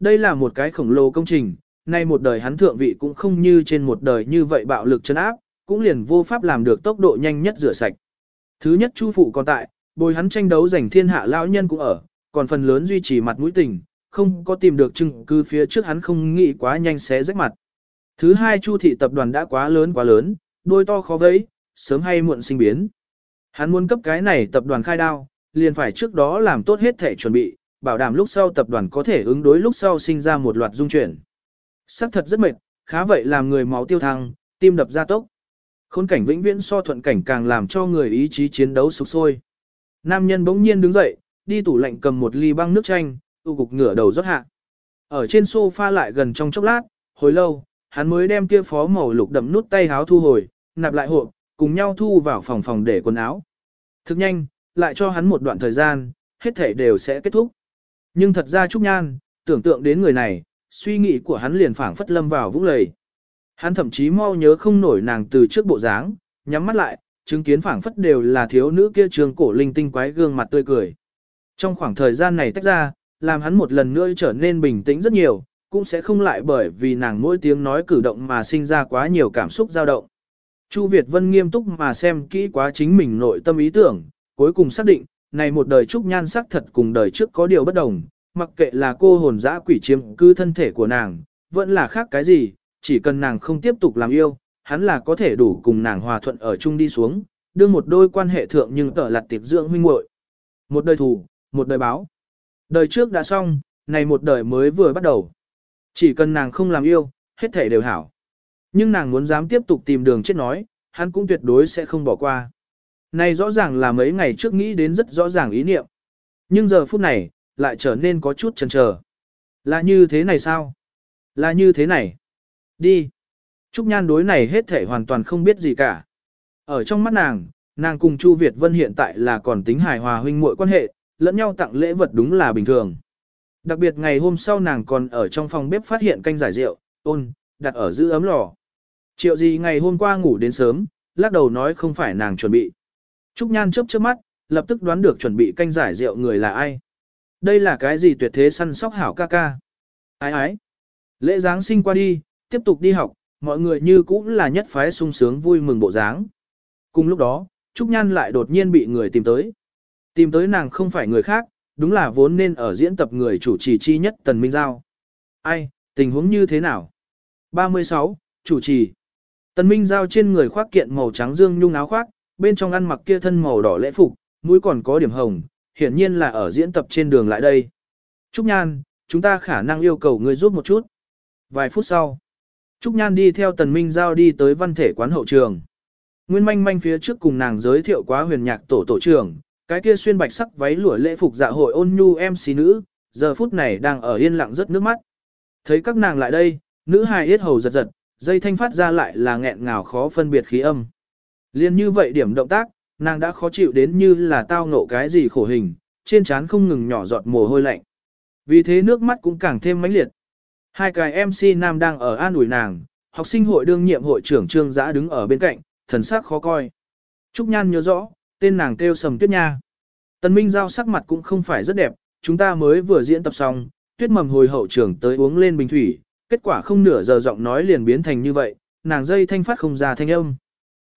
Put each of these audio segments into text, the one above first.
Đây là một cái khổng lồ công trình, nay một đời hắn thượng vị cũng không như trên một đời như vậy bạo lực chân áp, cũng liền vô pháp làm được tốc độ nhanh nhất rửa sạch. Thứ nhất Chu phụ còn tại, bồi hắn tranh đấu giành thiên hạ lão nhân cũng ở, còn phần lớn duy trì mặt mũi tình, không có tìm được chứng cứ phía trước hắn không nghĩ quá nhanh xé rách mặt. Thứ hai Chu thị tập đoàn đã quá lớn quá lớn, đôi to khó vẫy, sớm hay muộn sinh biến. Hắn muốn cấp cái này tập đoàn khai đao, liền phải trước đó làm tốt hết thể chuẩn bị, bảo đảm lúc sau tập đoàn có thể ứng đối lúc sau sinh ra một loạt dung chuyển. Sắc thật rất mệt, khá vậy làm người máu tiêu thăng, tim đập ra tốc. Khốn cảnh vĩnh viễn so thuận cảnh càng làm cho người ý chí chiến đấu sục sôi. Nam nhân bỗng nhiên đứng dậy, đi tủ lạnh cầm một ly băng nước chanh, tu cục ngửa đầu rót hạ. Ở trên sofa lại gần trong chốc lát, hồi lâu, hắn mới đem kia phó màu lục đậm nút tay háo thu hồi, nạp lại hộp, cùng nhau thu vào phòng phòng để quần áo. Thức nhanh, lại cho hắn một đoạn thời gian, hết thể đều sẽ kết thúc. Nhưng thật ra Trúc Nhan, tưởng tượng đến người này, suy nghĩ của hắn liền phảng phất lâm vào vũng lầy. Hắn thậm chí mau nhớ không nổi nàng từ trước bộ dáng, nhắm mắt lại, chứng kiến phảng phất đều là thiếu nữ kia trường cổ linh tinh quái gương mặt tươi cười. Trong khoảng thời gian này tách ra, làm hắn một lần nữa trở nên bình tĩnh rất nhiều, cũng sẽ không lại bởi vì nàng mỗi tiếng nói cử động mà sinh ra quá nhiều cảm xúc dao động. Chu Việt Vân nghiêm túc mà xem kỹ quá chính mình nội tâm ý tưởng, cuối cùng xác định, này một đời trúc nhan sắc thật cùng đời trước có điều bất đồng, mặc kệ là cô hồn dã quỷ chiếm cư thân thể của nàng, vẫn là khác cái gì, chỉ cần nàng không tiếp tục làm yêu, hắn là có thể đủ cùng nàng hòa thuận ở chung đi xuống, đưa một đôi quan hệ thượng nhưng tở lặt tiệp dưỡng huynh muội. Một đời thủ, một đời báo. Đời trước đã xong, này một đời mới vừa bắt đầu. Chỉ cần nàng không làm yêu, hết thể đều hảo. Nhưng nàng muốn dám tiếp tục tìm đường chết nói, hắn cũng tuyệt đối sẽ không bỏ qua. Này rõ ràng là mấy ngày trước nghĩ đến rất rõ ràng ý niệm. Nhưng giờ phút này, lại trở nên có chút chần chờ. Là như thế này sao? Là như thế này. Đi. Trúc Nhan đối này hết thể hoàn toàn không biết gì cả. Ở trong mắt nàng, nàng cùng Chu Việt Vân hiện tại là còn tính hài hòa huynh muội quan hệ, lẫn nhau tặng lễ vật đúng là bình thường. Đặc biệt ngày hôm sau nàng còn ở trong phòng bếp phát hiện canh giải rượu, ôn, đặt ở giữ ấm lò. Triệu gì ngày hôm qua ngủ đến sớm, lắc đầu nói không phải nàng chuẩn bị. Trúc Nhan chớp chớp mắt, lập tức đoán được chuẩn bị canh giải rượu người là ai. Đây là cái gì tuyệt thế săn sóc hảo ca ca. Ái ái. Lễ Giáng sinh qua đi, tiếp tục đi học, mọi người như cũng là nhất phái sung sướng vui mừng bộ dáng. Cùng lúc đó, Trúc Nhan lại đột nhiên bị người tìm tới. Tìm tới nàng không phải người khác, đúng là vốn nên ở diễn tập người chủ trì chi nhất Tần Minh Giao. Ai, tình huống như thế nào? 36. Chủ trì. Tần Minh Giao trên người khoác kiện màu trắng dương nhung áo khoác, bên trong ăn mặc kia thân màu đỏ lễ phục, mũi còn có điểm hồng, hiển nhiên là ở diễn tập trên đường lại đây. Trúc Nhan, chúng ta khả năng yêu cầu ngươi giúp một chút. Vài phút sau, Trúc Nhan đi theo Tần Minh Giao đi tới văn thể quán hậu trường. Nguyên manh manh phía trước cùng nàng giới thiệu quá huyền nhạc tổ tổ trưởng, cái kia xuyên bạch sắc váy lụa lễ phục dạ hội ôn nhu em xí nữ, giờ phút này đang ở yên lặng rất nước mắt. Thấy các nàng lại đây, nữ hài yết hầu giật giật, dây thanh phát ra lại là nghẹn ngào khó phân biệt khí âm. Liên như vậy điểm động tác, nàng đã khó chịu đến như là tao ngộ cái gì khổ hình, trên trán không ngừng nhỏ giọt mồ hôi lạnh. Vì thế nước mắt cũng càng thêm mãnh liệt. Hai cái MC nam đang ở an ủi nàng, học sinh hội đương nhiệm hội trưởng Trương Giã đứng ở bên cạnh, thần sắc khó coi. Trúc Nhan nhớ rõ, tên nàng kêu Sầm Tuyết Nha. Tần Minh Giao sắc mặt cũng không phải rất đẹp, chúng ta mới vừa diễn tập xong, Tuyết Mầm hồi hậu trưởng tới uống lên bình thủy, kết quả không nửa giờ giọng nói liền biến thành như vậy, nàng dây thanh phát không ra thanh âm.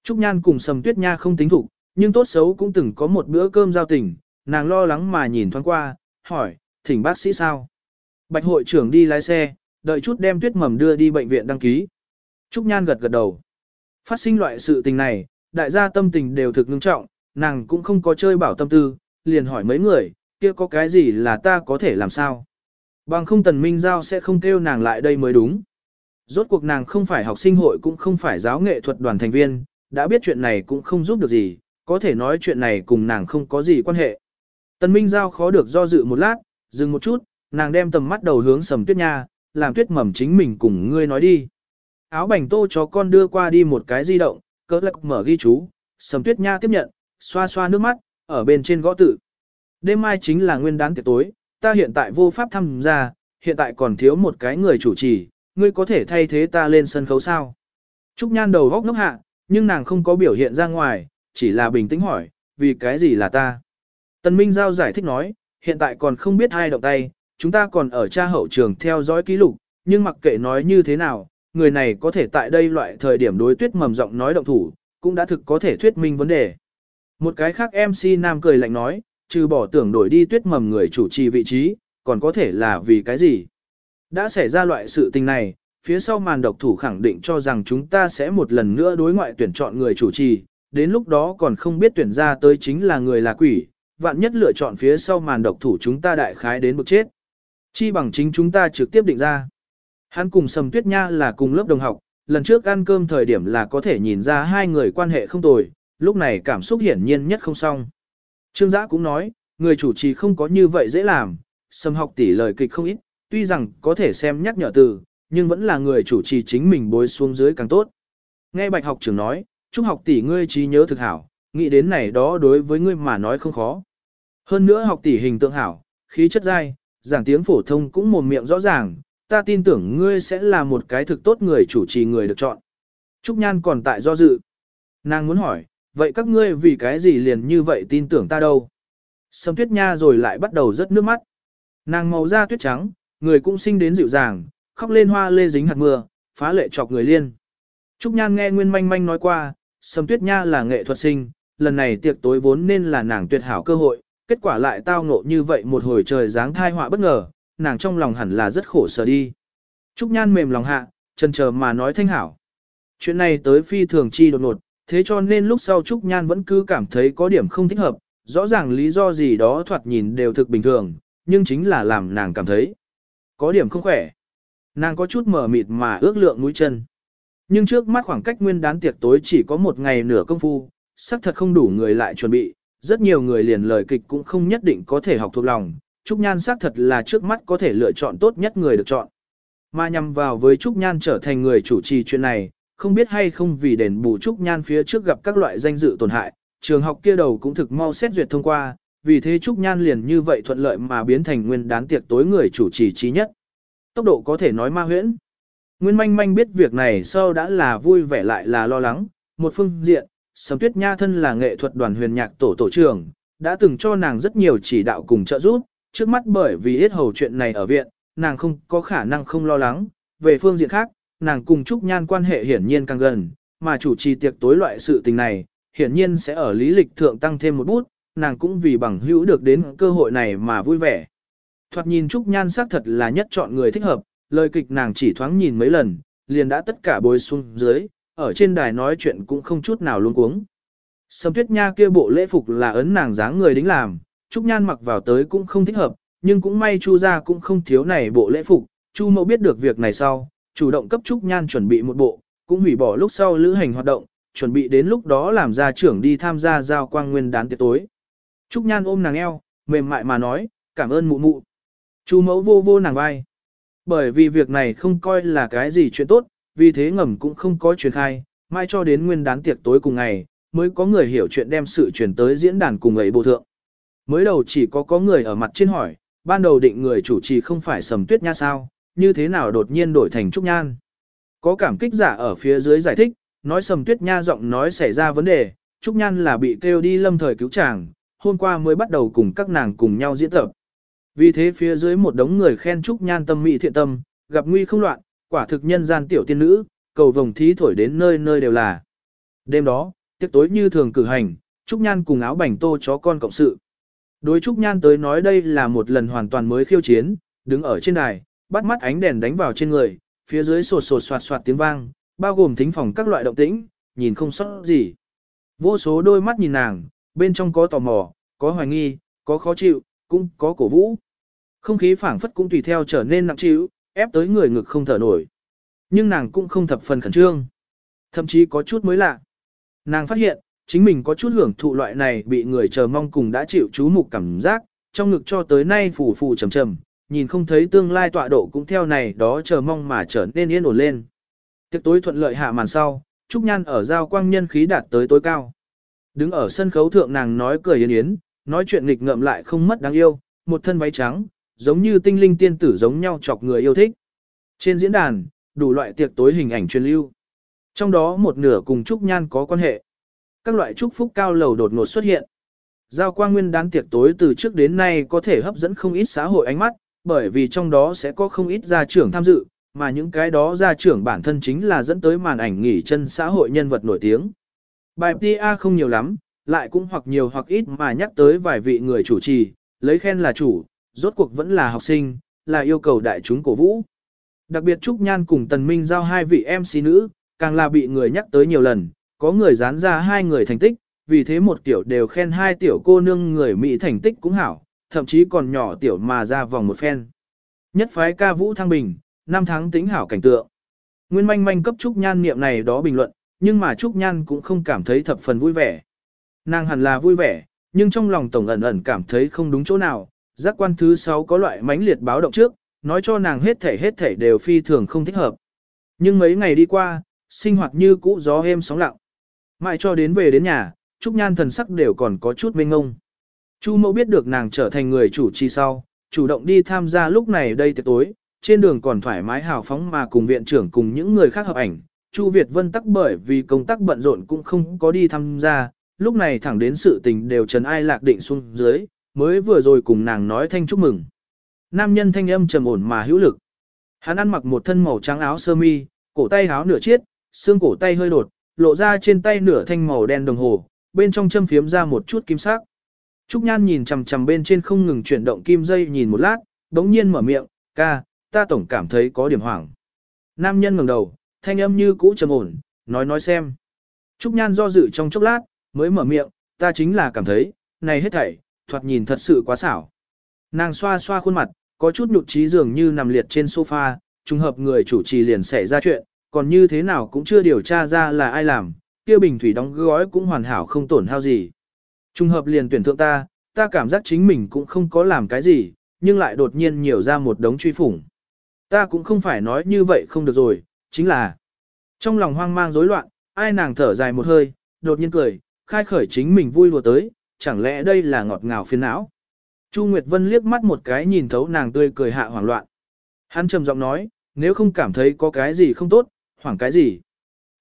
Trúc Nhan cùng Sầm Tuyết Nha không tính thủ, nhưng tốt xấu cũng từng có một bữa cơm giao tình, nàng lo lắng mà nhìn thoáng qua, hỏi, thỉnh bác sĩ sao? Bạch hội trưởng đi lái xe, đợi chút đem tuyết mầm đưa đi bệnh viện đăng ký. Trúc Nhan gật gật đầu. Phát sinh loại sự tình này, đại gia tâm tình đều thực ngưng trọng, nàng cũng không có chơi bảo tâm tư, liền hỏi mấy người, kia có cái gì là ta có thể làm sao? Bằng không tần minh giao sẽ không kêu nàng lại đây mới đúng. Rốt cuộc nàng không phải học sinh hội cũng không phải giáo nghệ thuật đoàn thành viên, đã biết chuyện này cũng không giúp được gì, có thể nói chuyện này cùng nàng không có gì quan hệ. Tần minh giao khó được do dự một lát, dừng một chút, nàng đem tầm mắt đầu hướng sầm tuyết nha, làm tuyết mầm chính mình cùng ngươi nói đi. Áo Bành tô cho con đưa qua đi một cái di động, cỡ lạc mở ghi chú, sầm tuyết nha tiếp nhận, xoa xoa nước mắt, ở bên trên gõ tự. Đêm mai chính là nguyên đán tiệc tối, ta hiện tại vô pháp tham gia, hiện tại còn thiếu một cái người chủ trì, ngươi có thể thay thế ta lên sân khấu sao? Trúc Nhan đầu góc ngốc hạ, nhưng nàng không có biểu hiện ra ngoài, chỉ là bình tĩnh hỏi, vì cái gì là ta? Tần Minh Giao giải thích nói, hiện tại còn không biết ai động tay, chúng ta còn ở tra hậu trường theo dõi ký lục, nhưng mặc kệ nói như thế nào, người này có thể tại đây loại thời điểm đối tuyết mầm giọng nói động thủ, cũng đã thực có thể thuyết minh vấn đề. Một cái khác MC Nam cười lạnh nói, trừ bỏ tưởng đổi đi tuyết mầm người chủ trì vị trí, còn có thể là vì cái gì? Đã xảy ra loại sự tình này, phía sau màn độc thủ khẳng định cho rằng chúng ta sẽ một lần nữa đối ngoại tuyển chọn người chủ trì, đến lúc đó còn không biết tuyển ra tới chính là người là quỷ, vạn nhất lựa chọn phía sau màn độc thủ chúng ta đại khái đến bực chết. Chi bằng chính chúng ta trực tiếp định ra. Hắn cùng Sầm Tuyết Nha là cùng lớp đồng học, lần trước ăn cơm thời điểm là có thể nhìn ra hai người quan hệ không tồi, lúc này cảm xúc hiển nhiên nhất không xong. Trương Giã cũng nói, người chủ trì không có như vậy dễ làm, Sầm học tỷ lời kịch không ít, tuy rằng có thể xem nhắc nhở từ, nhưng vẫn là người chủ trì chính mình bối xuống dưới càng tốt. Nghe bạch học trưởng nói, chúc học tỷ ngươi trí nhớ thực hảo, nghĩ đến này đó đối với ngươi mà nói không khó. Hơn nữa học tỷ hình tượng hảo, khí chất dai, giảng tiếng phổ thông cũng mồm miệng rõ ràng, ta tin tưởng ngươi sẽ là một cái thực tốt người chủ trì người được chọn. Trúc Nhan còn tại do dự. Nàng muốn hỏi, vậy các ngươi vì cái gì liền như vậy tin tưởng ta đâu? Sâm tuyết nha rồi lại bắt đầu rớt nước mắt. Nàng màu da tuyết trắng, người cũng sinh đến dịu dàng, khóc lên hoa lê dính hạt mưa, phá lệ chọc người liên. Trúc Nhan nghe Nguyên Manh Manh nói qua, Sâm Tuyết Nha là nghệ thuật sinh, lần này tiệc tối vốn nên là nàng tuyệt hảo cơ hội, kết quả lại tao ngộ như vậy một hồi trời giáng thai họa bất ngờ, nàng trong lòng hẳn là rất khổ sở đi. Trúc Nhan mềm lòng hạ, chân chờ mà nói thanh hảo. Chuyện này tới phi thường chi đột ngột, thế cho nên lúc sau Trúc Nhan vẫn cứ cảm thấy có điểm không thích hợp, rõ ràng lý do gì đó thoạt nhìn đều thực bình thường, nhưng chính là làm nàng cảm thấy có điểm không khỏe. Nàng có chút mở mịt mà ước lượng mũi chân. Nhưng trước mắt khoảng cách nguyên đán tiệc tối chỉ có một ngày nửa công phu, xác thật không đủ người lại chuẩn bị, rất nhiều người liền lời kịch cũng không nhất định có thể học thuộc lòng, Trúc Nhan xác thật là trước mắt có thể lựa chọn tốt nhất người được chọn. Mà nhằm vào với Trúc Nhan trở thành người chủ trì chuyện này, không biết hay không vì đền bù Trúc Nhan phía trước gặp các loại danh dự tổn hại, trường học kia đầu cũng thực mau xét duyệt thông qua, vì thế Trúc Nhan liền như vậy thuận lợi mà biến thành nguyên đán tiệc tối người chủ trì trí nhất. Tốc độ có thể nói ma huyễn. Nguyên manh manh biết việc này sau đã là vui vẻ lại là lo lắng, một phương diện, Sầm Tuyết Nha thân là nghệ thuật đoàn huyền nhạc tổ tổ trưởng, đã từng cho nàng rất nhiều chỉ đạo cùng trợ giúp, trước mắt bởi vì ít hầu chuyện này ở viện, nàng không có khả năng không lo lắng, về phương diện khác, nàng cùng Trúc Nhan quan hệ hiển nhiên càng gần, mà chủ trì tiệc tối loại sự tình này, hiển nhiên sẽ ở lý lịch thượng tăng thêm một bút, nàng cũng vì bằng hữu được đến cơ hội này mà vui vẻ. Thoạt nhìn Trúc Nhan xác thật là nhất chọn người thích hợp, lời kịch nàng chỉ thoáng nhìn mấy lần, liền đã tất cả bồi xuống dưới, ở trên đài nói chuyện cũng không chút nào luôn cuống. Sầm tuyết nha kia bộ lễ phục là ấn nàng dáng người đính làm, Trúc Nhan mặc vào tới cũng không thích hợp, nhưng cũng may Chu gia cũng không thiếu này bộ lễ phục, Chu mẫu biết được việc này sau, chủ động cấp Trúc Nhan chuẩn bị một bộ, cũng hủy bỏ lúc sau lữ hành hoạt động, chuẩn bị đến lúc đó làm gia trưởng đi tham gia giao quang nguyên đán tiệc tối. Trúc Nhan ôm nàng eo, mềm mại mà nói, cảm ơn mụ mụ. Chu mẫu vô vô nàng vai. Bởi vì việc này không coi là cái gì chuyện tốt, vì thế ngầm cũng không có truyền khai, mai cho đến nguyên đán tiệc tối cùng ngày, mới có người hiểu chuyện đem sự truyền tới diễn đàn cùng ấy bộ thượng. Mới đầu chỉ có có người ở mặt trên hỏi, ban đầu định người chủ trì không phải sầm tuyết nha sao, như thế nào đột nhiên đổi thành trúc nhan. Có cảm kích giả ở phía dưới giải thích, nói sầm tuyết nha giọng nói xảy ra vấn đề, trúc nhan là bị kêu đi lâm thời cứu chàng, hôm qua mới bắt đầu cùng các nàng cùng nhau diễn tập. Vì thế phía dưới một đống người khen chúc nhan tâm mỹ thiện tâm, gặp nguy không loạn, quả thực nhân gian tiểu tiên nữ, cầu vồng thí thổi đến nơi nơi đều là. Đêm đó, tiệc tối như thường cử hành, Trúc Nhan cùng áo bảnh tô chó con cộng sự. Đối Trúc Nhan tới nói đây là một lần hoàn toàn mới khiêu chiến, đứng ở trên đài, bắt mắt ánh đèn đánh vào trên người, phía dưới sột sột soạt soạt tiếng vang, bao gồm thính phòng các loại động tĩnh, nhìn không sót gì. Vô số đôi mắt nhìn nàng, bên trong có tò mò, có hoài nghi, có khó chịu, cũng có cổ vũ. Không khí phảng phất cũng tùy theo trở nên nặng trĩu, ép tới người ngực không thở nổi. Nhưng nàng cũng không thập phần khẩn trương. Thậm chí có chút mới lạ. Nàng phát hiện, chính mình có chút hưởng thụ loại này bị người chờ mong cùng đã chịu chú mục cảm giác, trong ngực cho tới nay phù phù trầm trầm, nhìn không thấy tương lai tọa độ cũng theo này đó chờ mong mà trở nên yên ổn lên. Tiệc tối thuận lợi hạ màn sau, Trúc Nhan ở giao quang nhân khí đạt tới tối cao. Đứng ở sân khấu thượng nàng nói cười yến yến, nói chuyện nghịch ngợm lại không mất đáng yêu, một thân váy trắng, giống như tinh linh tiên tử giống nhau chọc người yêu thích. Trên diễn đàn, đủ loại tiệc tối hình ảnh truyền lưu. Trong đó một nửa cùng Trúc Nhan có quan hệ. Các loại chúc phúc cao lầu đột ngột xuất hiện. Giao quang nguyên đán tiệc tối từ trước đến nay có thể hấp dẫn không ít xã hội ánh mắt, bởi vì trong đó sẽ có không ít gia trưởng tham dự, mà những cái đó gia trưởng bản thân chính là dẫn tới màn ảnh nghỉ chân xã hội nhân vật nổi tiếng. Bài PTA không nhiều lắm, lại cũng hoặc nhiều hoặc ít mà nhắc tới vài vị người chủ trì, lấy khen là chủ, rốt cuộc vẫn là học sinh, là yêu cầu đại chúng cổ vũ. Đặc biệt Trúc Nhan cùng Tần Minh giao hai vị MC nữ, càng là bị người nhắc tới nhiều lần, có người dán ra hai người thành tích, vì thế một tiểu đều khen hai tiểu cô nương người Mỹ thành tích cũng hảo, thậm chí còn nhỏ tiểu mà ra vòng một phen. Nhất phái ca vũ thăng bình, năm tháng tính hảo cảnh tượng. Nguyên manh manh cấp Trúc Nhan niệm này đó bình luận, nhưng mà Trúc Nhan cũng không cảm thấy thập phần vui vẻ. Nàng hẳn là vui vẻ, nhưng trong lòng tổng ẩn ẩn cảm thấy không đúng chỗ nào, giác quan thứ 6 có loại mãnh liệt báo động trước, nói cho nàng hết thể hết thể đều phi thường không thích hợp. Nhưng mấy ngày đi qua, sinh hoạt như cũ gió êm sóng lặng. Mãi cho đến về đến nhà, Trúc Nhan thần sắc đều còn có chút mênh ngông. Chu mẫu biết được nàng trở thành người chủ trì sau, chủ động đi tham gia lúc này đây tiệc tối, trên đường còn thoải mái hào phóng mà cùng viện trưởng cùng những người khác hợp ảnh. Chu Việt Vân tắc bởi vì công tác bận rộn cũng không có đi tham gia, lúc này thẳng đến sự tình đều trần ai lạc định xuống dưới, mới vừa rồi cùng nàng nói thanh chúc mừng. Nam nhân thanh âm trầm ổn mà hữu lực. Hắn ăn mặc một thân màu trắng áo sơ mi, cổ tay áo nửa chiết, xương cổ tay hơi đột, lộ ra trên tay nửa thanh màu đen đồng hồ, bên trong châm phiếm ra một chút kim sắc. Trúc Nhan nhìn chằm chằm bên trên không ngừng chuyển động kim dây nhìn một lát, đống nhiên mở miệng, ca, ta tổng cảm thấy có điểm hoảng. Nam nhân ngẩng đầu, thanh âm như cũ trầm ổn, nói nói xem. Trúc Nhan do dự trong chốc lát, mới mở miệng, ta chính là cảm thấy, này hết thảy, thoạt nhìn thật sự quá xảo. Nàng xoa xoa khuôn mặt, có chút nhụt chí dường như nằm liệt trên sofa, trùng hợp người chủ trì liền xảy ra chuyện, còn như thế nào cũng chưa điều tra ra là ai làm, kia bình thủy đóng gói cũng hoàn hảo không tổn hao gì. Trùng hợp liền tuyển thượng ta, ta cảm giác chính mình cũng không có làm cái gì, nhưng lại đột nhiên nhiều ra một đống truy phủng. Ta cũng không phải nói như vậy không được rồi, chính là trong lòng hoang mang rối loạn, ai nàng thở dài một hơi, đột nhiên cười, khai khởi chính mình vui lùa tới, chẳng lẽ đây là ngọt ngào phiền não. Chu Nguyệt Vân liếc mắt một cái nhìn thấu nàng tươi cười hạ hoảng loạn. Hắn trầm giọng nói, nếu không cảm thấy có cái gì không tốt, hoảng cái gì.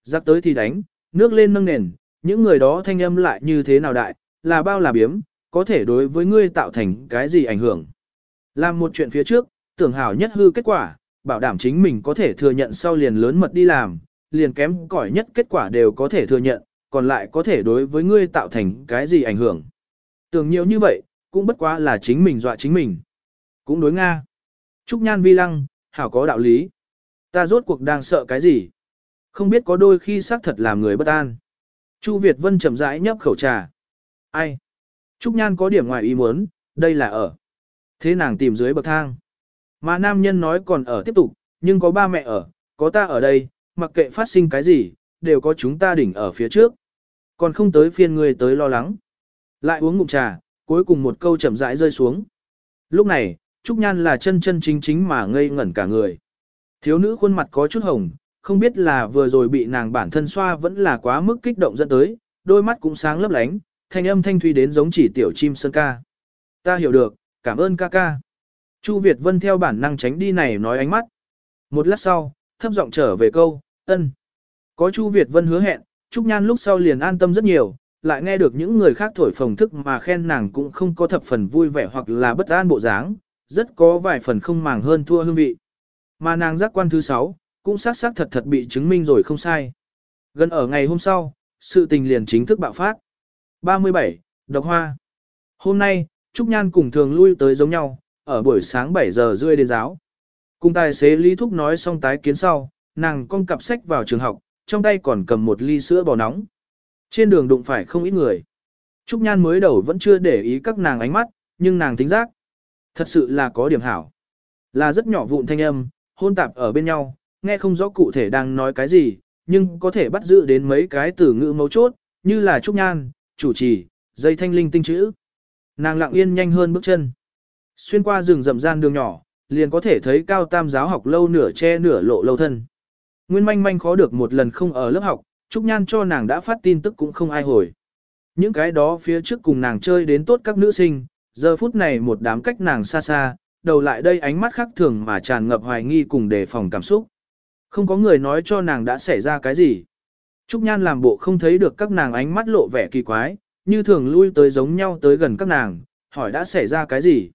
Giặc tới thì đánh, nước lên nâng nền, những người đó thanh âm lại như thế nào đại, là bao là biếm, có thể đối với ngươi tạo thành cái gì ảnh hưởng. Làm một chuyện phía trước, tưởng hảo nhất hư kết quả, bảo đảm chính mình có thể thừa nhận sau liền lớn mật đi làm, liền kém cỏi nhất kết quả đều có thể thừa nhận, còn lại có thể đối với ngươi tạo thành cái gì ảnh hưởng. Tưởng nhiều như vậy, cũng bất quá là chính mình dọa chính mình. Cũng đối Nga. Trúc Nhan vi lăng, hảo có đạo lý. Ta rốt cuộc đang sợ cái gì? Không biết có đôi khi xác thật làm người bất an. Chu Việt Vân chậm rãi nhấp khẩu trà. Ai? Trúc Nhan có điểm ngoài ý muốn, đây là ở. Thế nàng tìm dưới bậc thang. Mà nam nhân nói còn ở tiếp tục, nhưng có ba mẹ ở, có ta ở đây, mặc kệ phát sinh cái gì, đều có chúng ta đỉnh ở phía trước. Còn không tới phiên người tới lo lắng. Lại uống ngụm trà, cuối cùng một câu chậm rãi rơi xuống. Lúc này, Trúc Nhan là chân chân chính chính mà ngây ngẩn cả người. Thiếu nữ khuôn mặt có chút hồng, không biết là vừa rồi bị nàng bản thân xoa vẫn là quá mức kích động dẫn tới, đôi mắt cũng sáng lấp lánh, thanh âm thanh thuy đến giống chỉ tiểu chim sơn ca. Ta hiểu được, cảm ơn ca ca. Chu Việt Vân theo bản năng tránh đi này nói ánh mắt. Một lát sau, thấp giọng trở về câu, ân. Có Chu Việt Vân hứa hẹn, Trúc Nhan lúc sau liền an tâm rất nhiều, lại nghe được những người khác thổi phồng thức mà khen nàng cũng không có thập phần vui vẻ hoặc là bất an bộ dáng, rất có vài phần không màng hơn thua hương vị. Mà nàng giác quan thứ 6, cũng xác xác thật thật bị chứng minh rồi không sai. Gần ở ngày hôm sau, sự tình liền chính thức bạo phát. 37. Độc Hoa Hôm nay, Trúc Nhan cùng thường lui tới giống nhau, ở buổi sáng 7 giờ rưỡi đến giáo. Cùng tài xế Lý Thúc nói xong tái kiến sau, nàng con cặp sách vào trường học, trong tay còn cầm một ly sữa bò nóng. Trên đường đụng phải không ít người. Trúc Nhan mới đầu vẫn chưa để ý các nàng ánh mắt, nhưng nàng tính giác. Thật sự là có điểm hảo. Là rất nhỏ vụn thanh âm, hôn tạp ở bên nhau, nghe không rõ cụ thể đang nói cái gì, nhưng có thể bắt giữ đến mấy cái từ ngữ mấu chốt, như là Trúc Nhan, chủ trì, dây thanh linh tinh chữ. Nàng lặng yên nhanh hơn bước chân. Xuyên qua rừng rậm gian đường nhỏ, liền có thể thấy cao tam giáo học lâu nửa che nửa lộ lâu thân. Nguyên manh manh khó được một lần không ở lớp học, Trúc Nhan cho nàng đã phát tin tức cũng không ai hồi. Những cái đó phía trước cùng nàng chơi đến tốt các nữ sinh, giờ phút này một đám cách nàng xa xa, đầu lại đây ánh mắt khác thường mà tràn ngập hoài nghi cùng đề phòng cảm xúc. Không có người nói cho nàng đã xảy ra cái gì. Trúc Nhan làm bộ không thấy được các nàng ánh mắt lộ vẻ kỳ quái, như thường lui tới giống nhau tới gần các nàng, hỏi đã xảy ra cái gì.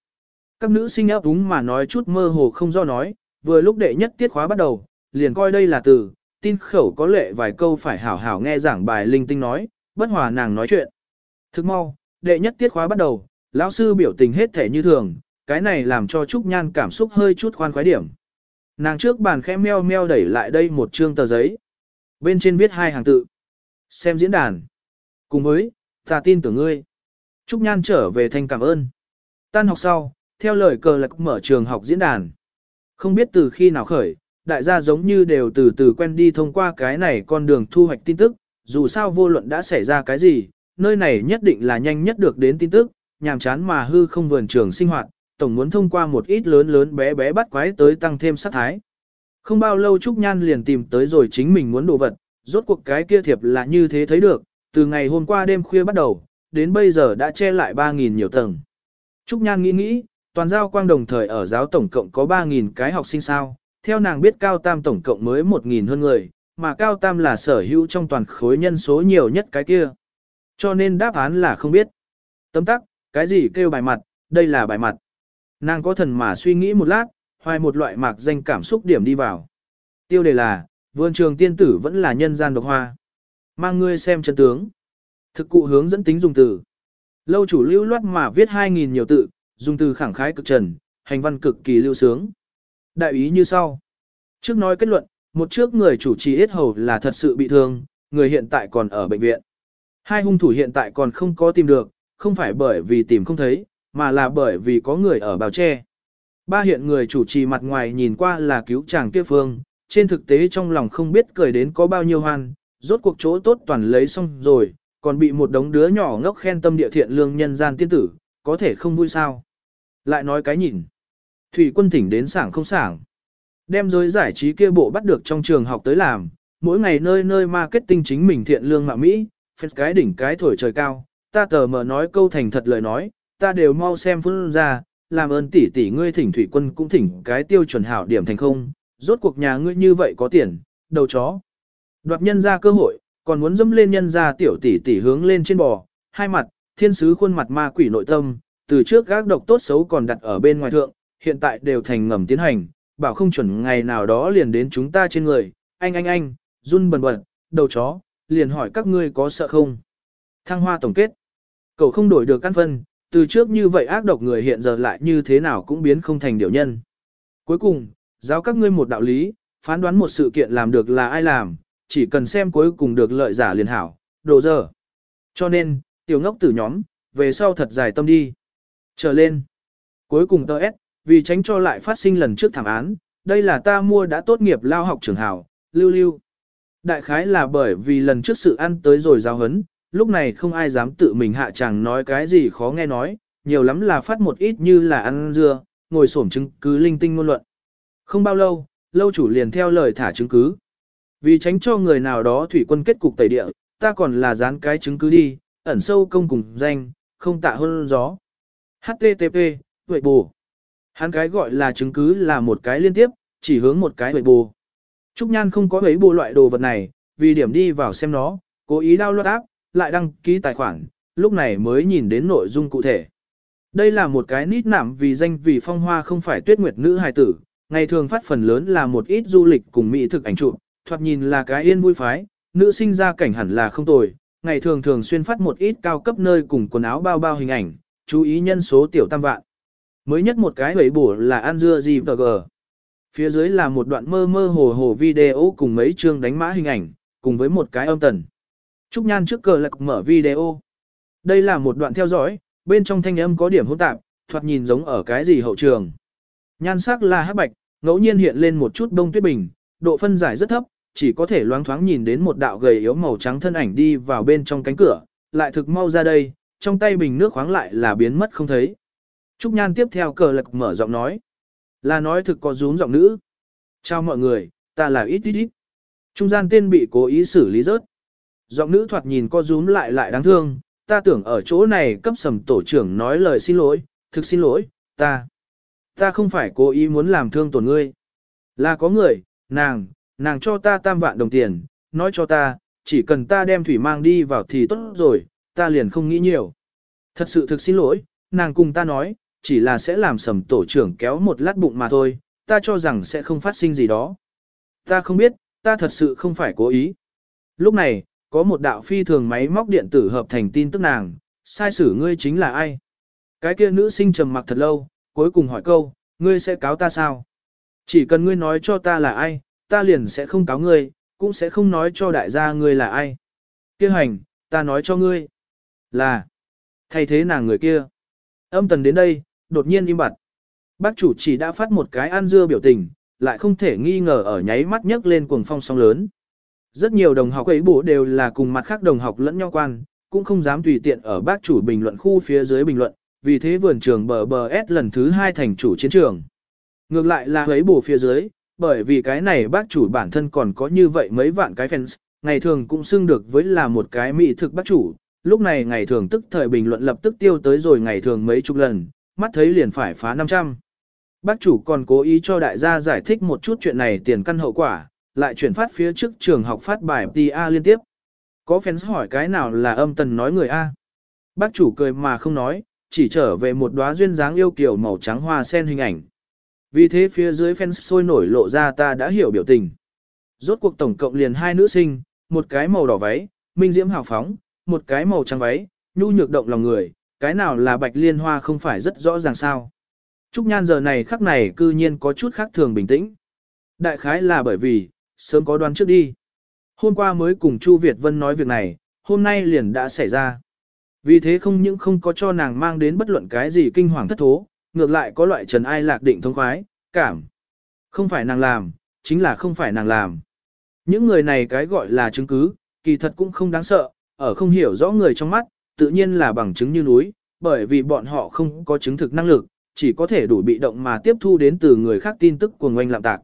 Các nữ sinh ấp úng mà nói chút mơ hồ không do nói, vừa lúc đệ nhất tiết khóa bắt đầu, liền coi đây là từ, tin khẩu có lệ vài câu phải hảo hảo nghe giảng bài linh tinh nói, bất hòa nàng nói chuyện. Thức mau, đệ nhất tiết khóa bắt đầu, lão sư biểu tình hết thể như thường, cái này làm cho Trúc Nhan cảm xúc hơi chút khoan khoái điểm. Nàng trước bàn khẽ meo meo đẩy lại đây một chương tờ giấy. Bên trên viết hai hàng tự. Xem diễn đàn. Cùng với, ta tin tưởng ngươi. Trúc Nhan trở về thanh cảm ơn. Tan học sau, theo lời cờ lạc mở trường học diễn đàn. Không biết từ khi nào khởi, đại gia giống như đều từ từ quen đi thông qua cái này con đường thu hoạch tin tức, dù sao vô luận đã xảy ra cái gì, nơi này nhất định là nhanh nhất được đến tin tức, nhàm chán mà hư không vườn trường sinh hoạt, tổng muốn thông qua một ít lớn lớn bé bé bắt quái tới tăng thêm sát thái. Không bao lâu Trúc Nhan liền tìm tới rồi chính mình muốn đồ vật, rốt cuộc cái kia thiệp là như thế thấy được, từ ngày hôm qua đêm khuya bắt đầu, đến bây giờ đã che lại 3.000 nhiều tầng. Trúc Nhan nghĩ nghĩ, toàn giao quang đồng thời ở giáo tổng cộng có 3.000 cái học sinh sao, theo nàng biết cao tam tổng cộng mới 1.000 hơn người, mà cao tam là sở hữu trong toàn khối nhân số nhiều nhất cái kia. Cho nên đáp án là không biết. Tấm tắc, cái gì kêu bài mặt, đây là bài mặt. Nàng có thần mà suy nghĩ một lát, hoài một loại mạc danh cảm xúc điểm đi vào. Tiêu đề là, vườn trường tiên tử vẫn là nhân gian độc hoa. Mang ngươi xem chân tướng. Thực cụ hướng dẫn tính dùng từ. Lâu chủ lưu loát mà viết 2.000 nhiều tự, dùng từ khẳng khái cực trần, hành văn cực kỳ lưu sướng. Đại ý như sau. Trước nói kết luận, một trước người chủ trì ít hầu là thật sự bị thương, người hiện tại còn ở bệnh viện. Hai hung thủ hiện tại còn không có tìm được, không phải bởi vì tìm không thấy, mà là bởi vì có người ở bào tre. Ba hiện người chủ trì mặt ngoài nhìn qua là cứu chàng kia phương, trên thực tế trong lòng không biết cười đến có bao nhiêu hoan, rốt cuộc chỗ tốt toàn lấy xong rồi, còn bị một đống đứa nhỏ ngốc khen tâm địa thiện lương nhân gian tiên tử, có thể không vui sao. Lại nói cái nhìn. Thủy quân thỉnh đến sảng không sảng. Đem giới giải trí kia bộ bắt được trong trường học tới làm, mỗi ngày nơi nơi marketing chính mình thiện lương mạo Mỹ, phết cái đỉnh cái thổi trời cao, ta tờ mở nói câu thành thật lời nói, ta đều mau xem phương ra, làm ơn tỷ tỷ ngươi thỉnh thủy quân cũng thỉnh cái tiêu chuẩn hảo điểm thành không, rốt cuộc nhà ngươi như vậy có tiền, đầu chó. Đoạt nhân ra cơ hội, còn muốn dâm lên nhân ra tiểu tỷ tỷ hướng lên trên bò, hai mặt, thiên sứ khuôn mặt ma quỷ nội tâm, từ trước gác độc tốt xấu còn đặt ở bên ngoài thượng, hiện tại đều thành ngầm tiến hành, bảo không chuẩn ngày nào đó liền đến chúng ta trên người, anh anh anh, run bần bật, đầu chó, liền hỏi các ngươi có sợ không. Thăng hoa tổng kết. Cậu không đổi được căn phân, từ trước như vậy ác độc người hiện giờ lại như thế nào cũng biến không thành điều nhân. Cuối cùng, giáo các ngươi một đạo lý, phán đoán một sự kiện làm được là ai làm, chỉ cần xem cuối cùng được lợi giả liền hảo, đồ dở Cho nên, tiểu ngốc tử nhóm, về sau thật dài tâm đi. Trở lên. Cuối cùng tờ S, vì tránh cho lại phát sinh lần trước thảm án, đây là ta mua đã tốt nghiệp lao học trường hảo, lưu lưu. Đại khái là bởi vì lần trước sự ăn tới rồi giao hấn, lúc này không ai dám tự mình hạ chẳng nói cái gì khó nghe nói, nhiều lắm là phát một ít như là ăn dưa, ngồi xổm chứng cứ linh tinh ngôn luận. Không bao lâu, lâu chủ liền theo lời thả chứng cứ. Vì tránh cho người nào đó thủy quân kết cục tẩy địa, ta còn là dán cái chứng cứ đi, ẩn sâu công cùng danh, không tạ hơn gió. HTTP, vậy bù. Hắn cái gọi là chứng cứ là một cái liên tiếp, chỉ hướng một cái vậy bù. Trúc Nhan không có ấy bù loại đồ vật này, vì điểm đi vào xem nó, cố ý download áp lại đăng ký tài khoản, lúc này mới nhìn đến nội dung cụ thể. Đây là một cái nít nạm vì danh vì phong hoa không phải tuyết nguyệt nữ hài tử, ngày thường phát phần lớn là một ít du lịch cùng mỹ thực ảnh chụp, thoạt nhìn là cái yên vui phái, nữ sinh ra cảnh hẳn là không tồi, ngày thường thường xuyên phát một ít cao cấp nơi cùng quần áo bao bao hình ảnh, chú ý nhân số tiểu tam vạn. Mới nhất một cái hủy bổ là ăn Dưa GVG. Phía dưới là một đoạn mơ mơ hồ hồ video cùng mấy chương đánh mã hình ảnh, cùng với một cái âm tần. Trúc Nhan trước cờ lạc mở video. Đây là một đoạn theo dõi, bên trong thanh âm có điểm hỗn tạp, thoạt nhìn giống ở cái gì hậu trường. Nhan sắc là hắc bạch, ngẫu nhiên hiện lên một chút đông tuyết bình, độ phân giải rất thấp, chỉ có thể loáng thoáng nhìn đến một đạo gầy yếu màu trắng thân ảnh đi vào bên trong cánh cửa, lại thực mau ra đây, trong tay bình nước khoáng lại là biến mất không thấy. Trúc Nhan tiếp theo cờ lạc mở giọng nói. Là nói thực có rúm giọng nữ. Chào mọi người, ta là ít ít ít. Trung gian tên bị cố ý xử lý rớt. Giọng nữ thoạt nhìn co rúm lại lại đáng thương, ta tưởng ở chỗ này cấp sầm tổ trưởng nói lời xin lỗi, thực xin lỗi, ta. Ta không phải cố ý muốn làm thương tổn ngươi. Là có người, nàng, nàng cho ta tam vạn đồng tiền, nói cho ta, chỉ cần ta đem thủy mang đi vào thì tốt rồi, ta liền không nghĩ nhiều. Thật sự thực xin lỗi, nàng cùng ta nói, chỉ là sẽ làm sầm tổ trưởng kéo một lát bụng mà thôi, ta cho rằng sẽ không phát sinh gì đó. Ta không biết, ta thật sự không phải cố ý. Lúc này, có một đạo phi thường máy móc điện tử hợp thành tin tức nàng, sai sử ngươi chính là ai? Cái kia nữ sinh trầm mặc thật lâu, cuối cùng hỏi câu, ngươi sẽ cáo ta sao? Chỉ cần ngươi nói cho ta là ai, ta liền sẽ không cáo ngươi, cũng sẽ không nói cho đại gia ngươi là ai. Kia hành, ta nói cho ngươi. Là, thay thế nàng người kia. Âm tần đến đây, đột nhiên im bặt. Bác chủ chỉ đã phát một cái ăn dưa biểu tình, lại không thể nghi ngờ ở nháy mắt nhấc lên cuồng phong sóng lớn. Rất nhiều đồng học ấy bổ đều là cùng mặt khác đồng học lẫn nhau quan, cũng không dám tùy tiện ở bác chủ bình luận khu phía dưới bình luận, vì thế vườn trường bờ bờ S lần thứ hai thành chủ chiến trường. Ngược lại là ấy bổ phía dưới, bởi vì cái này bác chủ bản thân còn có như vậy mấy vạn cái fans, ngày thường cũng xưng được với là một cái mỹ thực bác chủ, lúc này ngày thường tức thời bình luận lập tức tiêu tới rồi ngày thường mấy chục lần, mắt thấy liền phải phá 500. Bác chủ còn cố ý cho đại gia giải thích một chút chuyện này tiền căn hậu quả, lại chuyển phát phía trước trường học phát bài PA liên tiếp. Có fans hỏi cái nào là âm tần nói người A. Bác chủ cười mà không nói, chỉ trở về một đóa duyên dáng yêu kiều màu trắng hoa sen hình ảnh. Vì thế phía dưới fans sôi nổi lộ ra ta đã hiểu biểu tình. Rốt cuộc tổng cộng liền hai nữ sinh, một cái màu đỏ váy, minh diễm hào phóng, một cái màu trắng váy, nhu nhược động lòng người, cái nào là bạch liên hoa không phải rất rõ ràng sao. Trúc Nhan giờ này khắc này cư nhiên có chút khác thường bình tĩnh. Đại khái là bởi vì, sớm có đoán trước đi. Hôm qua mới cùng Chu Việt Vân nói việc này, hôm nay liền đã xảy ra. Vì thế không những không có cho nàng mang đến bất luận cái gì kinh hoàng thất thố, ngược lại có loại trần ai lạc định thông khoái, cảm. Không phải nàng làm, chính là không phải nàng làm. Những người này cái gọi là chứng cứ, kỳ thật cũng không đáng sợ, ở không hiểu rõ người trong mắt, tự nhiên là bằng chứng như núi, bởi vì bọn họ không có chứng thực năng lực, chỉ có thể đủ bị động mà tiếp thu đến từ người khác tin tức của ngoanh lạm tạc.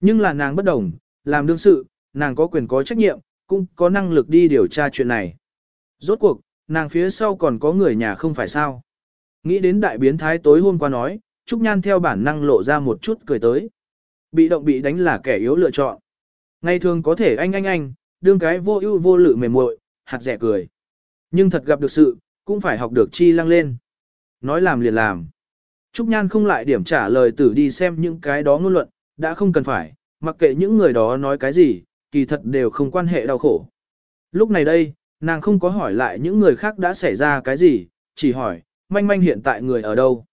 Nhưng là nàng bất đồng, làm đương sự, nàng có quyền có trách nhiệm, cũng có năng lực đi điều tra chuyện này. Rốt cuộc, nàng phía sau còn có người nhà không phải sao. Nghĩ đến đại biến thái tối hôm qua nói, Trúc Nhan theo bản năng lộ ra một chút cười tới. Bị động bị đánh là kẻ yếu lựa chọn. Ngày thường có thể anh anh anh, đương cái vô ưu vô lự mềm muội, hạt rẻ cười. Nhưng thật gặp được sự, cũng phải học được chi lăng lên. Nói làm liền làm. Trúc Nhan không lại điểm trả lời tử đi xem những cái đó ngôn luận, đã không cần phải, mặc kệ những người đó nói cái gì, kỳ thật đều không quan hệ đau khổ. Lúc này đây, nàng không có hỏi lại những người khác đã xảy ra cái gì, chỉ hỏi, manh manh hiện tại người ở đâu.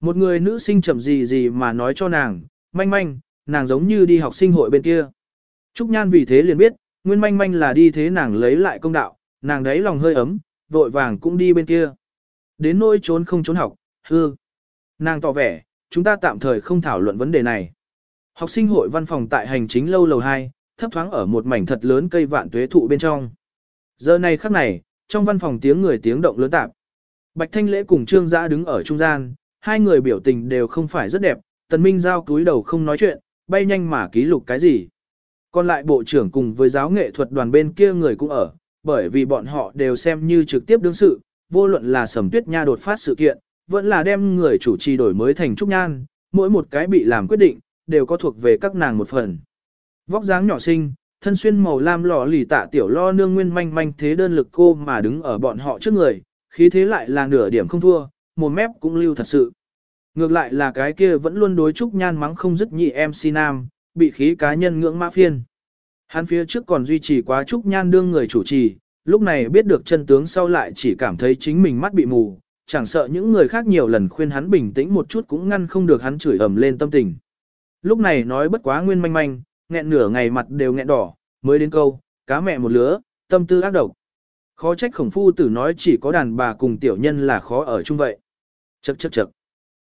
Một người nữ sinh chậm gì gì mà nói cho nàng, manh manh, nàng giống như đi học sinh hội bên kia. Trúc Nhan vì thế liền biết, nguyên manh manh là đi thế nàng lấy lại công đạo, nàng đấy lòng hơi ấm, vội vàng cũng đi bên kia. Đến nỗi trốn không trốn học, hư. Nàng tỏ vẻ, chúng ta tạm thời không thảo luận vấn đề này. Học sinh hội văn phòng tại hành chính lâu lầu 2, thấp thoáng ở một mảnh thật lớn cây vạn tuế thụ bên trong. Giờ này khắc này, trong văn phòng tiếng người tiếng động lớn tạp. Bạch Thanh Lễ cùng Trương Giã đứng ở trung gian, hai người biểu tình đều không phải rất đẹp, Tần Minh giao túi đầu không nói chuyện, bay nhanh mà ký lục cái gì. Còn lại bộ trưởng cùng với giáo nghệ thuật đoàn bên kia người cũng ở, bởi vì bọn họ đều xem như trực tiếp đương sự, vô luận là sầm tuyết nha đột phát sự kiện, vẫn là đem người chủ trì đổi mới thành trúc nhan, mỗi một cái bị làm quyết định, đều có thuộc về các nàng một phần. Vóc dáng nhỏ xinh, thân xuyên màu lam lò lì tạ tiểu lo nương nguyên manh manh thế đơn lực cô mà đứng ở bọn họ trước người, khí thế lại là nửa điểm không thua, một mép cũng lưu thật sự. Ngược lại là cái kia vẫn luôn đối trúc nhan mắng không dứt nhị em si nam, bị khí cá nhân ngưỡng mã phiên. Hắn phía trước còn duy trì quá trúc nhan đương người chủ trì, lúc này biết được chân tướng sau lại chỉ cảm thấy chính mình mắt bị mù, chẳng sợ những người khác nhiều lần khuyên hắn bình tĩnh một chút cũng ngăn không được hắn chửi ầm lên tâm tình. Lúc này nói bất quá nguyên manh manh, nghẹn nửa ngày mặt đều nghẹn đỏ, mới đến câu, cá mẹ một lứa, tâm tư ác độc. Khó trách khổng phu tử nói chỉ có đàn bà cùng tiểu nhân là khó ở chung vậy. Chậc chậc chậc.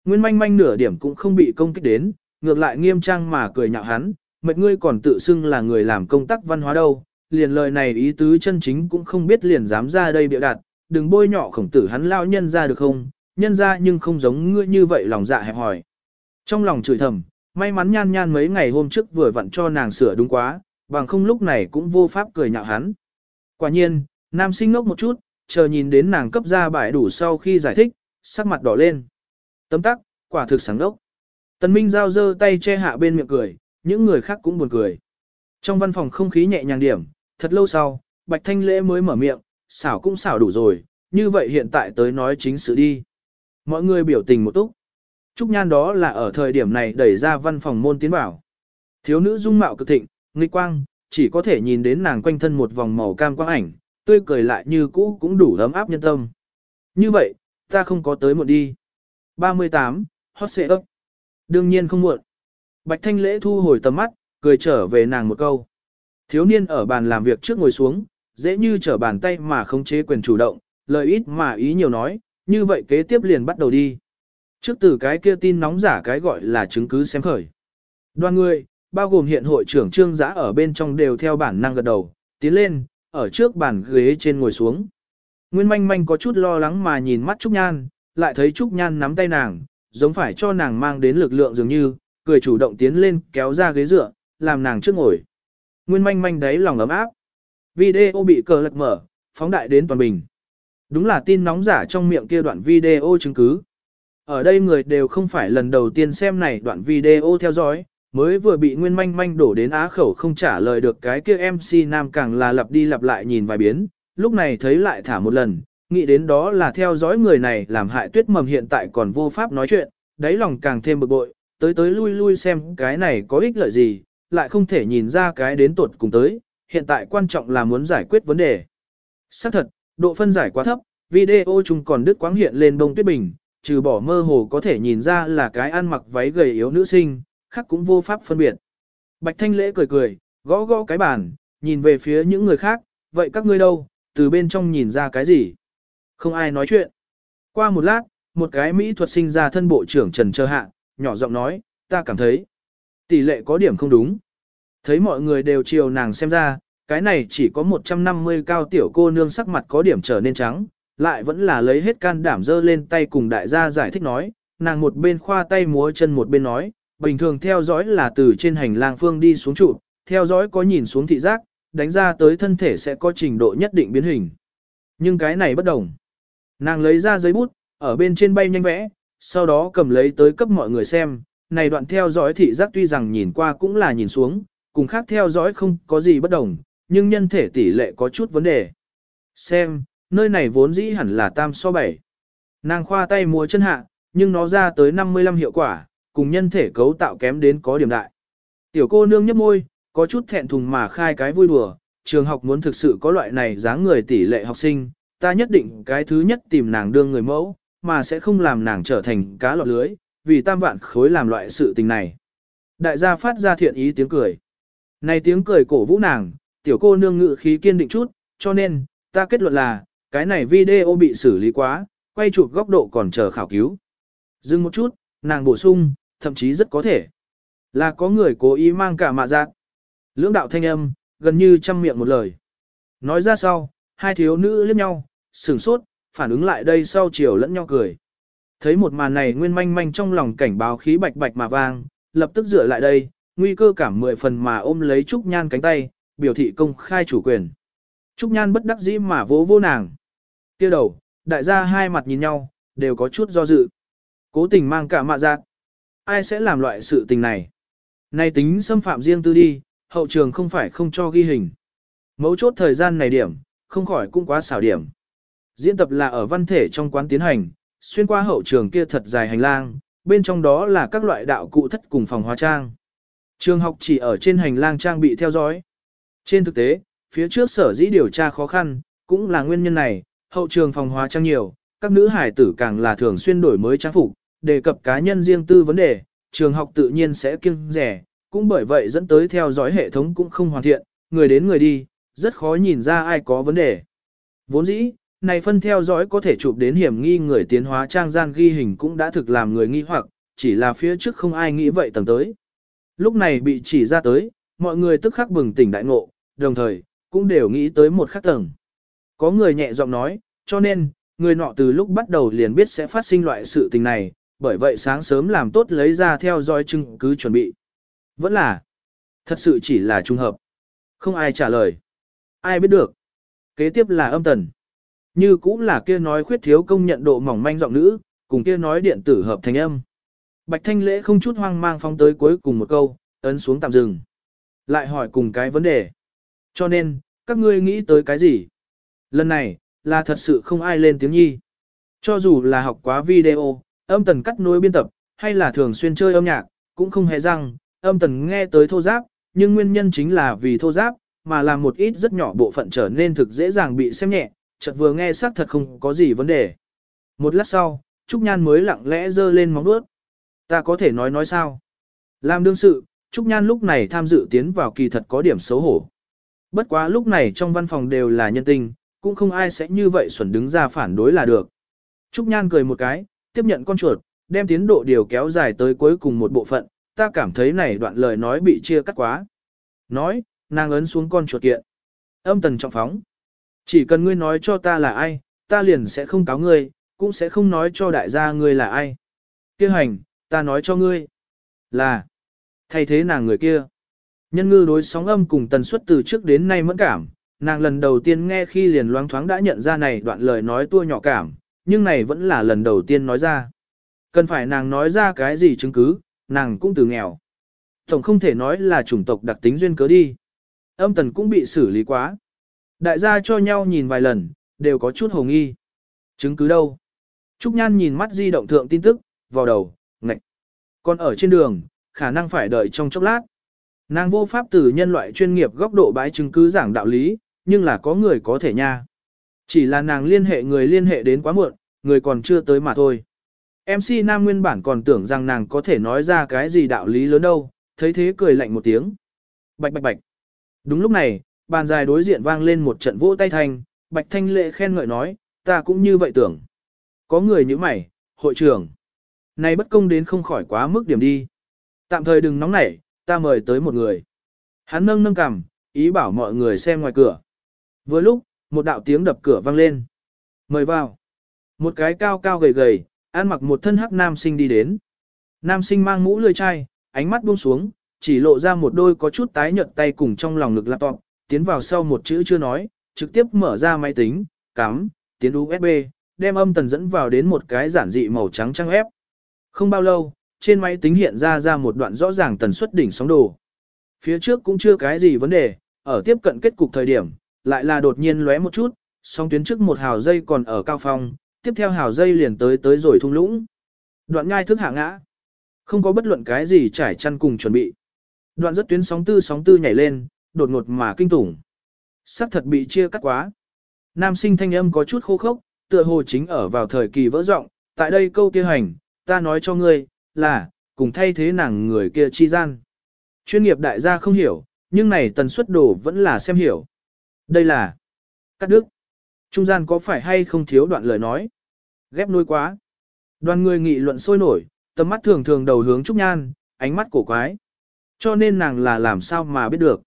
Nguyên manh manh nửa điểm cũng không bị công kích đến, ngược lại nghiêm trang mà cười nhạo hắn, mệt ngươi còn tự xưng là người làm công tác văn hóa đâu, liền lời này ý tứ chân chính cũng không biết liền dám ra đây biểu đạt, đừng bôi nhọ khổng tử hắn lao nhân ra được không, nhân ra nhưng không giống ngươi như vậy lòng dạ hẹp hỏi. Trong lòng chửi thầm, may mắn nhan nhan mấy ngày hôm trước vừa vặn cho nàng sửa đúng quá, bằng không lúc này cũng vô pháp cười nhạo hắn. Quả nhiên, nam sinh ngốc một chút, chờ nhìn đến nàng cấp ra bài đủ sau khi giải thích, sắc mặt đỏ lên. Tấm tắc, quả thực sáng đốc. Tần Minh giao dơ tay che hạ bên miệng cười, những người khác cũng buồn cười. Trong văn phòng không khí nhẹ nhàng điểm, thật lâu sau, Bạch Thanh Lễ mới mở miệng, xảo cũng xảo đủ rồi, như vậy hiện tại tới nói chính sự đi. Mọi người biểu tình một túc. Trúc Nhan đó là ở thời điểm này đẩy ra văn phòng môn tiến vào. Thiếu nữ dung mạo cực thịnh, nghịch quang, chỉ có thể nhìn đến nàng quanh thân một vòng màu cam quang ảnh, tươi cười lại như cũ cũng đủ ấm áp nhân tâm. Như vậy, ta không có tới muộn đi. 38, hot xệ ấp. Đương nhiên không muộn. Bạch Thanh Lễ thu hồi tầm mắt, cười trở về nàng một câu. Thiếu niên ở bàn làm việc trước ngồi xuống, dễ như trở bàn tay mà không chế quyền chủ động, lời ít mà ý nhiều nói, như vậy kế tiếp liền bắt đầu đi. Trước từ cái kia tin nóng giả cái gọi là chứng cứ xem khởi. Đoàn người, bao gồm hiện hội trưởng trương giã ở bên trong đều theo bản năng gật đầu, tiến lên, ở trước bàn ghế trên ngồi xuống. Nguyên manh manh có chút lo lắng mà nhìn mắt Trúc Nhan, lại thấy Trúc Nhan nắm tay nàng, giống phải cho nàng mang đến lực lượng dường như, cười chủ động tiến lên kéo ra ghế dựa, làm nàng trước ngồi. Nguyên manh manh đấy lòng ấm áp. Video bị cờ lật mở, phóng đại đến toàn bình. Đúng là tin nóng giả trong miệng kia đoạn video chứng cứ. Ở đây người đều không phải lần đầu tiên xem này đoạn video theo dõi, mới vừa bị nguyên manh manh đổ đến á khẩu không trả lời được cái kia MC Nam càng là lặp đi lặp lại nhìn vài biến, lúc này thấy lại thả một lần, nghĩ đến đó là theo dõi người này làm hại tuyết mầm hiện tại còn vô pháp nói chuyện, đáy lòng càng thêm bực bội, tới tới lui lui xem cái này có ích lợi gì, lại không thể nhìn ra cái đến tuột cùng tới, hiện tại quan trọng là muốn giải quyết vấn đề. Xác thật, độ phân giải quá thấp, video chung còn đứt quáng hiện lên bông tuyết bình, trừ bỏ mơ hồ có thể nhìn ra là cái ăn mặc váy gầy yếu nữ sinh, khác cũng vô pháp phân biệt. Bạch Thanh Lễ cười cười, gõ gõ cái bàn, nhìn về phía những người khác, vậy các ngươi đâu, từ bên trong nhìn ra cái gì? Không ai nói chuyện. Qua một lát, một cái mỹ thuật sinh ra thân bộ trưởng Trần Trơ Hạ, nhỏ giọng nói, ta cảm thấy tỷ lệ có điểm không đúng. Thấy mọi người đều chiều nàng xem ra, cái này chỉ có 150 cao tiểu cô nương sắc mặt có điểm trở nên trắng, lại vẫn là lấy hết can đảm dơ lên tay cùng đại gia giải thích nói, nàng một bên khoa tay múa chân một bên nói, bình thường theo dõi là từ trên hành lang phương đi xuống trụ, theo dõi có nhìn xuống thị giác, đánh ra tới thân thể sẽ có trình độ nhất định biến hình. Nhưng cái này bất đồng. Nàng lấy ra giấy bút, ở bên trên bay nhanh vẽ, sau đó cầm lấy tới cấp mọi người xem, này đoạn theo dõi thị giác tuy rằng nhìn qua cũng là nhìn xuống, cùng khác theo dõi không có gì bất đồng, nhưng nhân thể tỷ lệ có chút vấn đề. Xem, nơi này vốn dĩ hẳn là tam so 7. Nàng khoa tay múa chân hạ, nhưng nó ra tới 55 hiệu quả, cùng nhân thể cấu tạo kém đến có điểm đại. Tiểu cô nương nhấp môi, có chút thẹn thùng mà khai cái vui đùa, trường học muốn thực sự có loại này dáng người tỷ lệ học sinh, ta nhất định cái thứ nhất tìm nàng đương người mẫu, mà sẽ không làm nàng trở thành cá lọt lưới, vì tam vạn khối làm loại sự tình này. Đại gia phát ra thiện ý tiếng cười. Này tiếng cười cổ vũ nàng, tiểu cô nương ngự khí kiên định chút, cho nên, ta kết luận là, cái này video bị xử lý quá, quay chụp góc độ còn chờ khảo cứu. Dừng một chút, nàng bổ sung, thậm chí rất có thể là có người cố ý mang cả mạ giác. Lưỡng đạo thanh âm, gần như trăm miệng một lời. Nói ra sau, hai thiếu nữ liếc nhau, sửng sốt, phản ứng lại đây sau chiều lẫn nhau cười. Thấy một màn này nguyên manh manh trong lòng cảnh báo khí bạch bạch mà vang, lập tức dựa lại đây, nguy cơ cảm mười phần mà ôm lấy Trúc Nhan cánh tay, biểu thị công khai chủ quyền. Trúc Nhan bất đắc dĩ mà vỗ vô nàng. kia đầu, đại gia hai mặt nhìn nhau, đều có chút do dự. Cố tình mang cả mạ giác. Ai sẽ làm loại sự tình này? nay tính xâm phạm riêng tư đi, hậu trường không phải không cho ghi hình. Mấu chốt thời gian này điểm, không khỏi cũng quá xảo điểm. Diễn tập là ở văn thể trong quán tiến hành, xuyên qua hậu trường kia thật dài hành lang, bên trong đó là các loại đạo cụ thất cùng phòng hóa trang. Trường học chỉ ở trên hành lang trang bị theo dõi. Trên thực tế, phía trước sở dĩ điều tra khó khăn, cũng là nguyên nhân này, hậu trường phòng hóa trang nhiều, các nữ hải tử càng là thường xuyên đổi mới trang phục, đề cập cá nhân riêng tư vấn đề, trường học tự nhiên sẽ kiêng rẻ, cũng bởi vậy dẫn tới theo dõi hệ thống cũng không hoàn thiện, người đến người đi, rất khó nhìn ra ai có vấn đề. Vốn dĩ, này phân theo dõi có thể chụp đến hiểm nghi người tiến hóa trang gian ghi hình cũng đã thực làm người nghi hoặc, chỉ là phía trước không ai nghĩ vậy tầng tới. Lúc này bị chỉ ra tới, mọi người tức khắc bừng tỉnh đại ngộ, đồng thời, cũng đều nghĩ tới một khắc tầng. Có người nhẹ giọng nói, cho nên, người nọ từ lúc bắt đầu liền biết sẽ phát sinh loại sự tình này, bởi vậy sáng sớm làm tốt lấy ra theo dõi chứng cứ chuẩn bị. Vẫn là, thật sự chỉ là trùng hợp. Không ai trả lời. Ai biết được. Kế tiếp là âm tần. Như cũng là kia nói khuyết thiếu công nhận độ mỏng manh giọng nữ, cùng kia nói điện tử hợp thành âm. Bạch Thanh Lễ không chút hoang mang phóng tới cuối cùng một câu, ấn xuống tạm dừng. Lại hỏi cùng cái vấn đề. Cho nên, các ngươi nghĩ tới cái gì? Lần này, là thật sự không ai lên tiếng nhi. Cho dù là học quá video, âm tần cắt nối biên tập, hay là thường xuyên chơi âm nhạc, cũng không hề rằng âm tần nghe tới thô giáp, nhưng nguyên nhân chính là vì thô giáp, mà làm một ít rất nhỏ bộ phận trở nên thực dễ dàng bị xem nhẹ, chợt vừa nghe xác thật không có gì vấn đề. Một lát sau, Trúc Nhan mới lặng lẽ giơ lên móng vuốt. Ta có thể nói nói sao? Làm đương sự, Trúc Nhan lúc này tham dự tiến vào kỳ thật có điểm xấu hổ. Bất quá lúc này trong văn phòng đều là nhân tình, cũng không ai sẽ như vậy xuẩn đứng ra phản đối là được. Trúc Nhan cười một cái, tiếp nhận con chuột, đem tiến độ điều kéo dài tới cuối cùng một bộ phận, ta cảm thấy này đoạn lời nói bị chia cắt quá. Nói, nàng ấn xuống con chuột kiện. Âm tần trọng phóng. Chỉ cần ngươi nói cho ta là ai, ta liền sẽ không cáo ngươi, cũng sẽ không nói cho đại gia ngươi là ai. Kêu hành, ta nói cho ngươi. Là, thay thế nàng người kia. Nhân ngư đối sóng âm cùng tần suất từ trước đến nay mẫn cảm, nàng lần đầu tiên nghe khi liền loáng thoáng đã nhận ra này đoạn lời nói tua nhỏ cảm, nhưng này vẫn là lần đầu tiên nói ra. Cần phải nàng nói ra cái gì chứng cứ, nàng cũng từ nghèo. Tổng không thể nói là chủng tộc đặc tính duyên cớ đi. Âm tần cũng bị xử lý quá. Đại gia cho nhau nhìn vài lần, đều có chút hồ nghi. Chứng cứ đâu? Trúc Nhan nhìn mắt di động thượng tin tức, vào đầu, ngạch. Còn ở trên đường, khả năng phải đợi trong chốc lát. Nàng vô pháp từ nhân loại chuyên nghiệp góc độ bãi chứng cứ giảng đạo lý, nhưng là có người có thể nha. Chỉ là nàng liên hệ người liên hệ đến quá muộn, người còn chưa tới mà thôi. MC Nam nguyên bản còn tưởng rằng nàng có thể nói ra cái gì đạo lý lớn đâu, thấy thế cười lạnh một tiếng. Bạch bạch bạch. Đúng lúc này, bàn dài đối diện vang lên một trận vỗ tay thanh, bạch thanh lệ khen ngợi nói, ta cũng như vậy tưởng. Có người như mày, hội trưởng. Này bất công đến không khỏi quá mức điểm đi. Tạm thời đừng nóng nảy, ta mời tới một người. Hắn nâng nâng cằm, ý bảo mọi người xem ngoài cửa. Vừa lúc, một đạo tiếng đập cửa vang lên. Mời vào. Một cái cao cao gầy gầy, ăn mặc một thân hắc nam sinh đi đến. Nam sinh mang mũ lười chai, ánh mắt buông xuống, chỉ lộ ra một đôi có chút tái nhợt tay cùng trong lòng ngực laptop, tiến vào sau một chữ chưa nói, trực tiếp mở ra máy tính, cắm, tiến USB, đem âm tần dẫn vào đến một cái giản dị màu trắng trang ép. Không bao lâu, trên máy tính hiện ra ra một đoạn rõ ràng tần suất đỉnh sóng đồ. Phía trước cũng chưa cái gì vấn đề, ở tiếp cận kết cục thời điểm, lại là đột nhiên lóe một chút, song tuyến trước một hào dây còn ở cao phong, tiếp theo hào dây liền tới tới rồi thung lũng. Đoạn ngai thức hạ ngã. Không có bất luận cái gì trải chăn cùng chuẩn bị. Đoạn rất tuyến sóng tư sóng tư nhảy lên, đột ngột mà kinh tủng. Sắc thật bị chia cắt quá. Nam sinh thanh âm có chút khô khốc, tựa hồ chính ở vào thời kỳ vỡ rộng, tại đây câu kia hành, ta nói cho ngươi, là, cùng thay thế nàng người kia chi gian. Chuyên nghiệp đại gia không hiểu, nhưng này tần suất đồ vẫn là xem hiểu. Đây là cắt đứt. Trung gian có phải hay không thiếu đoạn lời nói? Ghép nuôi quá. Đoàn người nghị luận sôi nổi, tầm mắt thường thường đầu hướng Trúc Nhan, ánh mắt cổ quái. Cho nên nàng là làm sao mà biết được.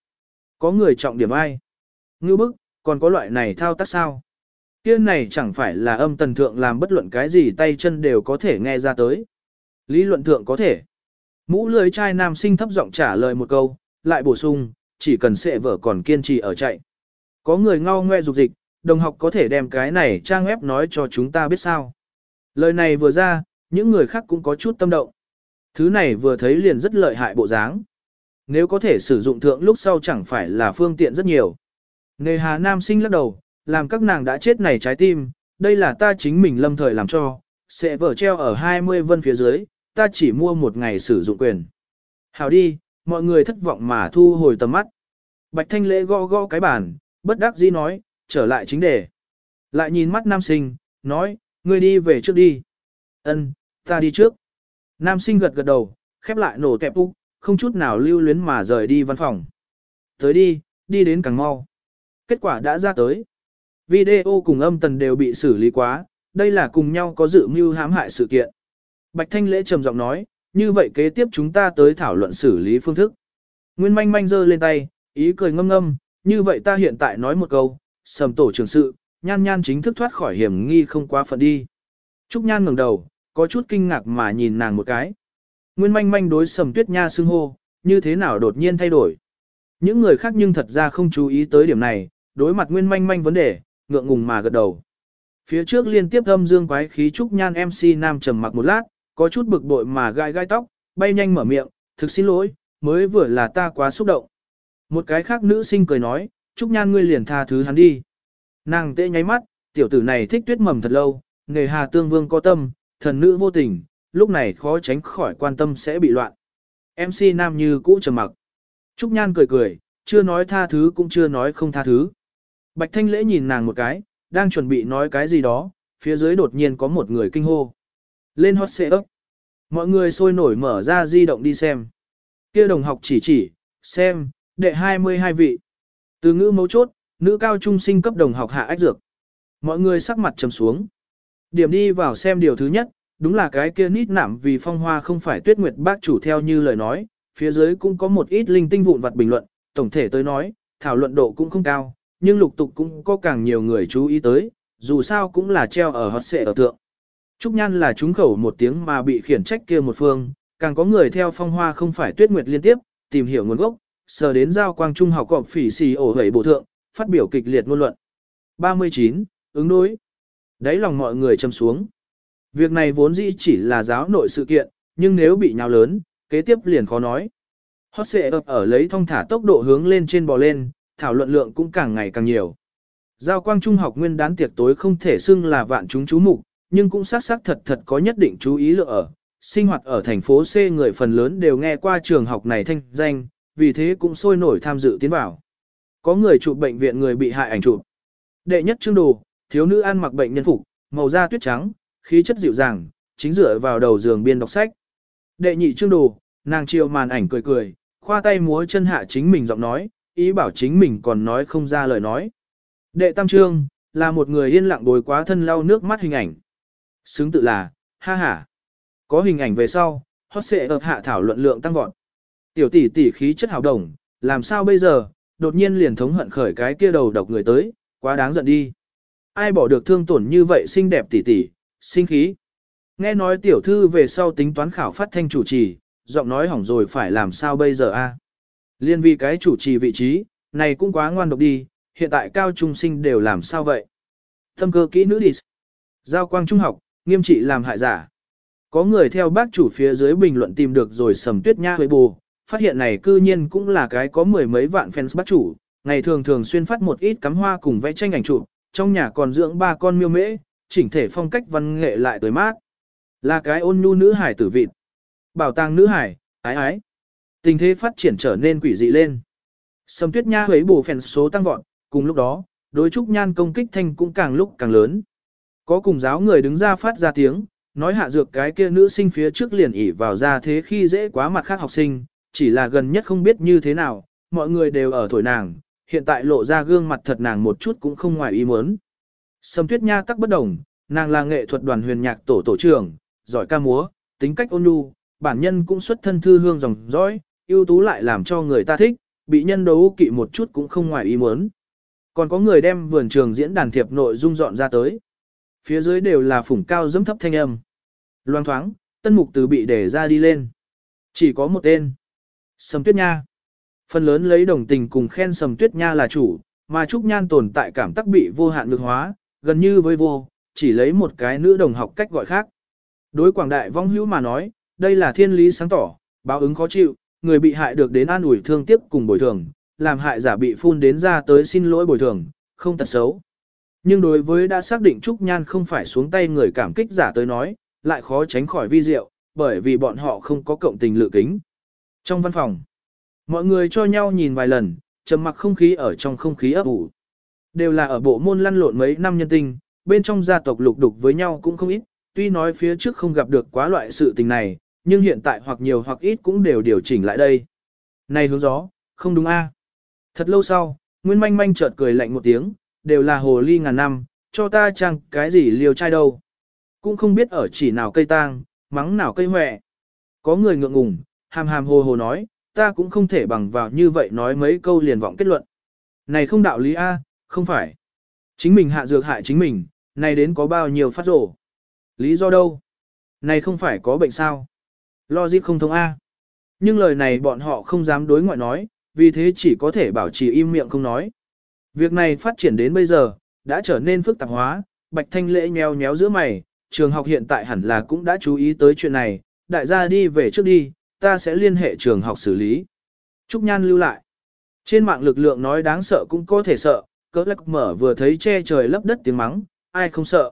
Có người trọng điểm ai? Ngư bức, còn có loại này thao tác sao? Kia này chẳng phải là âm tần thượng làm bất luận cái gì tay chân đều có thể nghe ra tới. Lý luận thượng có thể. Mũ lưới trai nam sinh thấp giọng trả lời một câu, lại bổ sung, chỉ cần sệ vợ còn kiên trì ở chạy. Có người ngao ngoe dục dịch, đồng học có thể đem cái này trang web nói cho chúng ta biết sao. Lời này vừa ra, những người khác cũng có chút tâm động. Thứ này vừa thấy liền rất lợi hại bộ dáng. Nếu có thể sử dụng thượng lúc sau chẳng phải là phương tiện rất nhiều. Nề hà nam sinh lắc đầu, làm các nàng đã chết này trái tim, đây là ta chính mình lâm thời làm cho, sẽ vở treo ở 20 vân phía dưới, ta chỉ mua một ngày sử dụng quyền. Hào đi, mọi người thất vọng mà thu hồi tầm mắt. Bạch Thanh Lễ gõ gõ cái bàn, bất đắc dĩ nói, trở lại chính đề. Lại nhìn mắt nam sinh, nói, ngươi đi về trước đi. Ân, ta đi trước. Nam sinh gật gật đầu, khép lại nổ tẹp úc, không chút nào lưu luyến mà rời đi văn phòng. Tới đi, đi đến càng mau. Kết quả đã ra tới. Video cùng âm tần đều bị xử lý quá, đây là cùng nhau có dự mưu hãm hại sự kiện. Bạch Thanh Lễ trầm giọng nói, như vậy kế tiếp chúng ta tới thảo luận xử lý phương thức. Nguyên manh manh giơ lên tay, ý cười ngâm ngâm, như vậy ta hiện tại nói một câu, sầm tổ trưởng sự, nhan nhan chính thức thoát khỏi hiểm nghi không quá phận đi. Trúc nhan ngẩng đầu, có chút kinh ngạc mà nhìn nàng một cái. Nguyên manh manh đối sầm tuyết nha xưng hô, như thế nào đột nhiên thay đổi. Những người khác nhưng thật ra không chú ý tới điểm này, đối mặt nguyên manh manh vấn đề, ngượng ngùng mà gật đầu. Phía trước liên tiếp âm dương quái khí Trúc Nhan MC Nam trầm mặc một lát, có chút bực bội mà gai gai tóc, bay nhanh mở miệng, thực xin lỗi, mới vừa là ta quá xúc động. Một cái khác nữ sinh cười nói, Trúc Nhan ngươi liền tha thứ hắn đi. Nàng tệ nháy mắt, tiểu tử này thích tuyết mầm thật lâu, nghề hà tương vương có tâm, thần nữ vô tình, lúc này khó tránh khỏi quan tâm sẽ bị loạn. MC Nam như cũ trầm mặc. Trúc Nhan cười cười, chưa nói tha thứ cũng chưa nói không tha thứ. Bạch Thanh Lễ nhìn nàng một cái, đang chuẩn bị nói cái gì đó, phía dưới đột nhiên có một người kinh hô. Lên hot xe ấp. Mọi người sôi nổi mở ra di động đi xem. kia đồng học chỉ chỉ, xem, đệ 22 vị. Từ ngữ mấu chốt, nữ cao trung sinh cấp đồng học hạ ách dược. Mọi người sắc mặt trầm xuống. Điểm đi vào xem điều thứ nhất, đúng là cái kia nít nạm vì phong hoa không phải tuyết nguyệt bác chủ theo như lời nói, phía dưới cũng có một ít linh tinh vụn vặt bình luận, tổng thể tới nói, thảo luận độ cũng không cao, nhưng lục tục cũng có càng nhiều người chú ý tới, dù sao cũng là treo ở hot xệ ở tượng. Trúc Nhan là trúng khẩu một tiếng mà bị khiển trách kia một phương, càng có người theo phong hoa không phải tuyết nguyệt liên tiếp, tìm hiểu nguồn gốc, sờ đến giao quang trung học cọp phỉ xì ổ hẩy bộ thượng, phát biểu kịch liệt ngôn luận. 39. Ứng đối. Đấy lòng mọi người châm xuống. Việc này vốn dĩ chỉ là giáo nội sự kiện, nhưng nếu bị nhào lớn, kế tiếp liền khó nói. Hót xệ ập ở lấy thông thả tốc độ hướng lên trên bò lên, thảo luận lượng cũng càng ngày càng nhiều. Giao quang trung học nguyên đán tiệc tối không thể xưng là vạn chúng chú mục, nhưng cũng xác xác thật thật có nhất định chú ý lựa ở. Sinh hoạt ở thành phố C người phần lớn đều nghe qua trường học này thanh danh, vì thế cũng sôi nổi tham dự tiến vào. Có người chụp bệnh viện người bị hại ảnh chụp. Đệ nhất chương đồ, thiếu nữ ăn mặc bệnh nhân phục, màu da tuyết trắng, khí chất dịu dàng, chính dựa vào đầu giường biên đọc sách. Đệ nhị chương đồ, nàng chiều màn ảnh cười cười, khoa tay múa chân hạ chính mình giọng nói, ý bảo chính mình còn nói không ra lời nói. Đệ tam trương, là một người yên lặng bồi quá thân lau nước mắt hình ảnh. Xứng tự là, ha ha. Có hình ảnh về sau, hot sẽ ập hạ thảo luận lượng tăng vọt. Tiểu tỷ tỷ khí chất hào đồng, làm sao bây giờ, đột nhiên liền thống hận khởi cái kia đầu độc người tới, quá đáng giận đi. Ai bỏ được thương tổn như vậy xinh đẹp tỷ tỷ, sinh khí. Nghe nói tiểu thư về sau tính toán khảo phát thanh chủ trì, giọng nói hỏng rồi phải làm sao bây giờ a? Liên vì cái chủ trì vị trí, này cũng quá ngoan độc đi, hiện tại cao trung sinh đều làm sao vậy? Thâm cơ kỹ nữ đi. Giao quang trung học, nghiêm trị làm hại giả. Có người theo bác chủ phía dưới bình luận tìm được rồi sầm tuyết nha với bù, phát hiện này cư nhiên cũng là cái có mười mấy vạn fans bác chủ, ngày thường thường xuyên phát một ít cắm hoa cùng vẽ tranh ảnh chụp, trong nhà còn dưỡng ba con miêu mễ, chỉnh thể phong cách văn nghệ lại tới mát. Là cái ôn nhu nữ hải tử vịt. Bảo tàng nữ hải, ái ái. Tình thế phát triển trở nên quỷ dị lên. Sầm tuyết nha huế bù phèn số tăng vọt, cùng lúc đó, đối trúc nhan công kích thanh cũng càng lúc càng lớn. Có cùng giáo người đứng ra phát ra tiếng, nói hạ dược cái kia nữ sinh phía trước liền ỉ vào ra thế khi dễ quá mặt khác học sinh, chỉ là gần nhất không biết như thế nào, mọi người đều ở thổi nàng, hiện tại lộ ra gương mặt thật nàng một chút cũng không ngoài ý muốn. Sầm tuyết nha tắc bất đồng, nàng là nghệ thuật đoàn huyền nhạc tổ tổ trưởng, giỏi ca múa, tính cách ôn nhu, bản nhân cũng xuất thân thư hương dòng dõi, ưu tú lại làm cho người ta thích, bị nhân đấu kỵ một chút cũng không ngoài ý muốn. Còn có người đem vườn trường diễn đàn thiệp nội dung dọn ra tới. Phía dưới đều là phủng cao dẫm thấp thanh âm. loan thoáng, tân mục từ bị để ra đi lên. Chỉ có một tên. Sầm tuyết nha. Phần lớn lấy đồng tình cùng khen sầm tuyết nha là chủ, mà Trúc Nhan tồn tại cảm tắc bị vô hạn ngược hóa, gần như với vô, chỉ lấy một cái nữ đồng học cách gọi khác. Đối quảng đại vong hữu mà nói, đây là thiên lý sáng tỏ, báo ứng khó chịu, người bị hại được đến an ủi thương tiếp cùng bồi thường, làm hại giả bị phun đến ra tới xin lỗi bồi thường, không tật xấu. Nhưng đối với đã xác định Trúc Nhan không phải xuống tay người cảm kích giả tới nói, lại khó tránh khỏi vi diệu, bởi vì bọn họ không có cộng tình lựa kính. Trong văn phòng, mọi người cho nhau nhìn vài lần, trầm mặc không khí ở trong không khí ấp ủ. Đều là ở bộ môn lăn lộn mấy năm nhân tình, bên trong gia tộc lục đục với nhau cũng không ít, tuy nói phía trước không gặp được quá loại sự tình này, nhưng hiện tại hoặc nhiều hoặc ít cũng đều điều chỉnh lại đây. Này hướng gió, không đúng a? À. Thật lâu sau, Nguyên Manh Manh chợt cười lạnh một tiếng, đều là hồ ly ngàn năm, cho ta chăng cái gì liều trai đâu. Cũng không biết ở chỉ nào cây tang, mắng nào cây hoẹ. Có người ngượng ngùng, hàm hàm hồ hồ nói, ta cũng không thể bằng vào như vậy nói mấy câu liền vọng kết luận. Này không đạo lý A, không phải. Chính mình hạ dược hại chính mình, này đến có bao nhiêu phát rổ. Lý do đâu? Này không phải có bệnh sao? Logic không thông A. Nhưng lời này bọn họ không dám đối ngoại nói, vì thế chỉ có thể bảo trì im miệng không nói. Việc này phát triển đến bây giờ, đã trở nên phức tạp hóa, Bạch Thanh Lễ nheo nhéo giữa mày, trường học hiện tại hẳn là cũng đã chú ý tới chuyện này, đại gia đi về trước đi, ta sẽ liên hệ trường học xử lý. Trúc Nhan lưu lại. Trên mạng lực lượng nói đáng sợ cũng có thể sợ, cỡ lắc mở vừa thấy che trời lấp đất tiếng mắng, ai không sợ.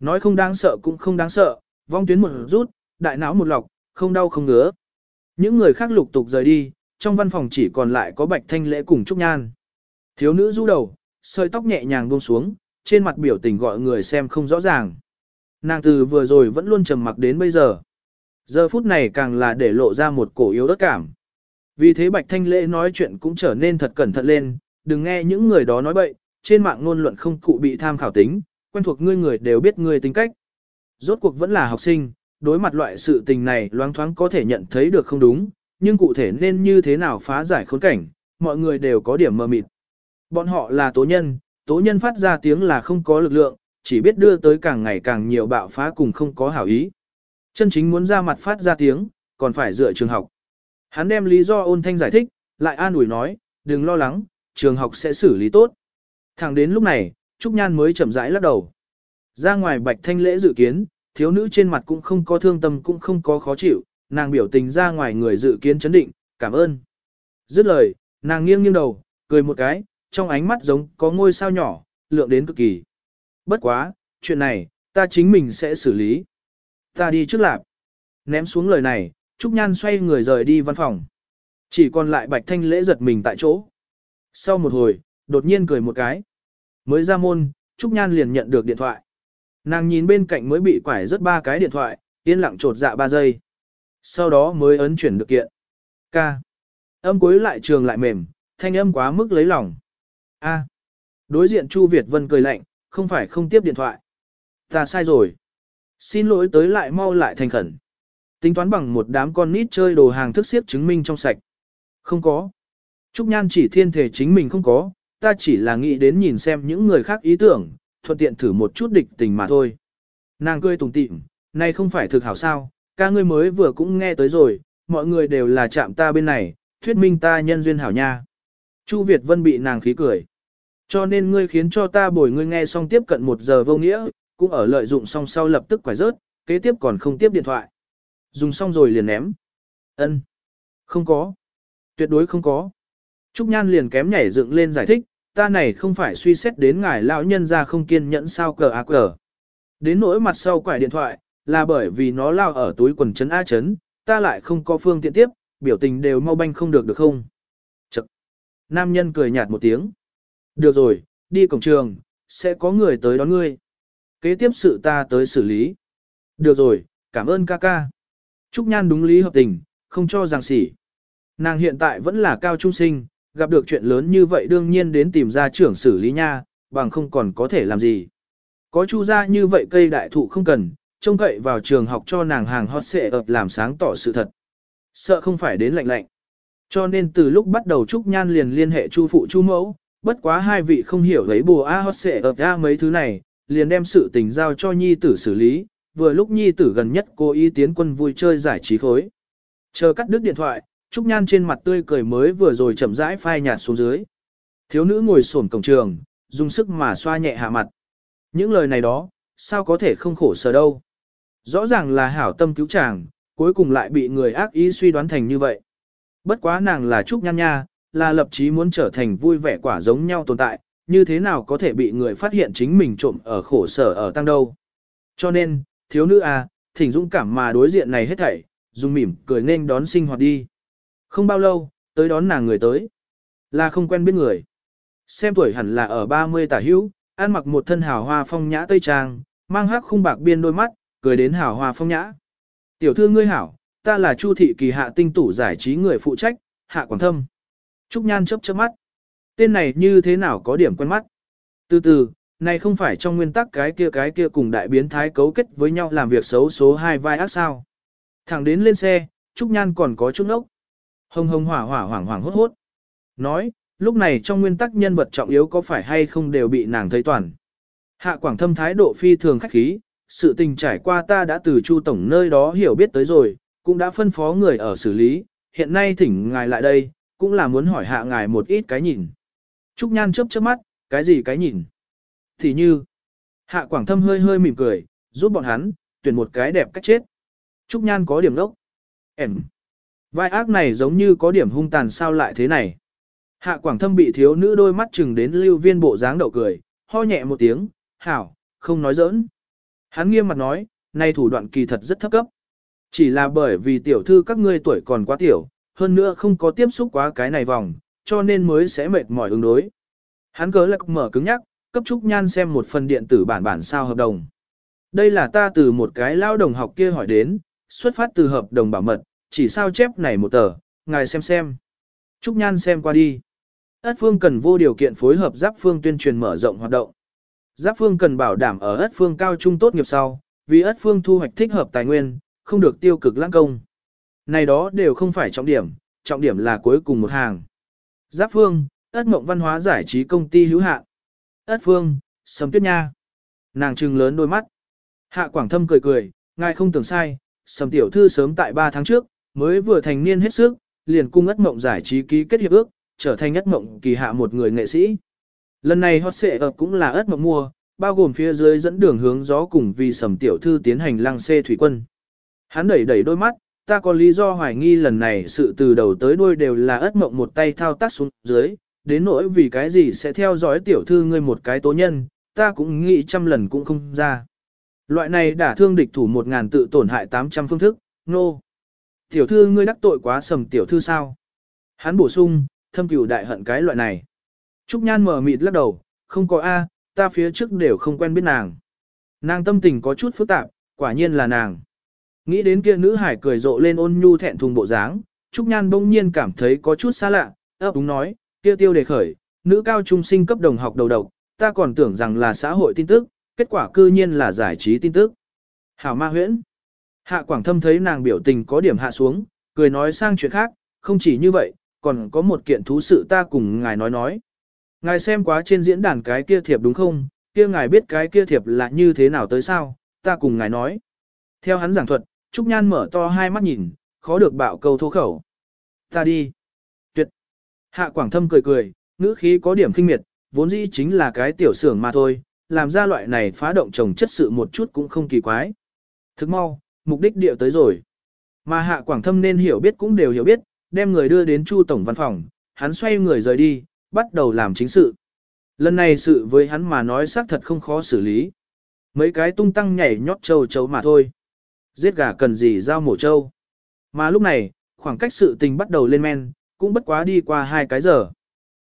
Nói không đáng sợ cũng không đáng sợ, vong tuyến một rút, đại não một lọc, không đau không ngứa. Những người khác lục tục rời đi, trong văn phòng chỉ còn lại có Bạch Thanh Lễ cùng Trúc Nhan. Thiếu nữ rũ đầu, sợi tóc nhẹ nhàng buông xuống, trên mặt biểu tình gọi người xem không rõ ràng. Nàng từ vừa rồi vẫn luôn trầm mặc đến bây giờ. Giờ phút này càng là để lộ ra một cổ yếu đất cảm. Vì thế Bạch Thanh Lễ nói chuyện cũng trở nên thật cẩn thận lên, đừng nghe những người đó nói bậy, trên mạng ngôn luận không cụ bị tham khảo tính, quen thuộc ngươi người đều biết ngươi tính cách. Rốt cuộc vẫn là học sinh, đối mặt loại sự tình này loáng thoáng có thể nhận thấy được không đúng, nhưng cụ thể nên như thế nào phá giải khốn cảnh, mọi người đều có điểm mờ mịt. Bọn họ là tố nhân, tố nhân phát ra tiếng là không có lực lượng, chỉ biết đưa tới càng ngày càng nhiều bạo phá cùng không có hảo ý. Chân chính muốn ra mặt phát ra tiếng, còn phải dựa trường học. Hắn đem lý do ôn thanh giải thích, lại an ủi nói, đừng lo lắng, trường học sẽ xử lý tốt. Thẳng đến lúc này, Trúc Nhan mới chậm rãi lắc đầu. Ra ngoài bạch thanh lễ dự kiến, thiếu nữ trên mặt cũng không có thương tâm cũng không có khó chịu, nàng biểu tình ra ngoài người dự kiến chấn định, cảm ơn. Dứt lời, nàng nghiêng nghiêng đầu, cười một cái, trong ánh mắt giống có ngôi sao nhỏ, lượng đến cực kỳ. Bất quá, chuyện này, ta chính mình sẽ xử lý. Ta đi trước lạp. Ném xuống lời này, Trúc Nhan xoay người rời đi văn phòng. Chỉ còn lại Bạch Thanh lễ giật mình tại chỗ. Sau một hồi, đột nhiên cười một cái. Mới ra môn, Trúc Nhan liền nhận được điện thoại. Nàng nhìn bên cạnh mới bị quải rất ba cái điện thoại, yên lặng trột dạ ba giây. Sau đó mới ấn chuyển được kiện. K. Âm cuối lại trường lại mềm, thanh âm quá mức lấy lòng. A. Đối diện Chu Việt Vân cười lạnh, không phải không tiếp điện thoại. Ta sai rồi. Xin lỗi tới lại mau lại thành khẩn. Tính toán bằng một đám con nít chơi đồ hàng thức xiếp chứng minh trong sạch. Không có. Trúc Nhan chỉ thiên thể chính mình không có, ta chỉ là nghĩ đến nhìn xem những người khác ý tưởng, thuận tiện thử một chút địch tình mà thôi. Nàng cười tùng tịm, này không phải thực hảo sao, ca ngươi mới vừa cũng nghe tới rồi, mọi người đều là chạm ta bên này, thuyết minh ta nhân duyên hảo nha. Chu Việt Vân bị nàng khí cười. Cho nên ngươi khiến cho ta bồi ngươi nghe xong tiếp cận một giờ vô nghĩa, cũng ở lợi dụng xong sau lập tức quải rớt, kế tiếp còn không tiếp điện thoại. Dùng xong rồi liền ném. Ân, Không có. Tuyệt đối không có. Trúc Nhan liền kém nhảy dựng lên giải thích, ta này không phải suy xét đến ngài lão nhân ra không kiên nhẫn sao cờ á cờ. Đến nỗi mặt sau quải điện thoại, là bởi vì nó lao ở túi quần chấn A chấn, ta lại không có phương tiện tiếp, biểu tình đều mau banh không được được không. Chật. Nam nhân cười nhạt một tiếng. Được rồi, đi cổng trường, sẽ có người tới đón ngươi. Kế tiếp sự ta tới xử lý. Được rồi, cảm ơn ca ca. Trúc Nhan đúng lý hợp tình, không cho giảng sỉ. Nàng hiện tại vẫn là cao trung sinh, gặp được chuyện lớn như vậy đương nhiên đến tìm ra trưởng xử lý nha, bằng không còn có thể làm gì. Có chu ra như vậy cây đại thụ không cần, trông cậy vào trường học cho nàng hàng hot xệ ập làm sáng tỏ sự thật. Sợ không phải đến lạnh lạnh. Cho nên từ lúc bắt đầu Trúc Nhan liền liên hệ chu phụ chu mẫu, bất quá hai vị không hiểu thấy bùa A hot xệ ập ra mấy thứ này, liền đem sự tình giao cho nhi tử xử lý, vừa lúc nhi tử gần nhất cô ý tiến quân vui chơi giải trí khối. Chờ cắt đứt điện thoại, Trúc Nhan trên mặt tươi cười mới vừa rồi chậm rãi phai nhạt xuống dưới. Thiếu nữ ngồi xổm cổng trường, dùng sức mà xoa nhẹ hạ mặt. Những lời này đó, sao có thể không khổ sở đâu. Rõ ràng là hảo tâm cứu chàng, cuối cùng lại bị người ác ý suy đoán thành như vậy. Bất quá nàng là Trúc Nhan Nha, là lập chí muốn trở thành vui vẻ quả giống nhau tồn tại, như thế nào có thể bị người phát hiện chính mình trộm ở khổ sở ở tăng đâu. Cho nên, thiếu nữ à, thỉnh dũng cảm mà đối diện này hết thảy, dùng mỉm cười nên đón sinh hoạt đi. Không bao lâu, tới đón nàng người tới. Là không quen biết người. Xem tuổi hẳn là ở 30 tả hữu, ăn mặc một thân hào hoa phong nhã tây trang, mang hắc khung bạc biên đôi mắt, cười đến hào hoa phong nhã. Tiểu thư ngươi hảo, ta là Chu thị kỳ hạ tinh tủ giải trí người phụ trách, hạ quảng thâm. Trúc Nhan chớp chớp mắt. Tên này như thế nào có điểm quen mắt. Từ từ, này không phải trong nguyên tắc cái kia cái kia cùng đại biến thái cấu kết với nhau làm việc xấu số hai vai ác sao. Thẳng đến lên xe, Trúc Nhan còn có chút nốc. Hồng hồng hỏa hỏa hoảng hoảng hốt hốt. Nói, lúc này trong nguyên tắc nhân vật trọng yếu có phải hay không đều bị nàng thấy toàn. Hạ Quảng Thâm thái độ phi thường khách khí, sự tình trải qua ta đã từ Chu tổng nơi đó hiểu biết tới rồi, cũng đã phân phó người ở xử lý, hiện nay thỉnh ngài lại đây, cũng là muốn hỏi hạ ngài một ít cái nhìn. Trúc Nhan chớp chớp mắt, cái gì cái nhìn? Thì như, Hạ Quảng Thâm hơi hơi mỉm cười, giúp bọn hắn, tuyển một cái đẹp cách chết. Trúc Nhan có điểm đốc. Em. Vai ác này giống như có điểm hung tàn sao lại thế này. Hạ Quảng Thâm bị thiếu nữ đôi mắt chừng đến lưu viên bộ dáng đậu cười, ho nhẹ một tiếng, hảo, không nói giỡn. Hắn nghiêm mặt nói, nay thủ đoạn kỳ thật rất thấp cấp. Chỉ là bởi vì tiểu thư các ngươi tuổi còn quá tiểu, hơn nữa không có tiếp xúc quá cái này vòng, cho nên mới sẽ mệt mỏi ứng đối. Hắn cớ lạc mở cứng nhắc, cấp Trúc Nhan xem một phần điện tử bản bản sao hợp đồng. Đây là ta từ một cái lao đồng học kia hỏi đến, xuất phát từ hợp đồng bảo mật, chỉ sao chép này một tờ, ngài xem xem. Trúc Nhan xem qua đi. Ất Phương cần vô điều kiện phối hợp Giáp Phương tuyên truyền mở rộng hoạt động. Giáp Phương cần bảo đảm ở Ất Phương cao trung tốt nghiệp sau, vì Ất Phương thu hoạch thích hợp tài nguyên, không được tiêu cực lãng công. Này đó đều không phải trọng điểm, trọng điểm là cuối cùng một hàng. Giáp Phương, Ất Mộng Văn hóa giải trí công ty hữu hạn. Ất Phương, Sầm Tuyết Nha. Nàng trừng lớn đôi mắt. Hạ Quảng Thâm cười cười, ngài không tưởng sai, Sầm tiểu thư sớm tại 3 tháng trước, mới vừa thành niên hết sức, liền cung Ất Mộng giải trí ký kết hiệp ước, trở thành Ất Mộng kỳ hạ một người nghệ sĩ. Lần này hot xệ ập cũng là Ất Mộng mua, bao gồm phía dưới dẫn đường hướng gió cùng vì Sầm tiểu thư tiến hành lăng xê thủy quân. Hắn đẩy đẩy đôi mắt, ta có lý do hoài nghi lần này sự từ đầu tới đuôi đều là ất mộng một tay thao tác xuống dưới, đến nỗi vì cái gì sẽ theo dõi tiểu thư ngươi một cái tố nhân, ta cũng nghĩ trăm lần cũng không ra. Loại này đã thương địch thủ một ngàn tự tổn hại 800 phương thức, nô. No. Tiểu thư ngươi đắc tội quá sầm tiểu thư sao? Hắn bổ sung, thâm cửu đại hận cái loại này. Trúc Nhan mở mịt lắc đầu, không có A, ta phía trước đều không quen biết nàng. Nàng tâm tình có chút phức tạp, quả nhiên là nàng. Nghĩ đến kia nữ hải cười rộ lên ôn nhu thẹn thùng bộ dáng, Trúc Nhan bỗng nhiên cảm thấy có chút xa lạ, ấp đúng nói, kia tiêu đề khởi, nữ cao trung sinh cấp đồng học đầu độc, ta còn tưởng rằng là xã hội tin tức, kết quả cư nhiên là giải trí tin tức. Hảo ma huyễn. Hạ Quảng Thâm thấy nàng biểu tình có điểm hạ xuống, cười nói sang chuyện khác, không chỉ như vậy, còn có một kiện thú sự ta cùng ngài nói nói. Ngài xem quá trên diễn đàn cái kia thiệp đúng không, kia ngài biết cái kia thiệp là như thế nào tới sao, ta cùng ngài nói. Theo hắn giảng thuật, Trúc Nhan mở to hai mắt nhìn, khó được bạo câu thô khẩu. Ta đi. Tuyệt. Hạ Quảng Thâm cười cười, ngữ khí có điểm kinh miệt, vốn dĩ chính là cái tiểu xưởng mà thôi, làm ra loại này phá động trồng chất sự một chút cũng không kỳ quái. Thức mau, mục đích địa tới rồi. Mà Hạ Quảng Thâm nên hiểu biết cũng đều hiểu biết, đem người đưa đến Chu Tổng văn phòng, hắn xoay người rời đi, bắt đầu làm chính sự. Lần này sự với hắn mà nói xác thật không khó xử lý. Mấy cái tung tăng nhảy nhót châu chấu mà thôi. Giết gà cần gì giao mổ trâu. Mà lúc này, khoảng cách sự tình bắt đầu lên men, cũng bất quá đi qua hai cái giờ.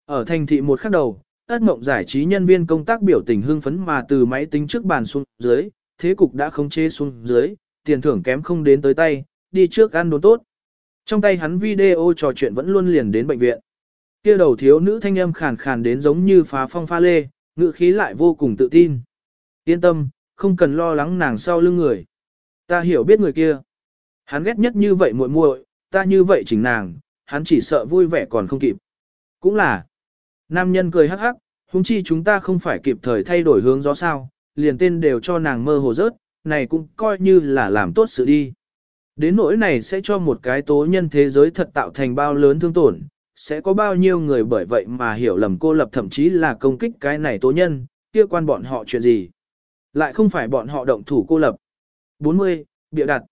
Ở thành thị một khắc đầu, ất mộng giải trí nhân viên công tác biểu tình hưng phấn mà từ máy tính trước bàn xuống dưới, thế cục đã không chế xuống dưới, tiền thưởng kém không đến tới tay, đi trước ăn đốn tốt. Trong tay hắn video trò chuyện vẫn luôn liền đến bệnh viện. Kia đầu thiếu nữ thanh âm khàn khàn đến giống như phá phong pha lê, ngữ khí lại vô cùng tự tin. Yên tâm, không cần lo lắng nàng sau lưng người. Ta hiểu biết người kia. Hắn ghét nhất như vậy muội muội, ta như vậy chỉnh nàng, hắn chỉ sợ vui vẻ còn không kịp. Cũng là. Nam nhân cười hắc hắc, huống chi chúng ta không phải kịp thời thay đổi hướng gió sao, liền tên đều cho nàng mơ hồ rớt, này cũng coi như là làm tốt sự đi. Đến nỗi này sẽ cho một cái tố nhân thế giới thật tạo thành bao lớn thương tổn, sẽ có bao nhiêu người bởi vậy mà hiểu lầm cô lập thậm chí là công kích cái này tố nhân, kia quan bọn họ chuyện gì. Lại không phải bọn họ động thủ cô lập. 40. Bịa đặt.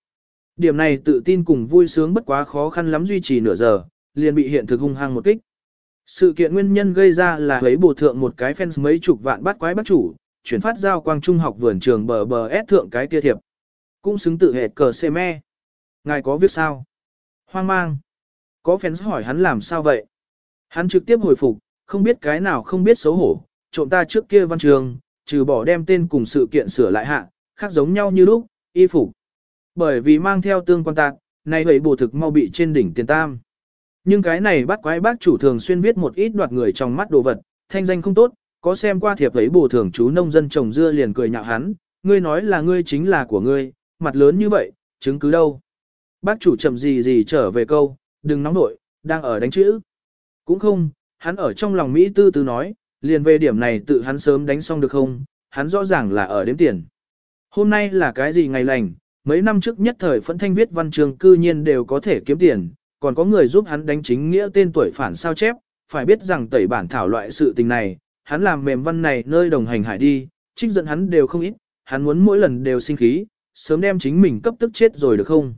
Điểm này tự tin cùng vui sướng bất quá khó khăn lắm duy trì nửa giờ, liền bị hiện thực hung hăng một kích. Sự kiện nguyên nhân gây ra là ấy bổ thượng một cái fans mấy chục vạn bắt quái bắt chủ, chuyển phát giao quang trung học vườn trường bờ bờ ép thượng cái kia thiệp. Cũng xứng tự hệt cờ xe me. Ngài có việc sao? Hoang mang. Có fans hỏi hắn làm sao vậy? Hắn trực tiếp hồi phục, không biết cái nào không biết xấu hổ, trộm ta trước kia văn trường, trừ bỏ đem tên cùng sự kiện sửa lại hạ, khác giống nhau như lúc, y phục. Bởi vì mang theo tương quan tạc, nay vậy bổ thực mau bị trên đỉnh tiền tam. Nhưng cái này bắt quái bác chủ thường xuyên viết một ít đoạt người trong mắt đồ vật, thanh danh không tốt, có xem qua thiệp ấy bổ thường chú nông dân trồng dưa liền cười nhạo hắn, ngươi nói là ngươi chính là của ngươi, mặt lớn như vậy, chứng cứ đâu. Bác chủ chậm gì gì trở về câu, đừng nóng nội, đang ở đánh chữ. Cũng không, hắn ở trong lòng Mỹ tư tư nói, liền về điểm này tự hắn sớm đánh xong được không, hắn rõ ràng là ở đếm tiền. Hôm nay là cái gì ngày lành, mấy năm trước nhất thời phẫn thanh viết văn trường cư nhiên đều có thể kiếm tiền, còn có người giúp hắn đánh chính nghĩa tên tuổi phản sao chép, phải biết rằng tẩy bản thảo loại sự tình này, hắn làm mềm văn này nơi đồng hành hải đi, trích dẫn hắn đều không ít, hắn muốn mỗi lần đều sinh khí, sớm đem chính mình cấp tức chết rồi được không?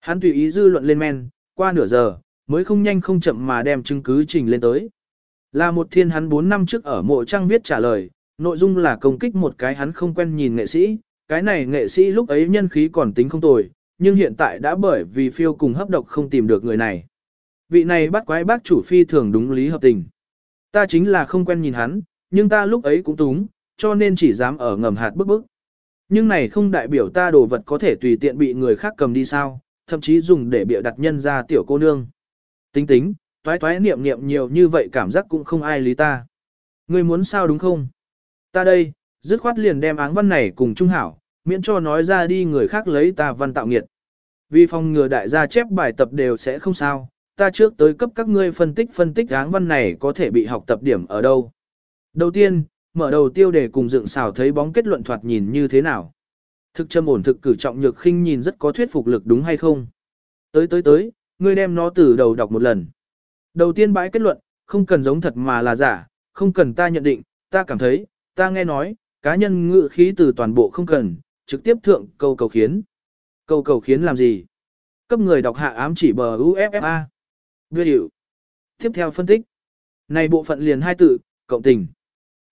Hắn tùy ý dư luận lên men, qua nửa giờ, mới không nhanh không chậm mà đem chứng cứ trình lên tới. Là một thiên hắn 4 năm trước ở mộ trang viết trả lời, nội dung là công kích một cái hắn không quen nhìn nghệ sĩ, cái này nghệ sĩ lúc ấy nhân khí còn tính không tồi, nhưng hiện tại đã bởi vì phiêu cùng hấp độc không tìm được người này. Vị này bắt quái bác chủ phi thường đúng lý hợp tình. Ta chính là không quen nhìn hắn, nhưng ta lúc ấy cũng túng, cho nên chỉ dám ở ngầm hạt bức bức. Nhưng này không đại biểu ta đồ vật có thể tùy tiện bị người khác cầm đi sao, thậm chí dùng để bịa đặt nhân ra tiểu cô nương. Tính tính, toái toái niệm niệm nhiều như vậy cảm giác cũng không ai lý ta. Ngươi muốn sao đúng không? Ta đây, dứt khoát liền đem áng văn này cùng Trung Hảo, miễn cho nói ra đi người khác lấy ta văn tạo nghiệt. Vì phòng ngừa đại gia chép bài tập đều sẽ không sao, ta trước tới cấp các ngươi phân tích phân tích áng văn này có thể bị học tập điểm ở đâu. Đầu tiên, mở đầu tiêu đề cùng dựng xào thấy bóng kết luận thoạt nhìn như thế nào. Thực châm ổn thực cử trọng nhược khinh nhìn rất có thuyết phục lực đúng hay không. Tới tới tới, ngươi đem nó từ đầu đọc một lần. Đầu tiên bãi kết luận, không cần giống thật mà là giả, không cần ta nhận định, ta cảm thấy, ta nghe nói, cá nhân ngự khí từ toàn bộ không cần, trực tiếp thượng câu cầu khiến. Câu cầu khiến làm gì? Cấp người đọc hạ ám chỉ bờ UFFA. Viết hiệu. Tiếp theo phân tích. Này bộ phận liền hai tự, cộng tình.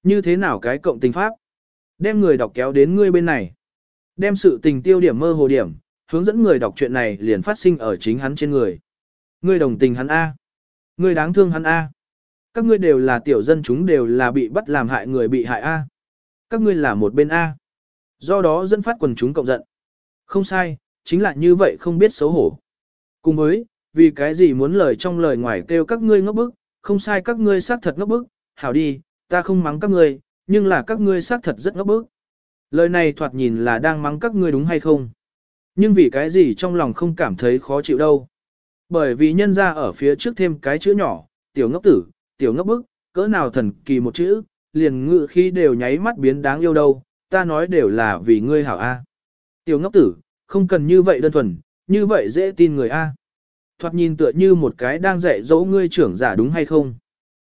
Như thế nào cái cộng tình pháp? Đem người đọc kéo đến ngươi bên này. Đem sự tình tiêu điểm mơ hồ điểm, hướng dẫn người đọc chuyện này liền phát sinh ở chính hắn trên người. Ngươi đồng tình hắn A. Ngươi đáng thương hắn A. Các ngươi đều là tiểu dân chúng đều là bị bắt làm hại người bị hại A. Các ngươi là một bên A. Do đó dẫn phát quần chúng cộng giận. Không sai, chính là như vậy không biết xấu hổ. Cùng với, vì cái gì muốn lời trong lời ngoài kêu các ngươi ngốc bức, không sai các ngươi xác thật ngốc bức, hảo đi, ta không mắng các ngươi, nhưng là các ngươi xác thật rất ngốc bức. Lời này thoạt nhìn là đang mắng các ngươi đúng hay không? Nhưng vì cái gì trong lòng không cảm thấy khó chịu đâu? Bởi vì nhân ra ở phía trước thêm cái chữ nhỏ, tiểu ngốc tử, tiểu ngốc bức, cỡ nào thần kỳ một chữ, liền ngự khi đều nháy mắt biến đáng yêu đâu, ta nói đều là vì ngươi hảo A. Tiểu ngốc tử, không cần như vậy đơn thuần, như vậy dễ tin người A. Thoạt nhìn tựa như một cái đang dạy dỗ ngươi trưởng giả đúng hay không?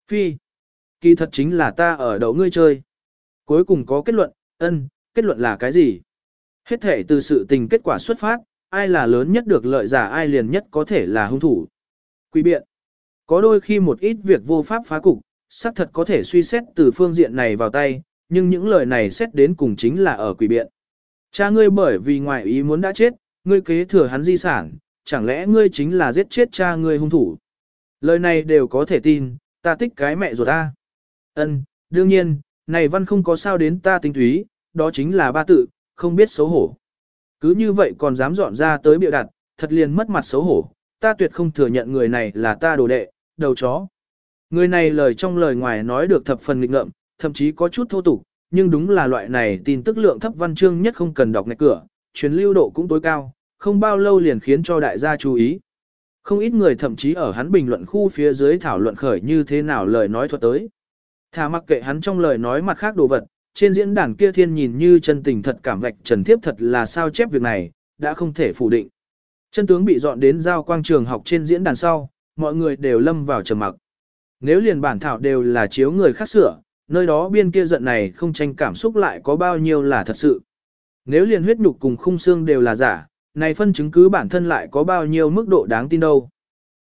Phi. Kỳ thật chính là ta ở đậu ngươi chơi. Cuối cùng có kết luận, ân, kết luận là cái gì? Hết thể từ sự tình kết quả xuất phát, ai là lớn nhất được lợi giả ai liền nhất có thể là hung thủ. Quý biện. Có đôi khi một ít việc vô pháp phá cục, xác thật có thể suy xét từ phương diện này vào tay, nhưng những lời này xét đến cùng chính là ở quỷ biện. Cha ngươi bởi vì ngoại ý muốn đã chết, ngươi kế thừa hắn di sản, chẳng lẽ ngươi chính là giết chết cha ngươi hung thủ? Lời này đều có thể tin, ta thích cái mẹ ruột ta. Ân, đương nhiên, này văn không có sao đến ta tinh túy, đó chính là ba tự, không biết xấu hổ. Cứ như vậy còn dám dọn ra tới biểu đặt, thật liền mất mặt xấu hổ, ta tuyệt không thừa nhận người này là ta đồ đệ, đầu chó. Người này lời trong lời ngoài nói được thập phần nghịch ngợm, thậm chí có chút thô tục, nhưng đúng là loại này tin tức lượng thấp văn chương nhất không cần đọc ngạch cửa, truyền lưu độ cũng tối cao, không bao lâu liền khiến cho đại gia chú ý. Không ít người thậm chí ở hắn bình luận khu phía dưới thảo luận khởi như thế nào lời nói thuật tới. Thà mặc kệ hắn trong lời nói mặt khác đồ vật, trên diễn đàn kia thiên nhìn như chân tình thật cảm vạch trần thiếp thật là sao chép việc này, đã không thể phủ định. Chân tướng bị dọn đến giao quang trường học trên diễn đàn sau, mọi người đều lâm vào trầm mặc. Nếu liền bản thảo đều là chiếu người khác sửa, nơi đó biên kia giận này không tranh cảm xúc lại có bao nhiêu là thật sự. Nếu liền huyết nhục cùng khung xương đều là giả, này phân chứng cứ bản thân lại có bao nhiêu mức độ đáng tin đâu.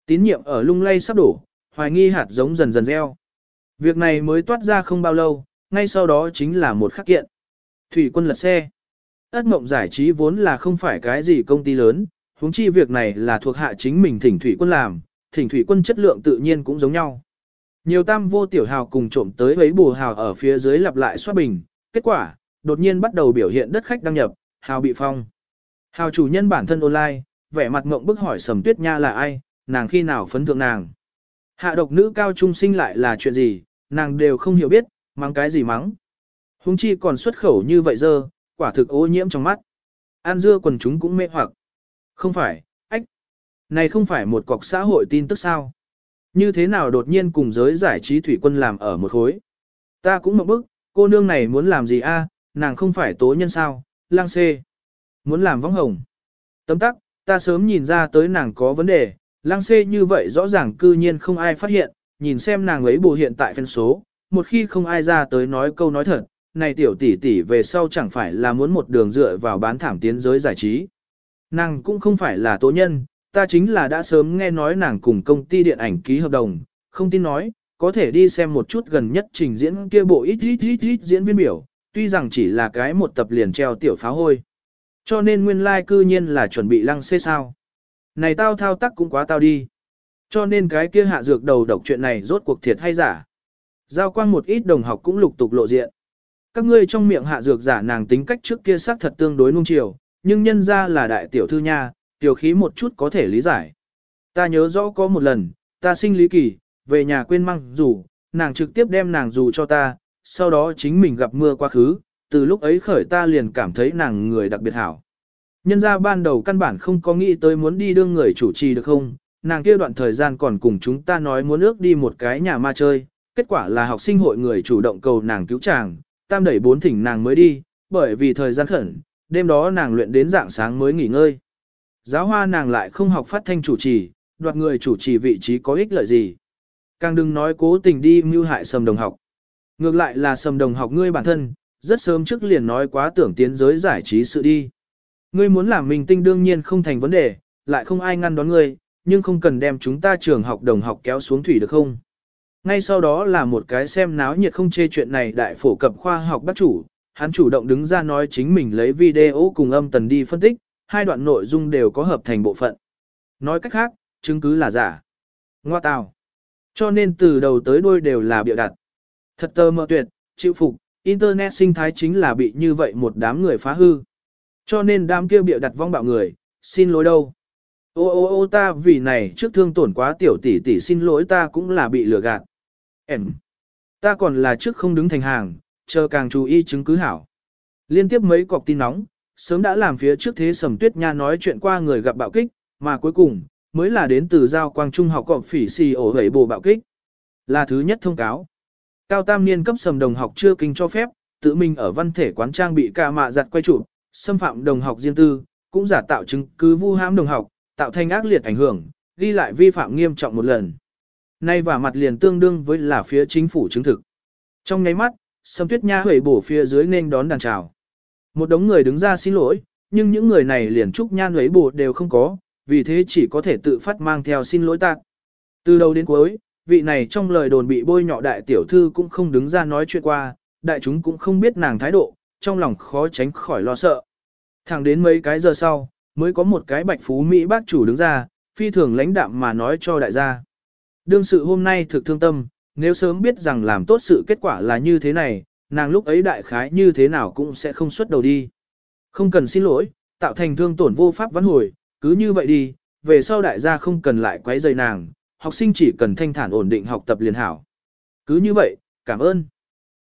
Tín nhiệm ở lung lay sắp đổ, hoài nghi hạt giống dần dần gieo. Việc này mới toát ra không bao lâu, ngay sau đó chính là một khắc kiện. Thủy quân lật xe. Ất mộng giải trí vốn là không phải cái gì công ty lớn, huống chi việc này là thuộc hạ chính mình thỉnh thủy quân làm, thỉnh thủy quân chất lượng tự nhiên cũng giống nhau. Nhiều tam vô tiểu hào cùng trộm tới ấy bù hào ở phía dưới lặp lại xoát bình, kết quả, đột nhiên bắt đầu biểu hiện đất khách đăng nhập, hào bị phong. Hào chủ nhân bản thân online, vẻ mặt ngộng bức hỏi sầm tuyết nha là ai, nàng khi nào phấn thượng nàng. Hạ độc nữ cao trung sinh lại là chuyện gì, nàng đều không hiểu biết, mắng cái gì mắng. Hùng chi còn xuất khẩu như vậy dơ, quả thực ô nhiễm trong mắt. An dưa quần chúng cũng mê hoặc. Không phải, ách. Này không phải một cọc xã hội tin tức sao. Như thế nào đột nhiên cùng giới giải trí thủy quân làm ở một khối. Ta cũng mộng bức, cô nương này muốn làm gì a? nàng không phải tố nhân sao, lang xê. Muốn làm vong hồng. Tấm tắc, ta sớm nhìn ra tới nàng có vấn đề, lang xê như vậy rõ ràng cư nhiên không ai phát hiện, nhìn xem nàng ấy bù hiện tại phân số, một khi không ai ra tới nói câu nói thật, này tiểu tỷ tỷ về sau chẳng phải là muốn một đường dựa vào bán thảm tiến giới giải trí. Nàng cũng không phải là tố nhân, ta chính là đã sớm nghe nói nàng cùng công ty điện ảnh ký hợp đồng, không tin nói, có thể đi xem một chút gần nhất trình diễn kia bộ ít ít ít ít diễn viên biểu, tuy rằng chỉ là cái một tập liền treo tiểu phá hôi. Cho nên nguyên lai like cư nhiên là chuẩn bị lăng xê sao. Này tao thao tác cũng quá tao đi. Cho nên cái kia hạ dược đầu độc chuyện này rốt cuộc thiệt hay giả. Giao quang một ít đồng học cũng lục tục lộ diện. Các ngươi trong miệng hạ dược giả nàng tính cách trước kia xác thật tương đối nung chiều, nhưng nhân ra là đại tiểu thư nha, tiểu khí một chút có thể lý giải. Ta nhớ rõ có một lần, ta sinh lý kỳ, về nhà quên mang dù, nàng trực tiếp đem nàng dù cho ta, sau đó chính mình gặp mưa quá khứ, từ lúc ấy khởi ta liền cảm thấy nàng người đặc biệt hảo. Nhân ra ban đầu căn bản không có nghĩ tới muốn đi đương người chủ trì được không, nàng kia đoạn thời gian còn cùng chúng ta nói muốn ước đi một cái nhà ma chơi, kết quả là học sinh hội người chủ động cầu nàng cứu chàng, tam đẩy bốn thỉnh nàng mới đi, bởi vì thời gian khẩn, đêm đó nàng luyện đến dạng sáng mới nghỉ ngơi. Giáo hoa nàng lại không học phát thanh chủ trì, đoạt người chủ trì vị trí có ích lợi gì. Càng đừng nói cố tình đi mưu hại sầm đồng học. Ngược lại là sầm đồng học ngươi bản thân, rất sớm trước liền nói quá tưởng tiến giới giải trí sự đi. Ngươi muốn làm mình tinh đương nhiên không thành vấn đề, lại không ai ngăn đón ngươi, nhưng không cần đem chúng ta trường học đồng học kéo xuống thủy được không? Ngay sau đó là một cái xem náo nhiệt không chê chuyện này đại phổ cập khoa học bắt chủ, hắn chủ động đứng ra nói chính mình lấy video cùng âm tần đi phân tích, hai đoạn nội dung đều có hợp thành bộ phận. Nói cách khác, chứng cứ là giả. Ngoa tào. Cho nên từ đầu tới đuôi đều là bịa đặt. Thật tơ mơ tuyệt, chịu phục, Internet sinh thái chính là bị như vậy một đám người phá hư. Cho nên đám kia bịa đặt vong bạo người, xin lỗi đâu. Ô ô ô ta vì này trước thương tổn quá tiểu tỷ tỷ xin lỗi ta cũng là bị lừa gạt. Em. Ta còn là trước không đứng thành hàng, chờ càng chú ý chứng cứ hảo. Liên tiếp mấy cọc tin nóng, sớm đã làm phía trước thế sầm tuyết nha nói chuyện qua người gặp bạo kích, mà cuối cùng, mới là đến từ giao quang trung học cọp phỉ xì ổ hẩy bồ bạo kích. Là thứ nhất thông cáo. Cao tam niên cấp sầm đồng học chưa kinh cho phép, tự mình ở văn thể quán trang bị ca mạ giặt quay chụp, xâm phạm đồng học riêng tư, cũng giả tạo chứng cứ vu hãm đồng học, tạo thành ác liệt ảnh hưởng, ghi lại vi phạm nghiêm trọng một lần. Nay và mặt liền tương đương với là phía chính phủ chứng thực. Trong nháy mắt, Sâm Tuyết Nha hủy bổ phía dưới nên đón đàn chào. Một đống người đứng ra xin lỗi, nhưng những người này liền trúc nhan hủy bổ đều không có, vì thế chỉ có thể tự phát mang theo xin lỗi tạc. Từ đầu đến cuối, vị này trong lời đồn bị bôi nhọ đại tiểu thư cũng không đứng ra nói chuyện qua, đại chúng cũng không biết nàng thái độ, trong lòng khó tránh khỏi lo sợ. Thẳng đến mấy cái giờ sau, mới có một cái bạch phú Mỹ bác chủ đứng ra, phi thường lãnh đạm mà nói cho đại gia. Đương sự hôm nay thực thương tâm, nếu sớm biết rằng làm tốt sự kết quả là như thế này, nàng lúc ấy đại khái như thế nào cũng sẽ không xuất đầu đi. Không cần xin lỗi, tạo thành thương tổn vô pháp vãn hồi, cứ như vậy đi, về sau đại gia không cần lại quấy rầy nàng, học sinh chỉ cần thanh thản ổn định học tập liền hảo. Cứ như vậy, cảm ơn.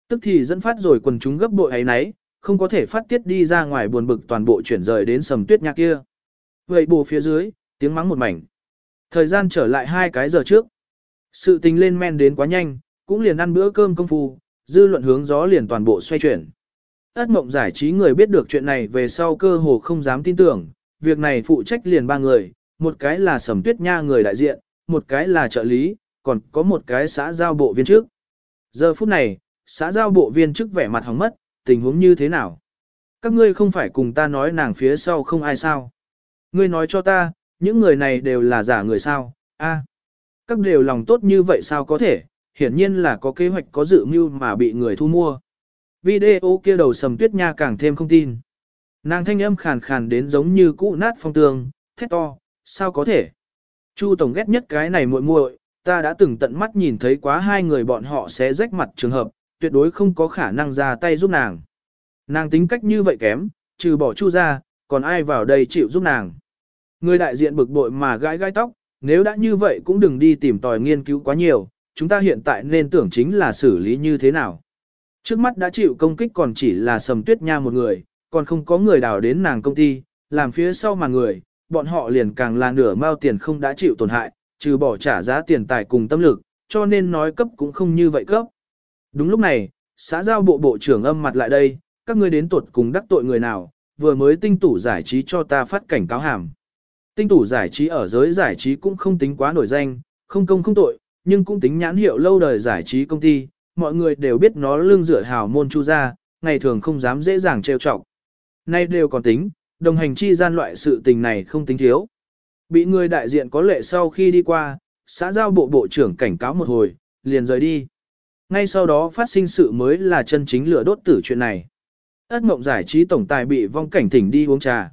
Tức thì dẫn phát rồi quần chúng gấp bội ấy nấy, không có thể phát tiết đi ra ngoài buồn bực toàn bộ chuyển rời đến sầm tuyết nhạc kia. Vậy bù phía dưới, tiếng mắng một mảnh. Thời gian trở lại hai cái giờ trước. Sự tình lên men đến quá nhanh, cũng liền ăn bữa cơm công phu, dư luận hướng gió liền toàn bộ xoay chuyển. Ất mộng giải trí người biết được chuyện này về sau cơ hồ không dám tin tưởng, việc này phụ trách liền ba người, một cái là sầm tuyết nha người đại diện, một cái là trợ lý, còn có một cái xã giao bộ viên chức. Giờ phút này, xã giao bộ viên chức vẻ mặt hóng mất, tình huống như thế nào? Các ngươi không phải cùng ta nói nàng phía sau không ai sao? Ngươi nói cho ta, những người này đều là giả người sao? A, các đều lòng tốt như vậy sao có thể? Hiển nhiên là có kế hoạch có dự mưu mà bị người thu mua. Video kia đầu sầm tuyết nha càng thêm không tin. Nàng thanh âm khàn khàn đến giống như cũ nát phong tường, thét to, sao có thể? Chu Tổng ghét nhất cái này muội muội, ta đã từng tận mắt nhìn thấy quá hai người bọn họ sẽ rách mặt trường hợp, tuyệt đối không có khả năng ra tay giúp nàng. Nàng tính cách như vậy kém, trừ bỏ Chu ra, còn ai vào đây chịu giúp nàng. Người đại diện bực bội mà gãi gãi tóc, nếu đã như vậy cũng đừng đi tìm tòi nghiên cứu quá nhiều, chúng ta hiện tại nên tưởng chính là xử lý như thế nào. Trước mắt đã chịu công kích còn chỉ là sầm tuyết nha một người, còn không có người đào đến nàng công ty, làm phía sau mà người, bọn họ liền càng là nửa mao tiền không đã chịu tổn hại, trừ bỏ trả giá tiền tài cùng tâm lực, cho nên nói cấp cũng không như vậy cấp. Đúng lúc này, xã giao bộ bộ trưởng âm mặt lại đây, các ngươi đến tuột cùng đắc tội người nào, vừa mới tinh tủ giải trí cho ta phát cảnh cáo hàm. Tinh tủ giải trí ở giới giải trí cũng không tính quá nổi danh, không công không tội, nhưng cũng tính nhãn hiệu lâu đời giải trí công ty, mọi người đều biết nó lương dựa hào môn chu ra, ngày thường không dám dễ dàng trêu chọc. Nay đều còn tính, đồng hành chi gian loại sự tình này không tính thiếu. Bị người đại diện có lệ sau khi đi qua, xã giao bộ bộ trưởng cảnh cáo một hồi, liền rời đi. Ngay sau đó phát sinh sự mới là chân chính lửa đốt tử chuyện này. Ất mộng giải trí tổng tài bị vong cảnh thỉnh đi uống trà.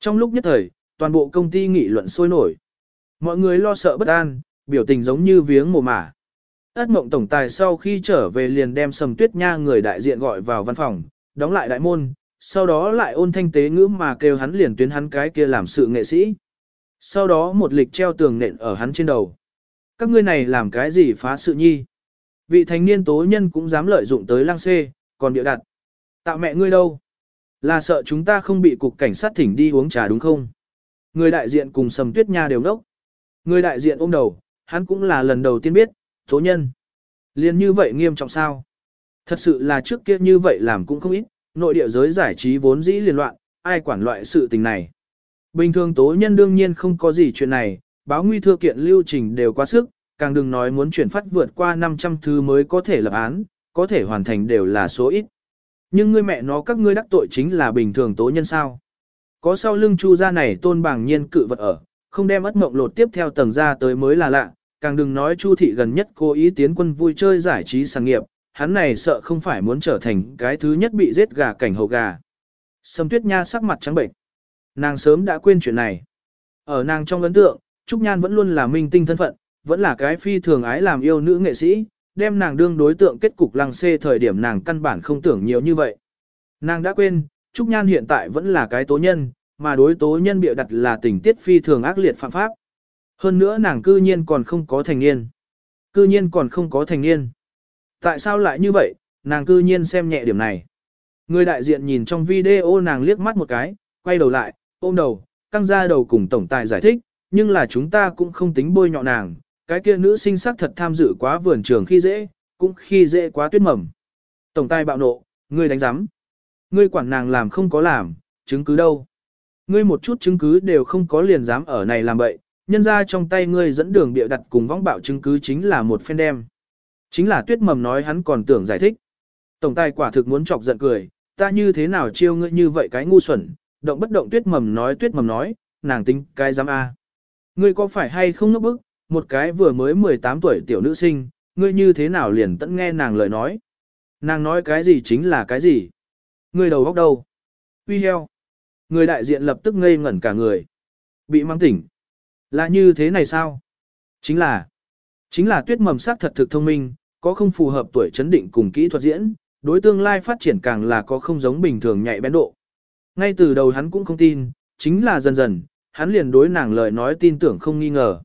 Trong lúc nhất thời, toàn bộ công ty nghị luận sôi nổi. Mọi người lo sợ bất an, biểu tình giống như viếng mồ mả. Ất mộng tổng tài sau khi trở về liền đem sầm tuyết nha người đại diện gọi vào văn phòng, đóng lại đại môn, sau đó lại ôn thanh tế ngữ mà kêu hắn liền tuyến hắn cái kia làm sự nghệ sĩ. Sau đó một lịch treo tường nện ở hắn trên đầu. Các ngươi này làm cái gì phá sự nhi? Vị thanh niên tố nhân cũng dám lợi dụng tới lang xê, còn địa đặt. Tạo mẹ ngươi đâu? Là sợ chúng ta không bị cục cảnh sát thỉnh đi uống trà đúng không? Người đại diện cùng sầm tuyết nha đều nốc. Người đại diện ôm đầu, hắn cũng là lần đầu tiên biết, tố nhân. Liên như vậy nghiêm trọng sao? Thật sự là trước kia như vậy làm cũng không ít, nội địa giới giải trí vốn dĩ liên loạn, ai quản loại sự tình này. Bình thường tố nhân đương nhiên không có gì chuyện này, báo nguy thư kiện lưu trình đều quá sức, càng đừng nói muốn chuyển phát vượt qua 500 thứ mới có thể lập án, có thể hoàn thành đều là số ít. Nhưng ngươi mẹ nó các ngươi đắc tội chính là bình thường tố nhân sao. Có sau lưng chu gia này tôn bảng nhiên cự vật ở, không đem ất mộng lột tiếp theo tầng ra tới mới là lạ, càng đừng nói chu thị gần nhất cố ý tiến quân vui chơi giải trí sáng nghiệp, hắn này sợ không phải muốn trở thành cái thứ nhất bị giết gà cảnh hầu gà. Sâm tuyết nha sắc mặt trắng bệnh. Nàng sớm đã quên chuyện này. Ở nàng trong ấn tượng, Trúc Nhan vẫn luôn là minh tinh thân phận, vẫn là cái phi thường ái làm yêu nữ nghệ sĩ, đem nàng đương đối tượng kết cục lăng xê thời điểm nàng căn bản không tưởng nhiều như vậy. Nàng đã quên, Trúc Nhan hiện tại vẫn là cái tố nhân, mà đối tố nhân bịa đặt là tình tiết phi thường ác liệt phạm pháp. Hơn nữa nàng cư nhiên còn không có thành niên. Cư nhiên còn không có thành niên. Tại sao lại như vậy, nàng cư nhiên xem nhẹ điểm này. Người đại diện nhìn trong video nàng liếc mắt một cái, quay đầu lại, ôm đầu, căng ra đầu cùng tổng tài giải thích, nhưng là chúng ta cũng không tính bôi nhọ nàng, cái kia nữ sinh sắc thật tham dự quá vườn trường khi dễ, cũng khi dễ quá tuyết mầm. Tổng tài bạo nộ, ngươi đánh giám. Ngươi quản nàng làm không có làm, chứng cứ đâu. Ngươi một chút chứng cứ đều không có liền dám ở này làm bậy, nhân ra trong tay ngươi dẫn đường bịa đặt cùng vong bạo chứng cứ chính là một phen đem. Chính là tuyết mầm nói hắn còn tưởng giải thích. Tổng tài quả thực muốn chọc giận cười, ta như thế nào chiêu ngươi như vậy cái ngu xuẩn, động bất động tuyết mầm nói tuyết mầm nói, nàng tính cái dám a. Ngươi có phải hay không ngốc bức, một cái vừa mới 18 tuổi tiểu nữ sinh, ngươi như thế nào liền tận nghe nàng lời nói. Nàng nói cái gì chính là cái gì. Ngươi đầu góc đâu? Uy heo. Người đại diện lập tức ngây ngẩn cả người. Bị mang tỉnh. Là như thế này sao? Chính là, chính là tuyết mầm sắc thật thực thông minh, có không phù hợp tuổi chấn định cùng kỹ thuật diễn, đối tương lai phát triển càng là có không giống bình thường nhạy bén độ. Ngay từ đầu hắn cũng không tin, chính là dần dần, hắn liền đối nàng lời nói tin tưởng không nghi ngờ.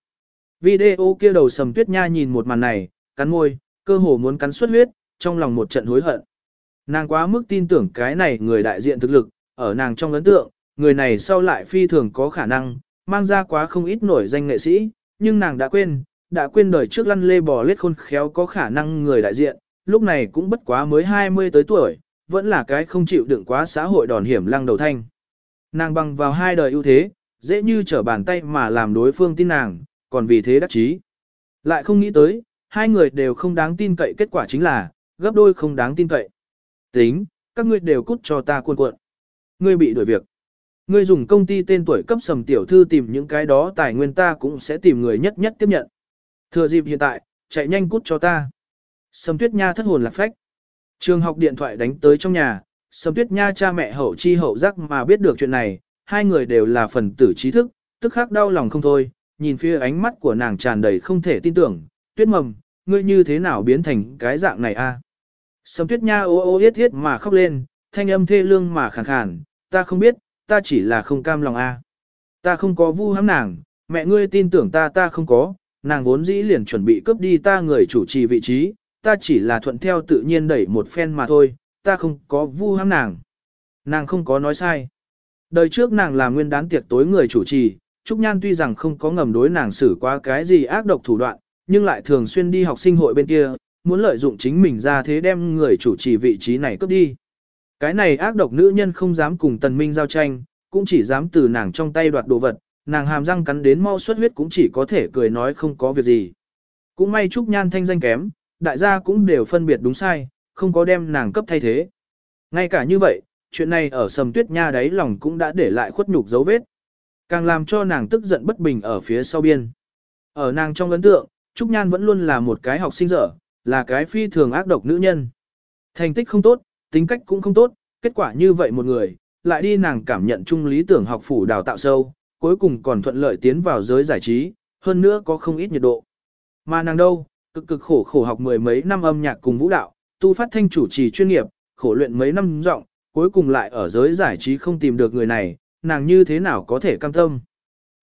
Video kia đầu sầm tuyết nha nhìn một màn này, cắn môi, cơ hồ muốn cắn xuất huyết, trong lòng một trận hối hận. Nàng quá mức tin tưởng cái này người đại diện thực lực, ở nàng trong ấn tượng, người này sau lại phi thường có khả năng, mang ra quá không ít nổi danh nghệ sĩ, nhưng nàng đã quên, đã quên đời trước lăn lê bò lết khôn khéo có khả năng người đại diện, lúc này cũng bất quá mới 20 tới tuổi, vẫn là cái không chịu đựng quá xã hội đòn hiểm lăng đầu thanh. Nàng bằng vào hai đời ưu thế, dễ như trở bàn tay mà làm đối phương tin nàng, còn vì thế đắc chí. Lại không nghĩ tới, hai người đều không đáng tin cậy kết quả chính là, gấp đôi không đáng tin cậy. Tính, các ngươi đều cút cho ta cuộn cuộn. Ngươi bị đuổi việc. Ngươi dùng công ty tên tuổi cấp sầm tiểu thư tìm những cái đó tài nguyên ta cũng sẽ tìm người nhất nhất tiếp nhận. Thừa dịp hiện tại, chạy nhanh cút cho ta. Sầm tuyết nha thất hồn lạc phách. Trường học điện thoại đánh tới trong nhà, sầm tuyết nha cha mẹ hậu chi hậu giác mà biết được chuyện này, hai người đều là phần tử trí thức, tức khắc đau lòng không thôi, nhìn phía ánh mắt của nàng tràn đầy không thể tin tưởng, tuyết mầm, ngươi như thế nào biến thành cái dạng này a? Sầm tuyết nha ô ô yết yết mà khóc lên, thanh âm thê lương mà khàn khàn, ta không biết, ta chỉ là không cam lòng a. Ta không có vu hãm nàng, mẹ ngươi tin tưởng ta ta không có, nàng vốn dĩ liền chuẩn bị cướp đi ta người chủ trì vị trí, ta chỉ là thuận theo tự nhiên đẩy một phen mà thôi, ta không có vu hãm nàng. Nàng không có nói sai. Đời trước nàng là nguyên đán tiệc tối người chủ trì, Trúc Nhan tuy rằng không có ngầm đối nàng xử qua cái gì ác độc thủ đoạn, nhưng lại thường xuyên đi học sinh hội bên kia, muốn lợi dụng chính mình ra thế đem người chủ trì vị trí này cướp đi. Cái này ác độc nữ nhân không dám cùng tần minh giao tranh, cũng chỉ dám từ nàng trong tay đoạt đồ vật, nàng hàm răng cắn đến mau xuất huyết cũng chỉ có thể cười nói không có việc gì. Cũng may Trúc Nhan thanh danh kém, đại gia cũng đều phân biệt đúng sai, không có đem nàng cấp thay thế. Ngay cả như vậy, chuyện này ở sầm tuyết nha đáy lòng cũng đã để lại khuất nhục dấu vết. Càng làm cho nàng tức giận bất bình ở phía sau biên. Ở nàng trong ấn tượng, Trúc Nhan vẫn luôn là một cái học sinh dở, là cái phi thường ác độc nữ nhân. Thành tích không tốt, tính cách cũng không tốt, kết quả như vậy một người, lại đi nàng cảm nhận chung lý tưởng học phủ đào tạo sâu, cuối cùng còn thuận lợi tiến vào giới giải trí, hơn nữa có không ít nhiệt độ. Mà nàng đâu, cực cực khổ khổ học mười mấy năm âm nhạc cùng vũ đạo, tu phát thanh chủ trì chuyên nghiệp, khổ luyện mấy năm giọng, cuối cùng lại ở giới giải trí không tìm được người này, nàng như thế nào có thể cam tâm.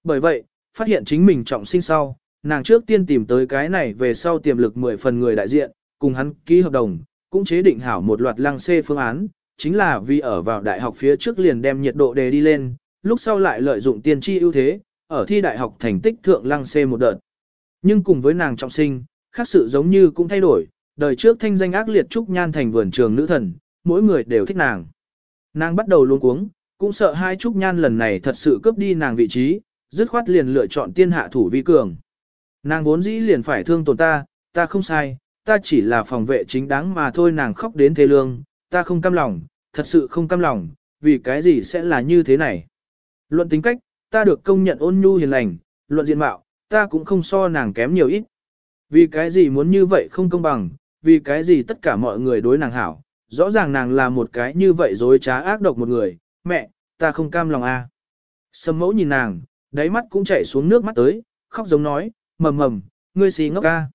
Bởi vậy, phát hiện chính mình trọng sinh sau, nàng trước tiên tìm tới cái này về sau tiềm lực 10 phần người đại diện, cùng hắn ký hợp đồng, cũng chế định hảo một loạt lăng xê phương án, chính là vì ở vào đại học phía trước liền đem nhiệt độ đề đi lên, lúc sau lại lợi dụng tiên tri ưu thế, ở thi đại học thành tích thượng lăng xê một đợt. Nhưng cùng với nàng trọng sinh, khác sự giống như cũng thay đổi, đời trước thanh danh ác liệt trúc nhan thành vườn trường nữ thần, mỗi người đều thích nàng. Nàng bắt đầu luôn cuống, cũng sợ hai trúc nhan lần này thật sự cướp đi nàng vị trí, dứt khoát liền lựa chọn tiên hạ thủ vi cường. Nàng vốn dĩ liền phải thương tổn ta, ta không sai, ta chỉ là phòng vệ chính đáng mà thôi nàng khóc đến thế lương, ta không cam lòng, thật sự không cam lòng, vì cái gì sẽ là như thế này. Luận tính cách, ta được công nhận ôn nhu hiền lành, luận diện mạo, ta cũng không so nàng kém nhiều ít. Vì cái gì muốn như vậy không công bằng, vì cái gì tất cả mọi người đối nàng hảo, rõ ràng nàng là một cái như vậy dối trá ác độc một người, mẹ, ta không cam lòng a. À. Sâm mẫu nhìn nàng, đáy mắt cũng chảy xuống nước mắt tới, khóc giống nói, mầm mầm, ngươi xí ngốc ca.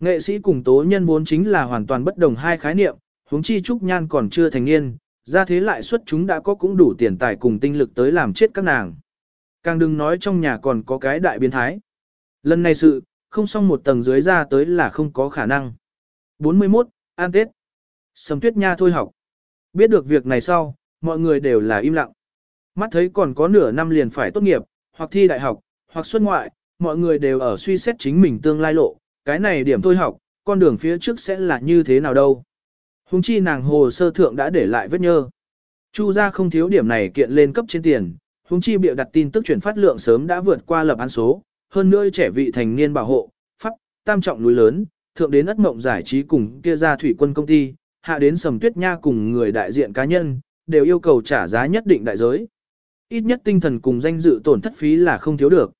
Nghệ sĩ cùng tố nhân vốn chính là hoàn toàn bất đồng hai khái niệm, huống chi Trúc Nhan còn chưa thành niên, ra thế lại xuất chúng đã có cũng đủ tiền tài cùng tinh lực tới làm chết các nàng. Càng đừng nói trong nhà còn có cái đại biến thái. Lần này sự, không xong một tầng dưới ra tới là không có khả năng. 41. An Tết Sầm tuyết nha thôi học. Biết được việc này sau, mọi người đều là im lặng. Mắt thấy còn có nửa năm liền phải tốt nghiệp, hoặc thi đại học, hoặc xuất ngoại, mọi người đều ở suy xét chính mình tương lai lộ, cái này điểm thôi học, con đường phía trước sẽ là như thế nào đâu. Hùng chi nàng hồ sơ thượng đã để lại vết nhơ. Chu ra không thiếu điểm này kiện lên cấp trên tiền, hùng chi bịa đặt tin tức chuyển phát lượng sớm đã vượt qua lập án số, hơn nữa trẻ vị thành niên bảo hộ, pháp, tam trọng núi lớn, thượng đến ất mộng giải trí cùng kia ra thủy quân công ty, hạ đến sầm tuyết nha cùng người đại diện cá nhân, đều yêu cầu trả giá nhất định đại giới. Ít nhất tinh thần cùng danh dự tổn thất phí là không thiếu được.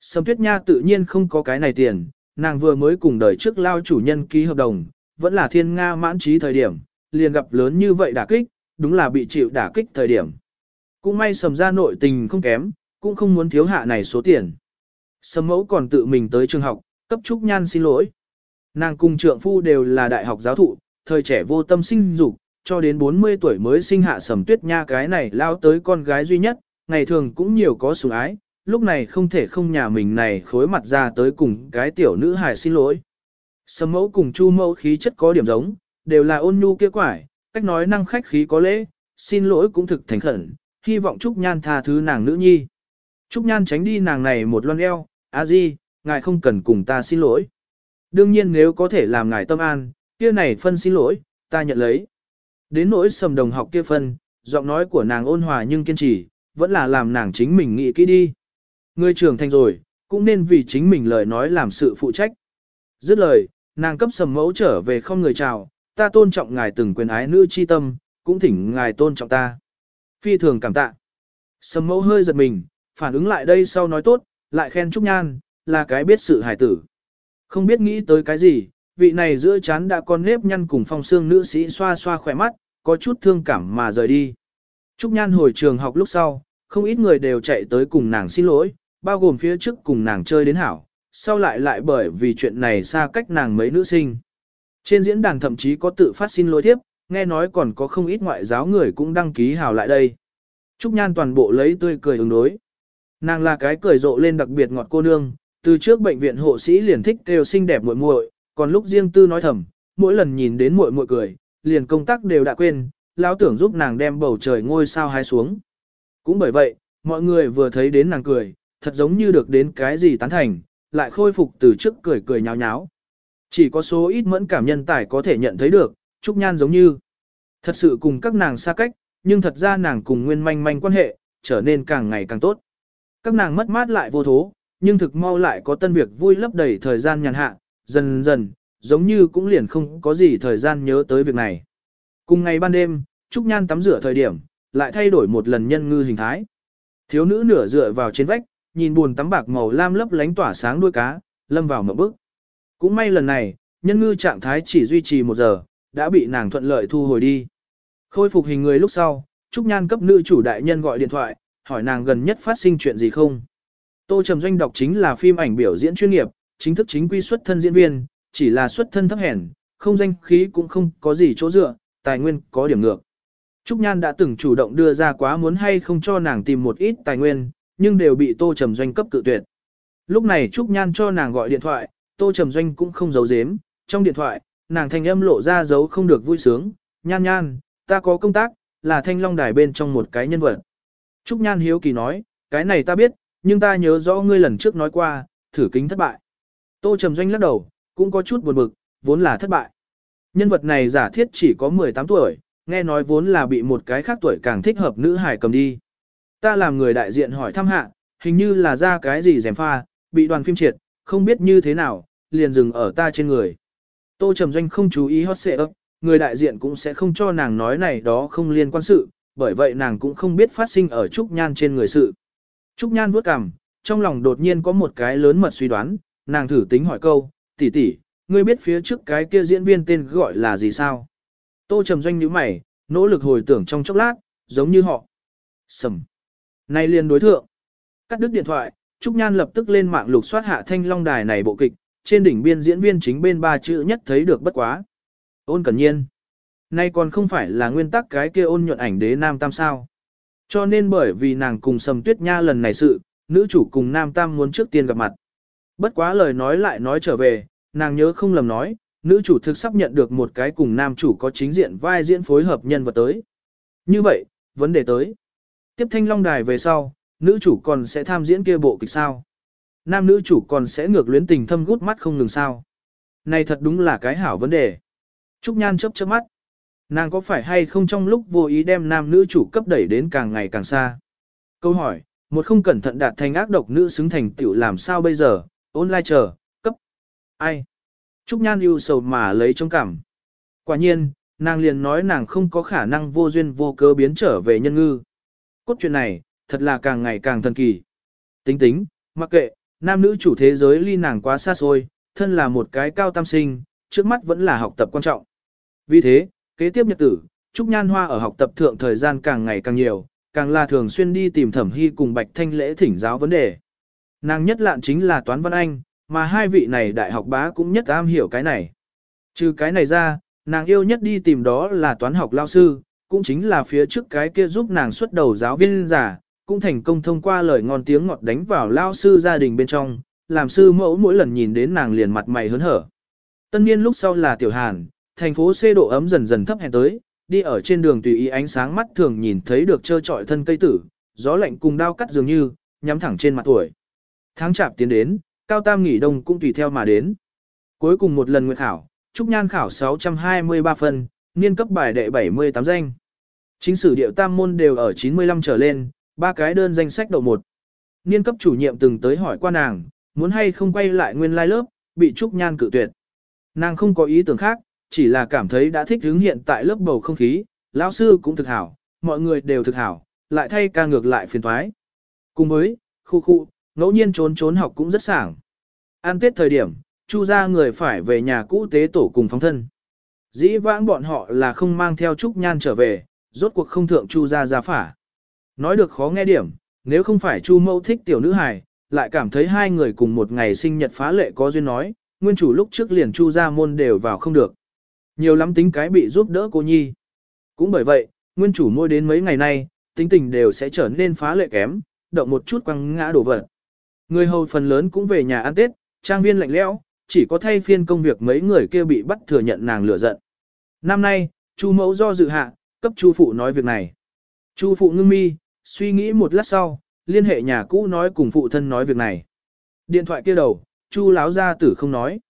Sầm tuyết nha tự nhiên không có cái này tiền, nàng vừa mới cùng đời trước lao chủ nhân ký hợp đồng, vẫn là thiên Nga mãn trí thời điểm, liền gặp lớn như vậy đả kích, đúng là bị chịu đả kích thời điểm. Cũng may sầm ra nội tình không kém, cũng không muốn thiếu hạ này số tiền. Sầm mẫu còn tự mình tới trường học, cấp Trúc Nhan xin lỗi. Nàng cùng trượng phu đều là đại học giáo thụ, thời trẻ vô tâm sinh dục, cho đến 40 tuổi mới sinh hạ sầm tuyết nha cái này lao tới con gái duy nhất, ngày thường cũng nhiều có sủng ái, lúc này không thể không nhà mình này khối mặt ra tới cùng cái tiểu nữ hài xin lỗi. Sầm mẫu cùng chu mẫu khí chất có điểm giống, đều là ôn nhu kia quải, cách nói năng khách khí có lễ, xin lỗi cũng thực thành khẩn, hy vọng Trúc Nhan tha thứ nàng nữ nhi. Trúc Nhan tránh đi nàng này một loan eo, a di, ngài không cần cùng ta xin lỗi. Đương nhiên nếu có thể làm ngài tâm an, kia này phân xin lỗi, ta nhận lấy. Đến nỗi sầm đồng học kia phân, giọng nói của nàng ôn hòa nhưng kiên trì, vẫn là làm nàng chính mình nghĩ kỹ đi. Người trưởng thành rồi, cũng nên vì chính mình lời nói làm sự phụ trách. Dứt lời, nàng cấp sầm mẫu trở về không người chào, ta tôn trọng ngài từng quyền ái nữ chi tâm, cũng thỉnh ngài tôn trọng ta. Phi thường cảm tạ. Sầm mẫu hơi giật mình, phản ứng lại đây sau nói tốt, lại khen Trúc Nhan, là cái biết sự hài tử. Không biết nghĩ tới cái gì, vị này giữa chán đã con nếp nhăn cùng phong xương nữ sĩ xoa xoa khỏe mắt, có chút thương cảm mà rời đi. Trúc Nhan hồi trường học lúc sau, không ít người đều chạy tới cùng nàng xin lỗi, bao gồm phía trước cùng nàng chơi đến hảo, sau lại lại bởi vì chuyện này xa cách nàng mấy nữ sinh. Trên diễn đàn thậm chí có tự phát xin lỗi tiếp, nghe nói còn có không ít ngoại giáo người cũng đăng ký hào lại đây. Trúc Nhan toàn bộ lấy tươi cười ứng đối. Nàng là cái cười rộ lên đặc biệt ngọt cô nương, từ trước bệnh viện hộ sĩ liền thích đều xinh đẹp muội muội, còn lúc riêng tư nói thầm, mỗi lần nhìn đến muội muội cười, liền công tác đều đã quên, lão tưởng giúp nàng đem bầu trời ngôi sao hái xuống. Cũng bởi vậy, mọi người vừa thấy đến nàng cười, thật giống như được đến cái gì tán thành, lại khôi phục từ trước cười cười nháo nháo. Chỉ có số ít mẫn cảm nhân tài có thể nhận thấy được, Trúc Nhan giống như thật sự cùng các nàng xa cách, nhưng thật ra nàng cùng nguyên manh manh quan hệ, trở nên càng ngày càng tốt. Các nàng mất mát lại vô thố, nhưng thực mau lại có tân việc vui lấp đầy thời gian nhàn hạ, dần dần, giống như cũng liền không có gì thời gian nhớ tới việc này. Cùng ngày ban đêm, Trúc Nhan tắm rửa thời điểm, lại thay đổi một lần nhân ngư hình thái. Thiếu nữ nửa dựa vào trên vách, nhìn buồn tắm bạc màu lam lấp lánh tỏa sáng đuôi cá, lâm vào một bước. Cũng may lần này, nhân ngư trạng thái chỉ duy trì một giờ, đã bị nàng thuận lợi thu hồi đi. Khôi phục hình người lúc sau, Trúc Nhan cấp nữ chủ đại nhân gọi điện thoại, hỏi nàng gần nhất phát sinh chuyện gì không. Tô Trầm Doanh đọc chính là phim ảnh biểu diễn chuyên nghiệp, chính thức chính quy xuất thân diễn viên, chỉ là xuất thân thấp hèn, không danh khí cũng không có gì chỗ dựa, tài nguyên có điểm ngược. Trúc Nhan đã từng chủ động đưa ra quá muốn hay không cho nàng tìm một ít tài nguyên, nhưng đều bị Tô Trầm Doanh cấp cự tuyệt. Lúc này Trúc Nhan cho nàng gọi điện thoại, Tô Trầm Doanh cũng không giấu giếm, trong điện thoại, nàng thanh âm lộ ra dấu không được vui sướng, nhan nhan, ta có công tác, là thanh long đài bên trong một cái nhân vật. Trúc Nhan hiếu kỳ nói, cái này ta biết, nhưng ta nhớ rõ ngươi lần trước nói qua, thử kính thất bại. Tô Trầm Doanh lắc đầu, cũng có chút buồn bực, vốn là thất bại. Nhân vật này giả thiết chỉ có 18 tuổi, nghe nói vốn là bị một cái khác tuổi càng thích hợp nữ hải cầm đi. Ta làm người đại diện hỏi thăm hạ, hình như là ra cái gì dèm pha, bị đoàn phim triệt, không biết như thế nào, liền dừng ở ta trên người. Tô Trầm Doanh không chú ý hot xệ ấp, người đại diện cũng sẽ không cho nàng nói này đó không liên quan sự, bởi vậy nàng cũng không biết phát sinh ở Trúc Nhan trên người sự. Trúc Nhan vuốt cằm, trong lòng đột nhiên có một cái lớn mật suy đoán, nàng thử tính hỏi câu, tỷ tỷ, ngươi biết phía trước cái kia diễn viên tên gọi là gì sao? Tô Trầm Doanh nhíu mày, nỗ lực hồi tưởng trong chốc lát, giống như họ. Sầm nay liền đối thượng. Cắt đứt điện thoại, Trúc Nhan lập tức lên mạng lục soát hạ thanh long đài này bộ kịch, trên đỉnh biên diễn viên chính bên ba chữ nhất thấy được bất quá. Ôn cẩn nhiên. Nay còn không phải là nguyên tắc cái kia ôn nhuận ảnh đế nam tam sao. Cho nên bởi vì nàng cùng sầm tuyết nha lần này sự, nữ chủ cùng nam tam muốn trước tiên gặp mặt. Bất quá lời nói lại nói trở về, nàng nhớ không lầm nói, nữ chủ thực sắp nhận được một cái cùng nam chủ có chính diện vai diễn phối hợp nhân vật tới. Như vậy, vấn đề tới. Tiếp thanh long đài về sau, nữ chủ còn sẽ tham diễn kia bộ kịch sao. Nam nữ chủ còn sẽ ngược luyến tình thâm gút mắt không ngừng sao. Này thật đúng là cái hảo vấn đề. Trúc Nhan chớp chớp mắt. Nàng có phải hay không trong lúc vô ý đem nam nữ chủ cấp đẩy đến càng ngày càng xa? Câu hỏi, một không cẩn thận đạt thành ác độc nữ xứng thành tiểu làm sao bây giờ, online chờ, cấp. Ai? Trúc Nhan yêu sầu mà lấy trong cảm. Quả nhiên, nàng liền nói nàng không có khả năng vô duyên vô cớ biến trở về nhân ngư. Cốt truyện này, thật là càng ngày càng thần kỳ. Tính tính, mặc kệ, nam nữ chủ thế giới ly nàng quá xa xôi, thân là một cái cao tam sinh, trước mắt vẫn là học tập quan trọng. Vì thế, kế tiếp nhật tử, Trúc Nhan Hoa ở học tập thượng thời gian càng ngày càng nhiều, càng là thường xuyên đi tìm thẩm hy cùng Bạch Thanh Lễ thỉnh giáo vấn đề. Nàng nhất lạn chính là toán văn anh, mà hai vị này đại học bá cũng nhất am hiểu cái này. Trừ cái này ra, nàng yêu nhất đi tìm đó là toán học lao sư, cũng chính là phía trước cái kia giúp nàng xuất đầu giáo viên giả, cũng thành công thông qua lời ngon tiếng ngọt đánh vào lao sư gia đình bên trong, làm sư mẫu mỗi lần nhìn đến nàng liền mặt mày hớn hở. Tân niên lúc sau là tiểu hàn, thành phố C độ ấm dần dần thấp hèn tới, đi ở trên đường tùy ý ánh sáng mắt thường nhìn thấy được trơ trọi thân cây tử, gió lạnh cùng đao cắt dường như, nhắm thẳng trên mặt tuổi. Tháng chạp tiến đến, cao tam nghỉ đông cũng tùy theo mà đến. Cuối cùng một lần nguyệt khảo, Trúc Nhan khảo 623 phân, niên cấp bài đệ 78 danh. Chính sử điệu tam môn đều ở 95 trở lên, ba cái đơn danh sách đầu một. Niên cấp chủ nhiệm từng tới hỏi qua nàng, muốn hay không quay lại nguyên lai lớp, bị Trúc Nhan cự tuyệt. Nàng không có ý tưởng khác, chỉ là cảm thấy đã thích hứng hiện tại lớp bầu không khí, lão sư cũng thực hảo, mọi người đều thực hảo, lại thay ca ngược lại phiền thoái. Cùng với, khu khu, ngẫu nhiên trốn trốn học cũng rất sảng. An tết thời điểm, chu ra người phải về nhà cũ tế tổ cùng phóng thân. Dĩ vãng bọn họ là không mang theo Trúc Nhan trở về, rốt cuộc không thượng chu ra ra phả. Nói được khó nghe điểm, nếu không phải chu mẫu thích tiểu nữ hài, lại cảm thấy hai người cùng một ngày sinh nhật phá lệ có duyên nói, nguyên chủ lúc trước liền chu ra môn đều vào không được. Nhiều lắm tính cái bị giúp đỡ cô nhi. Cũng bởi vậy, nguyên chủ môi đến mấy ngày nay, tính tình đều sẽ trở nên phá lệ kém, động một chút quăng ngã đổ vật. Người hầu phần lớn cũng về nhà ăn Tết, trang viên lạnh lẽo, chỉ có thay phiên công việc mấy người kia bị bắt thừa nhận nàng lửa giận. Năm nay, Chu mẫu do dự hạ, cấp Chu phụ nói việc này. Chu phụ ngưng mi, suy nghĩ một lát sau, liên hệ nhà cũ nói cùng phụ thân nói việc này. Điện thoại kia đầu, Chu láo gia tử không nói.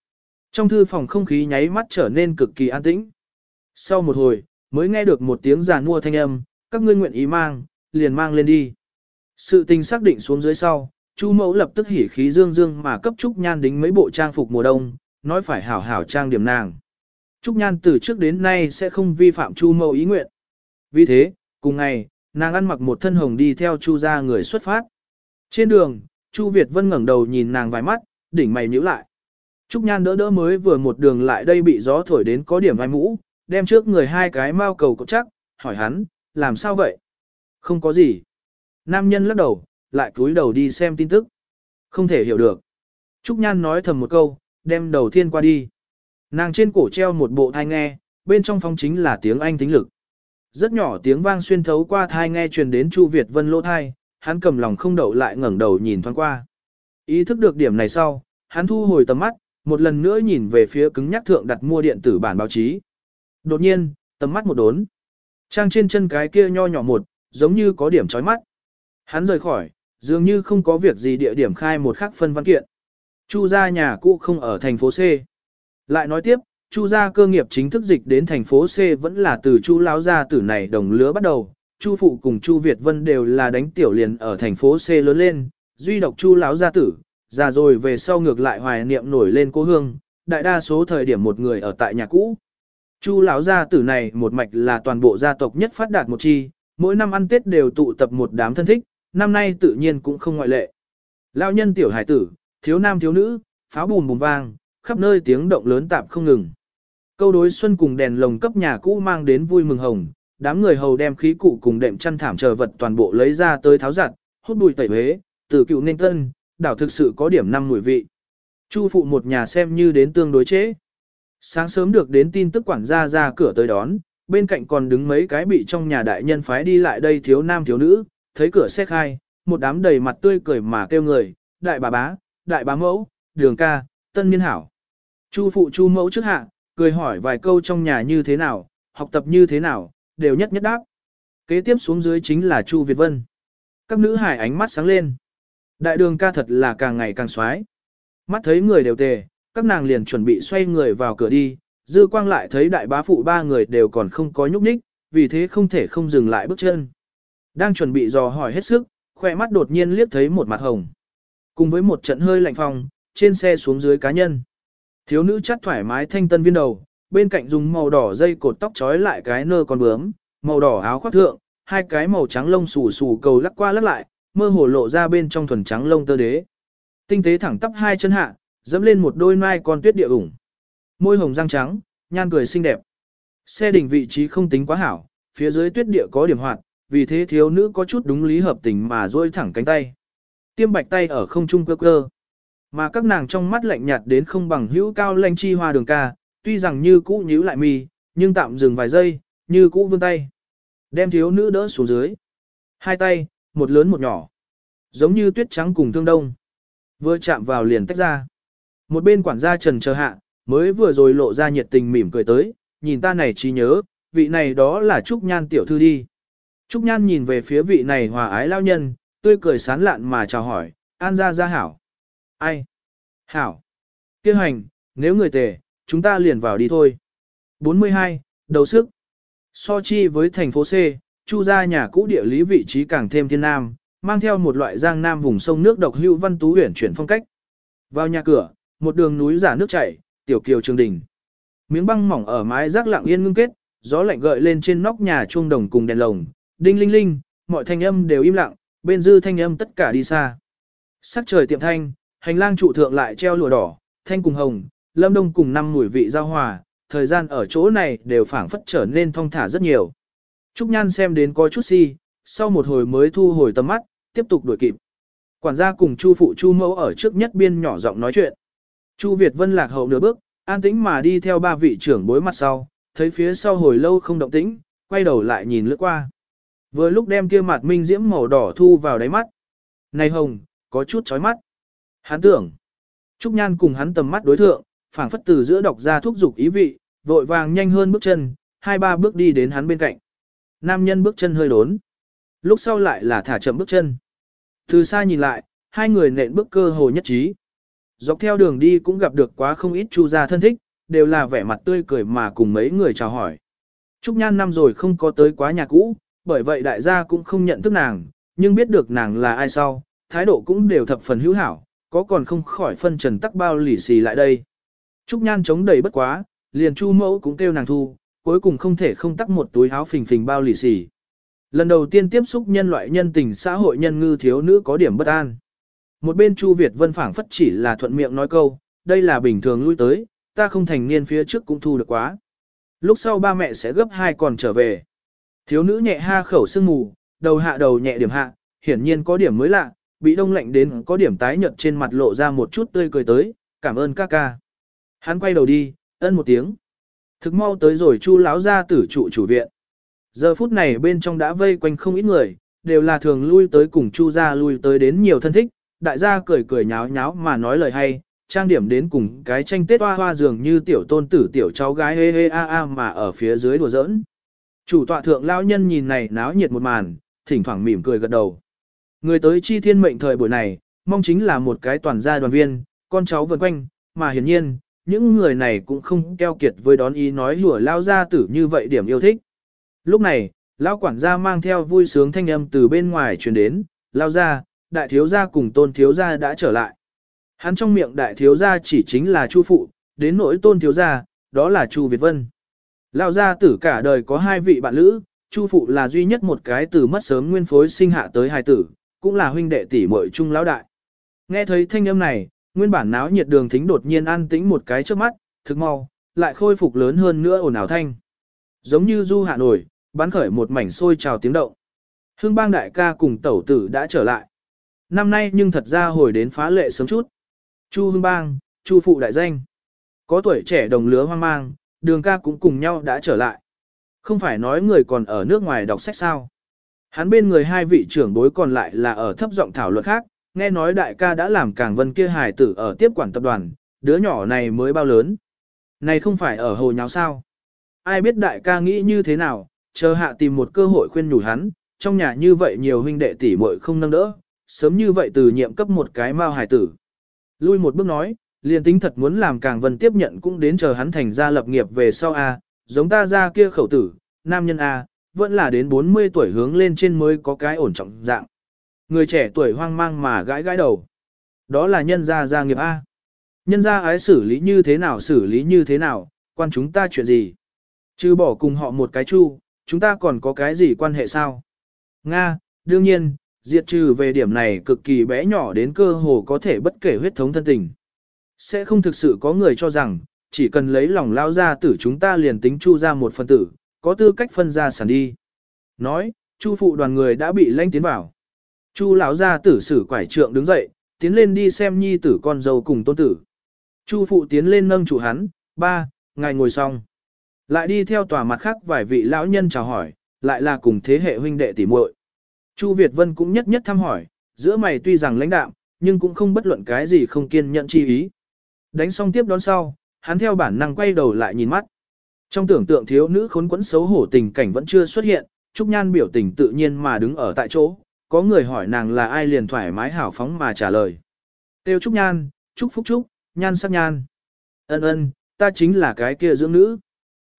Trong thư phòng không khí nháy mắt trở nên cực kỳ an tĩnh. Sau một hồi, mới nghe được một tiếng giàn mua thanh âm, các ngươi nguyện ý mang, liền mang lên đi. Sự tình xác định xuống dưới sau, Chu mẫu lập tức hỉ khí dương dương mà cấp Trúc Nhan đính mấy bộ trang phục mùa đông, nói phải hảo hảo trang điểm nàng. Trúc Nhan từ trước đến nay sẽ không vi phạm Chu mẫu ý nguyện. Vì thế, cùng ngày, nàng ăn mặc một thân hồng đi theo Chu gia người xuất phát. Trên đường, Chu Việt Vân ngẩng đầu nhìn nàng vài mắt, đỉnh mày nhíu lại. Trúc Nhan đỡ đỡ mới vừa một đường lại đây bị gió thổi đến có điểm vai mũ, đem trước người hai cái mao cầu cột chắc, hỏi hắn, làm sao vậy? Không có gì. Nam nhân lắc đầu, lại cúi đầu đi xem tin tức. Không thể hiểu được. Trúc Nhan nói thầm một câu, đem đầu thiên qua đi. Nàng trên cổ treo một bộ thai nghe, bên trong phong chính là tiếng Anh tính lực. Rất nhỏ tiếng vang xuyên thấu qua thai nghe truyền đến Chu Việt Vân lỗ thai, hắn cầm lòng không đậu lại ngẩng đầu nhìn thoáng qua. Ý thức được điểm này sau, hắn thu hồi tầm mắt, một lần nữa nhìn về phía cứng nhắc thượng đặt mua điện tử bản báo chí. Đột nhiên, tầm mắt một đốn. Trang trên chân cái kia nho nhỏ một, giống như có điểm chói mắt. Hắn rời khỏi, dường như không có việc gì địa điểm khai một khắc phân văn kiện. Chu ra nhà cũ không ở thành phố C. Lại nói tiếp, Chu gia cơ nghiệp chính thức dịch đến thành phố C vẫn là từ Chu lão gia tử này đồng lứa bắt đầu. Chu phụ cùng Chu Việt Vân đều là đánh tiểu liền ở thành phố C lớn lên, duy độc Chu lão gia tử, già rồi về sau ngược lại hoài niệm nổi lên cố hương, đại đa số thời điểm một người ở tại nhà cũ. Chu lão gia tử này một mạch là toàn bộ gia tộc nhất phát đạt một chi, mỗi năm ăn Tết đều tụ tập một đám thân thích, năm nay tự nhiên cũng không ngoại lệ. Lão nhân tiểu hải tử, thiếu nam thiếu nữ, pháo bùm bùm vang, khắp nơi tiếng động lớn tạp không ngừng. Câu đối xuân cùng đèn lồng cấp nhà cũ mang đến vui mừng hồng, đám người hầu đem khí cụ cùng đệm chăn thảm chờ vật toàn bộ lấy ra tới tháo giặt, hút bụi tẩy huế, từ cựu nên tân, đảo thực sự có điểm năm mùi vị. Chu phụ một nhà xem như đến tương đối chế. Sáng sớm được đến tin tức quản gia ra cửa tới đón, bên cạnh còn đứng mấy cái bị trong nhà đại nhân phái đi lại đây thiếu nam thiếu nữ, thấy cửa xe khai, một đám đầy mặt tươi cười mà kêu người, đại bà bá, đại bá mẫu, đường ca, tân niên hảo. Chu phụ chu mẫu trước hạ, cười hỏi vài câu trong nhà như thế nào, học tập như thế nào, đều nhất nhất đáp. Kế tiếp xuống dưới chính là Chu Việt Vân. Các nữ hải ánh mắt sáng lên. Đại đường ca thật là càng ngày càng xoái. Mắt thấy người đều tề, các nàng liền chuẩn bị xoay người vào cửa đi, dư quang lại thấy đại bá phụ ba người đều còn không có nhúc nhích, vì thế không thể không dừng lại bước chân. Đang chuẩn bị dò hỏi hết sức, khoe mắt đột nhiên liếc thấy một mặt hồng. Cùng với một trận hơi lạnh phong, trên xe xuống dưới cá nhân. Thiếu nữ chắt thoải mái thanh tân viên đầu, bên cạnh dùng màu đỏ dây cột tóc trói lại cái nơ con bướm, màu đỏ áo khoác thượng, hai cái màu trắng lông xù xù cầu lắc qua lắc lại, mơ hồ lộ ra bên trong thuần trắng lông tơ đế. Tinh tế thẳng tắp hai chân hạ, dẫm lên một đôi mai con tuyết địa ủng. Môi hồng răng trắng, nhan cười xinh đẹp. Xe đỉnh vị trí không tính quá hảo, phía dưới tuyết địa có điểm hoạt, vì thế thiếu nữ có chút đúng lý hợp tình mà duỗi thẳng cánh tay. Tiêm bạch tay ở không trung cơ cơ. Mà các nàng trong mắt lạnh nhạt đến không bằng hữu cao lanh chi hoa đường ca, tuy rằng như cũ nhíu lại mi, nhưng tạm dừng vài giây, như cũ vươn tay. Đem thiếu nữ đỡ xuống dưới. Hai tay, một lớn một nhỏ. Giống như tuyết trắng cùng thương đông. Vừa chạm vào liền tách ra. Một bên quản gia trần chờ hạ, mới vừa rồi lộ ra nhiệt tình mỉm cười tới, nhìn ta này chỉ nhớ, vị này đó là Trúc Nhan tiểu thư đi. Trúc Nhan nhìn về phía vị này hòa ái lao nhân, tươi cười sán lạn mà chào hỏi, an ra ra hảo. Ai? Hảo. Kêu hành, nếu người tề, chúng ta liền vào đi thôi. 42. Đầu sức. So chi với thành phố C, Chu gia nhà cũ địa lý vị trí càng thêm thiên nam, mang theo một loại giang nam vùng sông nước độc hữu văn tú huyền chuyển phong cách. Vào nhà cửa, một đường núi giả nước chảy, tiểu kiều trường đỉnh. Miếng băng mỏng ở mái rác lặng yên ngưng kết, gió lạnh gợi lên trên nóc nhà chuông đồng cùng đèn lồng, đinh linh linh, mọi thanh âm đều im lặng, bên dư thanh âm tất cả đi xa. Sắc trời tiệm thanh, hành lang trụ thượng lại treo lụa đỏ, thanh cùng hồng, lâm đông cùng năm mùi vị giao hòa, thời gian ở chỗ này đều phảng phất trở nên thong thả rất nhiều. Trúc Nhan xem đến có chút si, sau một hồi mới thu hồi tầm mắt, tiếp tục đuổi kịp. Quản gia cùng Chu phụ Chu mẫu ở trước nhất biên nhỏ giọng nói chuyện. Chu Việt Vân lạc hậu nửa bước, an tĩnh mà đi theo ba vị trưởng bối mặt sau, thấy phía sau hồi lâu không động tĩnh, quay đầu lại nhìn lướt qua. Vừa lúc đem kia mặt minh diễm màu đỏ thu vào đáy mắt. Này hồng, có chút chói mắt. Hắn tưởng, Trúc Nhan cùng hắn tầm mắt đối thượng, phảng phất từ giữa đọc ra thúc dục ý vị, vội vàng nhanh hơn bước chân, hai ba bước đi đến hắn bên cạnh. Nam nhân bước chân hơi đốn. Lúc sau lại là thả chậm bước chân. Từ xa nhìn lại, hai người nện bước cơ hồ nhất trí. Dọc theo đường đi cũng gặp được quá không ít chu gia thân thích, đều là vẻ mặt tươi cười mà cùng mấy người chào hỏi. Trúc Nhan năm rồi không có tới quá nhà cũ, bởi vậy đại gia cũng không nhận thức nàng, nhưng biết được nàng là ai sau, thái độ cũng đều thập phần hữu hảo, có còn không khỏi phân trần tắc bao lì xì lại đây. Trúc Nhan chống đầy bất quá, liền chu mẫu cũng kêu nàng thu, cuối cùng không thể không tắc một túi áo phình phình bao lì xì. Lần đầu tiên tiếp xúc nhân loại nhân tình xã hội nhân ngư thiếu nữ có điểm bất an. Một bên Chu Việt Vân phảng phất chỉ là thuận miệng nói câu, đây là bình thường lui tới, ta không thành niên phía trước cũng thu được quá. Lúc sau ba mẹ sẽ gấp hai còn trở về. Thiếu nữ nhẹ ha khẩu sương mù, đầu hạ đầu nhẹ điểm hạ, hiển nhiên có điểm mới lạ, bị đông lạnh đến có điểm tái nhợt trên mặt lộ ra một chút tươi cười tới, cảm ơn ca ca. Hắn quay đầu đi, ân một tiếng. Thực mau tới rồi chu lão ra tử trụ chủ viện. Giờ phút này bên trong đã vây quanh không ít người, đều là thường lui tới cùng chu ra lui tới đến nhiều thân thích, đại gia cười cười nháo nháo mà nói lời hay, trang điểm đến cùng cái tranh tết hoa hoa dường như tiểu tôn tử tiểu cháu gái hê hê a a mà ở phía dưới đùa giỡn. Chủ tọa thượng lão nhân nhìn này náo nhiệt một màn, thỉnh thoảng mỉm cười gật đầu. Người tới chi thiên mệnh thời buổi này, mong chính là một cái toàn gia đoàn viên, con cháu vần quanh, mà hiển nhiên, những người này cũng không keo kiệt với đón ý nói hùa lao gia tử như vậy điểm yêu thích. Lúc này, lão quản gia mang theo vui sướng thanh âm từ bên ngoài truyền đến, lao gia, đại thiếu gia cùng tôn thiếu gia đã trở lại. Hắn trong miệng đại thiếu gia chỉ chính là Chu phụ, đến nỗi tôn thiếu gia, đó là Chu Việt Vân. Lão gia tử cả đời có hai vị bạn lữ, Chu phụ là duy nhất một cái từ mất sớm nguyên phối sinh hạ tới hai tử, cũng là huynh đệ tỷ muội chung lão đại. Nghe thấy thanh âm này, nguyên bản náo nhiệt đường thính đột nhiên an tĩnh một cái trước mắt, thực mau, lại khôi phục lớn hơn nữa ồn ào thanh. Giống như du hạ nổi, bắn khởi một mảnh sôi trào tiếng động. Hương bang đại ca cùng tẩu tử đã trở lại. Năm nay nhưng thật ra hồi đến phá lệ sớm chút. Chu Hương Bang, Chu Phụ đại danh. Có tuổi trẻ đồng lứa hoang mang, đường ca cũng cùng nhau đã trở lại. Không phải nói người còn ở nước ngoài đọc sách sao. Hắn bên người hai vị trưởng bối còn lại là ở thấp giọng thảo luận khác, nghe nói đại ca đã làm càng vân kia hài tử ở tiếp quản tập đoàn, đứa nhỏ này mới bao lớn. Này không phải ở hồ nháo sao. Ai biết đại ca nghĩ như thế nào, chờ hạ tìm một cơ hội khuyên nhủ hắn, trong nhà như vậy nhiều huynh đệ tỷ muội không nâng đỡ, sớm như vậy từ nhiệm cấp một cái mao hài tử. Lui một bước nói, liền tính thật muốn làm càng vân tiếp nhận cũng đến chờ hắn thành ra lập nghiệp về sau A, giống ta ra kia khẩu tử, nam nhân A, vẫn là đến 40 tuổi hướng lên trên mới có cái ổn trọng dạng. Người trẻ tuổi hoang mang mà gãi gãi đầu. Đó là nhân gia gia nghiệp A. Nhân gia ái xử lý như thế nào xử lý như thế nào, quan chúng ta chuyện gì. Chứ bỏ cùng họ một cái chu, chúng ta còn có cái gì quan hệ sao? Nga, đương nhiên, diệt trừ về điểm này cực kỳ bé nhỏ đến cơ hồ có thể bất kể huyết thống thân tình. Sẽ không thực sự có người cho rằng, chỉ cần lấy lòng lao ra tử chúng ta liền tính chu ra một phần tử, có tư cách phân ra sản đi. Nói, chu phụ đoàn người đã bị lanh tiến vào. Chu lão gia tử sử quải trượng đứng dậy, tiến lên đi xem nhi tử con dâu cùng tôn tử. Chu phụ tiến lên nâng chủ hắn, ba, ngài ngồi xong. Lại đi theo tòa mặt khác vài vị lão nhân chào hỏi, lại là cùng thế hệ huynh đệ tỉ muội. Chu Việt Vân cũng nhất nhất thăm hỏi, giữa mày tuy rằng lãnh đạm, nhưng cũng không bất luận cái gì không kiên nhận chi ý. Đánh xong tiếp đón sau, hắn theo bản năng quay đầu lại nhìn mắt. Trong tưởng tượng thiếu nữ khốn quẫn xấu hổ tình cảnh vẫn chưa xuất hiện, Trúc Nhan biểu tình tự nhiên mà đứng ở tại chỗ, có người hỏi nàng là ai liền thoải mái hảo phóng mà trả lời. Tiêu Trúc Nhan, Trúc Phúc Trúc, Nhan sắc Nhan. Ân ân, ta chính là cái kia dưỡng nữ.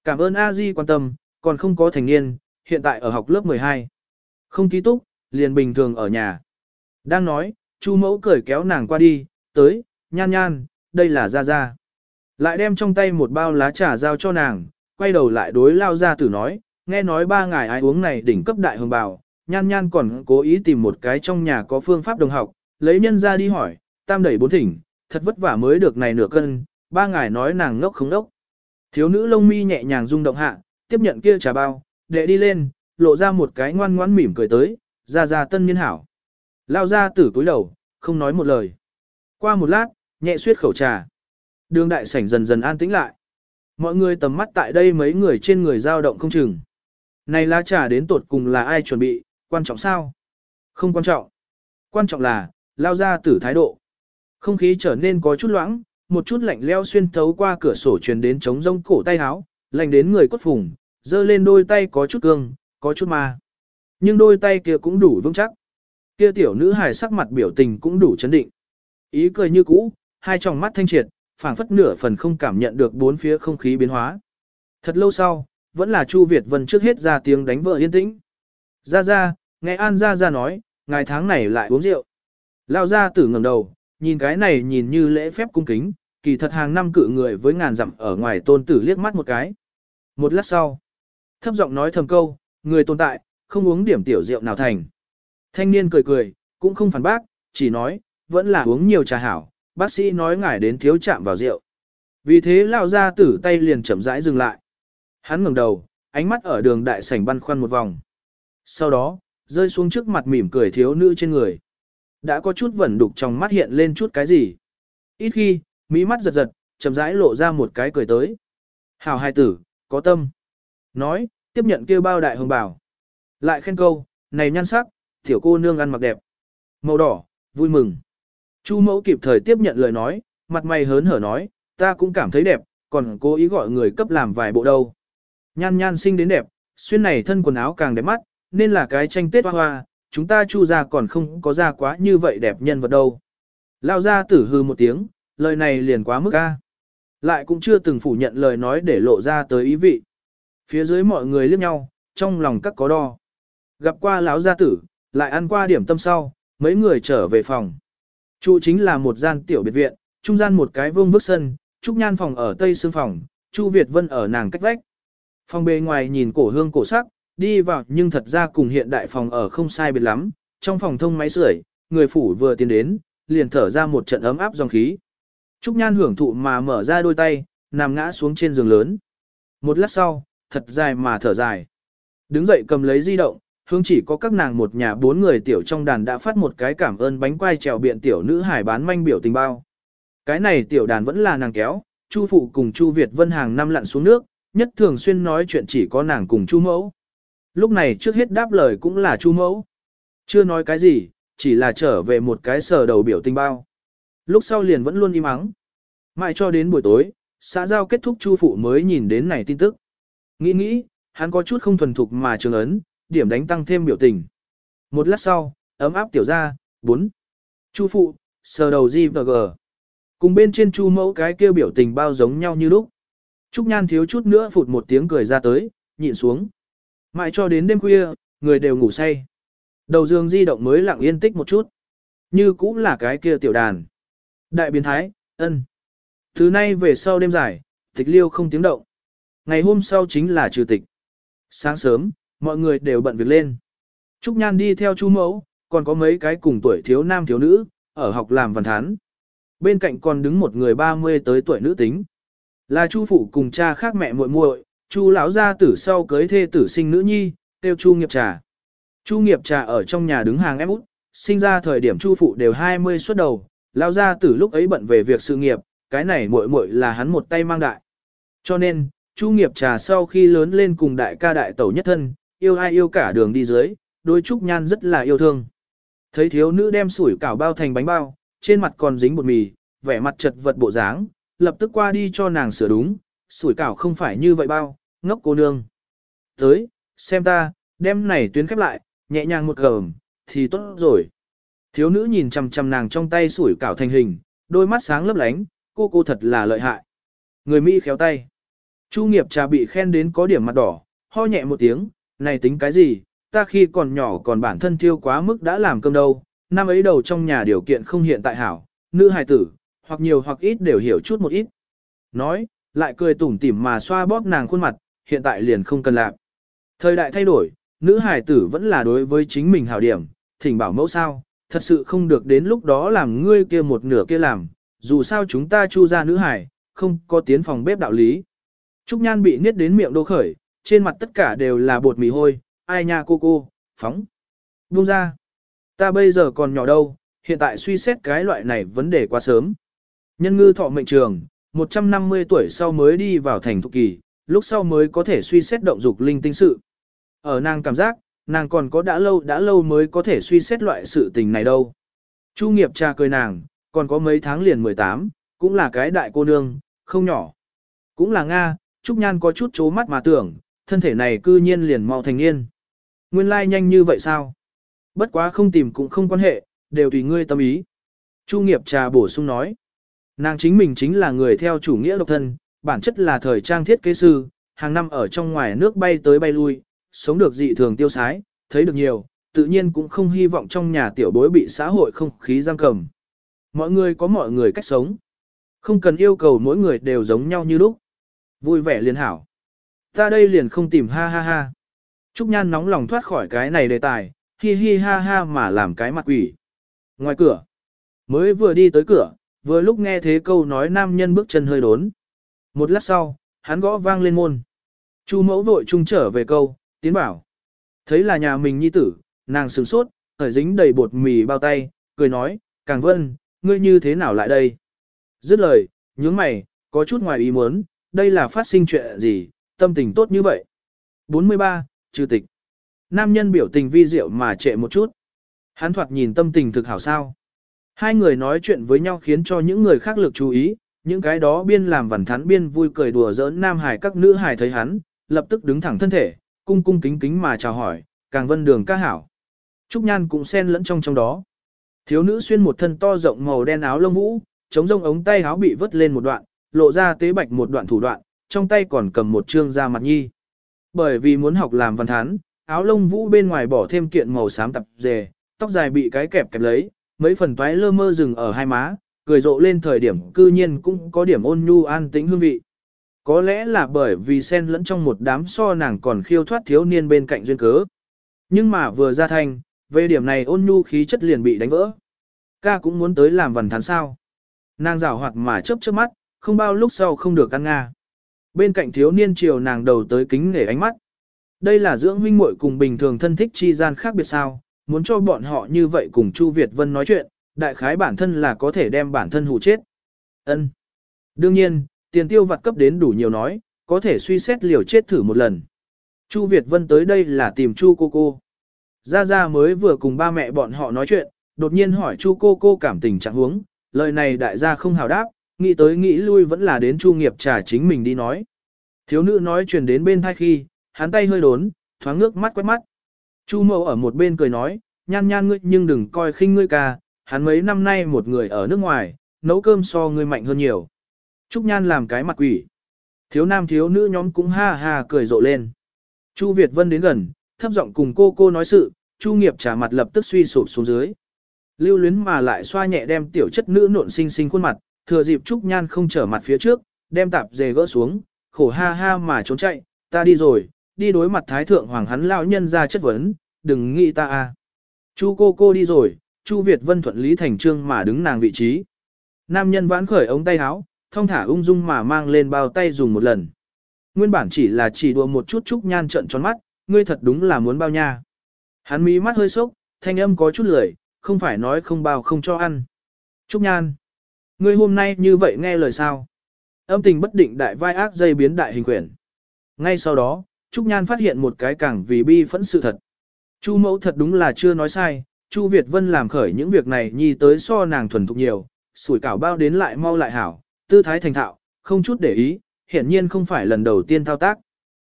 Cảm ơn A Di quan tâm, còn không có thành niên, hiện tại ở học lớp 12. Không ký túc, liền bình thường ở nhà. Đang nói, Chu mẫu cởi kéo nàng qua đi, tới, nhan nhan, đây là Gia Gia. Lại đem trong tay một bao lá trà giao cho nàng, quay đầu lại đối lao ra tử nói, nghe nói ba ngày ai uống này đỉnh cấp đại hồng bào, nhan nhan còn cố ý tìm một cái trong nhà có phương pháp đồng học, lấy nhân ra đi hỏi, tam đẩy bốn thỉnh, thật vất vả mới được này nửa cân, ba ngày nói nàng ngốc không ngốc. Thiếu nữ lông mi nhẹ nhàng rung động hạ, tiếp nhận kia trà bao, đệ đi lên, lộ ra một cái ngoan ngoãn mỉm cười tới, ra ra tân niên hảo. Lao ra tử túi đầu, không nói một lời. Qua một lát, nhẹ suyết khẩu trà. Đường đại sảnh dần dần an tĩnh lại. Mọi người tầm mắt tại đây mấy người trên người dao động không chừng. Này lá trà đến tột cùng là ai chuẩn bị, quan trọng sao? Không quan trọng. Quan trọng là, lao ra tử thái độ. Không khí trở nên có chút loãng, một chút lạnh leo xuyên thấu qua cửa sổ truyền đến trống rông cổ tay áo, lạnh đến người cốt phùng, dơ lên đôi tay có chút cương, có chút ma. Nhưng đôi tay kia cũng đủ vững chắc. Kia tiểu nữ hài sắc mặt biểu tình cũng đủ chấn định. Ý cười như cũ, hai tròng mắt thanh triệt, phảng phất nửa phần không cảm nhận được bốn phía không khí biến hóa. Thật lâu sau, vẫn là Chu Việt Vân trước hết ra tiếng đánh vợ yên tĩnh. Ra ra, nghe An ra ra nói, ngày tháng này lại uống rượu. Lao ra tử ngẩng đầu, nhìn cái này nhìn như lễ phép cung kính, kỳ thật hàng năm cự người với ngàn dặm ở ngoài tôn tử liếc mắt một cái. Một lát sau, thấp giọng nói thầm câu, người tồn tại, không uống điểm tiểu rượu nào thành. Thanh niên cười cười, cũng không phản bác, chỉ nói, vẫn là uống nhiều trà hảo, bác sĩ nói ngài đến thiếu chạm vào rượu. Vì thế lao ra tử tay liền chậm rãi dừng lại. Hắn ngẩng đầu, ánh mắt ở đường đại sảnh băn khoăn một vòng. Sau đó, rơi xuống trước mặt mỉm cười thiếu nữ trên người. Đã có chút vẩn đục trong mắt hiện lên chút cái gì. Ít khi, mỹ mắt giật giật, chậm rãi lộ ra một cái cười tới. Hảo hai tử, có tâm. Nói, tiếp nhận kêu bao đại hồng bảo. Lại khen câu, này nhan sắc, tiểu cô nương ăn mặc đẹp. Màu đỏ, vui mừng. Chu mẫu kịp thời tiếp nhận lời nói, mặt mày hớn hở nói, ta cũng cảm thấy đẹp, còn cố ý gọi người cấp làm vài bộ đâu. Nhan nhan xinh đến đẹp, xuyên này thân quần áo càng đẹp mắt, nên là cái tranh tết hoa hoa, chúng ta chu ra còn không có ra quá như vậy đẹp nhân vật đâu. Lao ra tử hư một tiếng, lời này liền quá mức ca. Lại cũng chưa từng phủ nhận lời nói để lộ ra tới ý vị. Phía dưới mọi người liếc nhau, trong lòng các có đo. Gặp qua lão gia tử, lại ăn qua điểm tâm sau, mấy người trở về phòng. Trụ chính là một gian tiểu biệt viện, trung gian một cái vương vức sân, Trúc Nhan phòng ở tây xương phòng, Chu Việt Vân ở nàng cách vách. Phòng bề ngoài nhìn cổ hương cổ sắc, đi vào nhưng thật ra cùng hiện đại phòng ở không sai biệt lắm, trong phòng thông máy sưởi, người phủ vừa tiến đến, liền thở ra một trận ấm áp dòng khí. Trúc Nhan hưởng thụ mà mở ra đôi tay, nằm ngã xuống trên giường lớn. Một lát sau, thật dài mà thở dài. Đứng dậy cầm lấy di động, hướng chỉ có các nàng một nhà bốn người tiểu trong đàn đã phát một cái cảm ơn bánh quai trèo biện tiểu nữ hải bán manh biểu tình bao. Cái này tiểu đàn vẫn là nàng kéo, Chu phụ cùng Chu Việt Vân hàng năm lặn xuống nước, nhất thường xuyên nói chuyện chỉ có nàng cùng Chu mẫu. Lúc này trước hết đáp lời cũng là Chu mẫu. Chưa nói cái gì, chỉ là trở về một cái sờ đầu biểu tình bao. Lúc sau liền vẫn luôn im ắng. Mãi cho đến buổi tối, xã giao kết thúc Chu phụ mới nhìn đến này tin tức. Nghĩ nghĩ, hắn có chút không thuần thục mà trường ấn, điểm đánh tăng thêm biểu tình. Một lát sau, ấm áp tiểu ra, 4. Chu phụ, sờ đầu Di và gờ. Cùng bên trên chu mẫu cái kêu biểu tình bao giống nhau như lúc. Trúc Nhan thiếu chút nữa phụt một tiếng cười ra tới, nhịn xuống. Mãi cho đến đêm khuya, người đều ngủ say. Đầu giường di động mới lặng yên tích một chút. Như cũng là cái kia tiểu đàn. Đại biến thái, ân. Thứ nay về sau đêm dài, tịch liêu không tiếng động. Ngày hôm sau chính là trừ tịch. Sáng sớm, mọi người đều bận việc lên. Trúc Nhan đi theo chú mẫu, còn có mấy cái cùng tuổi thiếu nam thiếu nữ, ở học làm văn thán. Bên cạnh còn đứng một người 30 tới tuổi nữ tính. Là chu phụ cùng cha khác mẹ muội muội, chu lão gia tử sau cưới thê tử sinh nữ nhi, tiêu chu nghiệp trà. Chu nghiệp trà ở trong nhà đứng hàng em út, sinh ra thời điểm chu phụ đều 20 xuất đầu, lão gia tử lúc ấy bận về việc sự nghiệp, cái này muội muội là hắn một tay mang đại. Cho nên, chu nghiệp trà sau khi lớn lên cùng đại ca đại tẩu nhất thân, yêu ai yêu cả đường đi dưới, đôi trúc nhan rất là yêu thương. Thấy thiếu nữ đem sủi cảo bao thành bánh bao, trên mặt còn dính bột mì, vẻ mặt chật vật bộ dáng, lập tức qua đi cho nàng sửa đúng, sủi cảo không phải như vậy bao, ngốc cô nương. Tới, xem ta, đem này tuyến khép lại, nhẹ nhàng một gầm, thì tốt rồi. Thiếu nữ nhìn chằm chằm nàng trong tay sủi cảo thành hình, đôi mắt sáng lấp lánh, cô cô thật là lợi hại. Người Mỹ khéo tay. Chu nghiệp trà bị khen đến có điểm mặt đỏ, ho nhẹ một tiếng, này tính cái gì, ta khi còn nhỏ còn bản thân thiêu quá mức đã làm cơm đâu, năm ấy đầu trong nhà điều kiện không hiện tại hảo, nữ hài tử, hoặc nhiều hoặc ít đều hiểu chút một ít. Nói, lại cười tủm tỉm mà xoa bóp nàng khuôn mặt, hiện tại liền không cần làm. Thời đại thay đổi, nữ hài tử vẫn là đối với chính mình hảo điểm, thỉnh bảo mẫu sao, thật sự không được đến lúc đó làm ngươi kia một nửa kia làm, dù sao chúng ta chu ra nữ hài, không có tiến phòng bếp đạo lý. Trúc Nhan bị niết đến miệng đô khởi, trên mặt tất cả đều là bột mì hôi, ai nha cô cô, phóng. Buông ra. Ta bây giờ còn nhỏ đâu, hiện tại suy xét cái loại này vấn đề quá sớm. Nhân ngư thọ mệnh trường, 150 tuổi sau mới đi vào thành thục kỳ, lúc sau mới có thể suy xét động dục linh tinh sự. Ở nàng cảm giác, nàng còn có đã lâu đã lâu mới có thể suy xét loại sự tình này đâu. Chu nghiệp cha cười nàng, còn có mấy tháng liền 18, cũng là cái đại cô nương, không nhỏ. Cũng là Nga, Trúc Nhan có chút chố mắt mà tưởng, thân thể này cư nhiên liền mau thành niên. Nguyên lai nhanh như vậy sao? Bất quá không tìm cũng không quan hệ, đều tùy ngươi tâm ý. Chu nghiệp trà bổ sung nói. Nàng chính mình chính là người theo chủ nghĩa độc thân, bản chất là thời trang thiết kế sư, hàng năm ở trong ngoài nước bay tới bay lui, sống được dị thường tiêu sái, thấy được nhiều, tự nhiên cũng không hy vọng trong nhà tiểu bối bị xã hội không khí giam cầm. Mọi người có mọi người cách sống. Không cần yêu cầu mỗi người đều giống nhau như lúc. Vui vẻ liên hảo. Ta đây liền không tìm ha ha ha. Trúc Nhan nóng lòng thoát khỏi cái này đề tài, hi hi ha ha mà làm cái mặt quỷ. Ngoài cửa, mới vừa đi tới cửa, vừa lúc nghe thế câu nói nam nhân bước chân hơi đốn. Một lát sau, hắn gõ vang lên môn. Chu mẫu vội trung trở về câu, tiến bảo. Thấy là nhà mình nhi tử, nàng sửng sốt, ở dính đầy bột mì bao tay, cười nói, càng vân, ngươi như thế nào lại đây? Dứt lời, nhướng mày, có chút ngoài ý muốn, đây là phát sinh chuyện gì, tâm tình tốt như vậy. 43. Trừ tịch. Nam nhân biểu tình vi diệu mà trệ một chút. Hắn thoạt nhìn tâm tình thực hảo sao. Hai người nói chuyện với nhau khiến cho những người khác lực chú ý, những cái đó biên làm vẩn thắn biên vui cười đùa giỡn nam hải các nữ hải thấy hắn, lập tức đứng thẳng thân thể, cung cung kính kính mà chào hỏi, càng vân đường ca hảo. Trúc Nhan cũng xen lẫn trong trong đó. Thiếu nữ xuyên một thân to rộng màu đen áo lông vũ, chống rông ống tay áo bị vứt lên một đoạn, lộ ra tế bạch một đoạn thủ đoạn, trong tay còn cầm một trương da mặt nhi. Bởi vì muốn học làm văn thán, áo lông vũ bên ngoài bỏ thêm kiện màu xám tập dề, tóc dài bị cái kẹp kẹp lấy, mấy phần toái lơ mơ dừng ở hai má, cười rộ lên thời điểm cư nhiên cũng có điểm ôn nhu an tĩnh hương vị. Có lẽ là bởi vì xen lẫn trong một đám so nàng còn khiêu thoát thiếu niên bên cạnh duyên cớ. Nhưng mà vừa ra thành về điểm này ôn nhu khí chất liền bị đánh vỡ. Ca cũng muốn tới làm vần thán sao. Nàng rảo hoạt mà chớp chớp mắt, không bao lúc sau không được ăn nga. Bên cạnh thiếu niên chiều nàng đầu tới kính nể ánh mắt. Đây là dưỡng huynh muội cùng bình thường thân thích chi gian khác biệt sao, muốn cho bọn họ như vậy cùng Chu Việt Vân nói chuyện, đại khái bản thân là có thể đem bản thân hù chết. Ân. Đương nhiên, tiền tiêu vặt cấp đến đủ nhiều nói, có thể suy xét liều chết thử một lần. Chu Việt Vân tới đây là tìm Chu cô cô. Gia Gia mới vừa cùng ba mẹ bọn họ nói chuyện, đột nhiên hỏi Chu cô cô cảm tình trạng huống, lời này đại gia không hào đáp, nghĩ tới nghĩ lui vẫn là đến Chu nghiệp trà chính mình đi nói. Thiếu nữ nói chuyện đến bên thai khi, hắn tay hơi đốn, thoáng ngước mắt quét mắt. Chu mẫu ở một bên cười nói, nhan nhan ngươi nhưng đừng coi khinh ngươi ca, hắn mấy năm nay một người ở nước ngoài, nấu cơm so ngươi mạnh hơn nhiều. Trúc nhan làm cái mặt quỷ. Thiếu nam thiếu nữ nhóm cũng ha ha cười rộ lên. Chu Việt Vân đến gần, thấp giọng cùng cô cô nói sự, Chu nghiệp trả mặt lập tức suy sụp xuống dưới. Lưu luyến mà lại xoa nhẹ đem tiểu chất nữ nộn xinh xinh khuôn mặt, thừa dịp Trúc Nhan không trở mặt phía trước, đem tạp dề gỡ xuống, khổ ha ha mà trốn chạy, ta đi rồi, đi đối mặt thái thượng hoàng hắn lão nhân ra chất vấn, đừng nghĩ ta a. Chu cô cô đi rồi, Chu Việt Vân thuận lý thành trương mà đứng nàng vị trí. Nam nhân vãn khởi ống tay áo, thông thả ung dung mà mang lên bao tay dùng một lần. Nguyên bản chỉ là chỉ đùa một chút Trúc Nhan trận tròn mắt, ngươi thật đúng là muốn bao nha. Hắn mí mắt hơi sốc, thanh âm có chút lười, không phải nói không bao không cho ăn. Trúc Nhan, ngươi hôm nay như vậy nghe lời sao? Âm tình bất định đại vai ác dây biến đại hình quyển. Ngay sau đó, Trúc Nhan phát hiện một cái càng vì bi phẫn sự thật. Chu mẫu thật đúng là chưa nói sai, Chu Việt Vân làm khởi những việc này nhi tới so nàng thuần thục nhiều, sủi cảo bao đến lại mau lại hảo, tư thái thành thạo, không chút để ý, hiển nhiên không phải lần đầu tiên thao tác.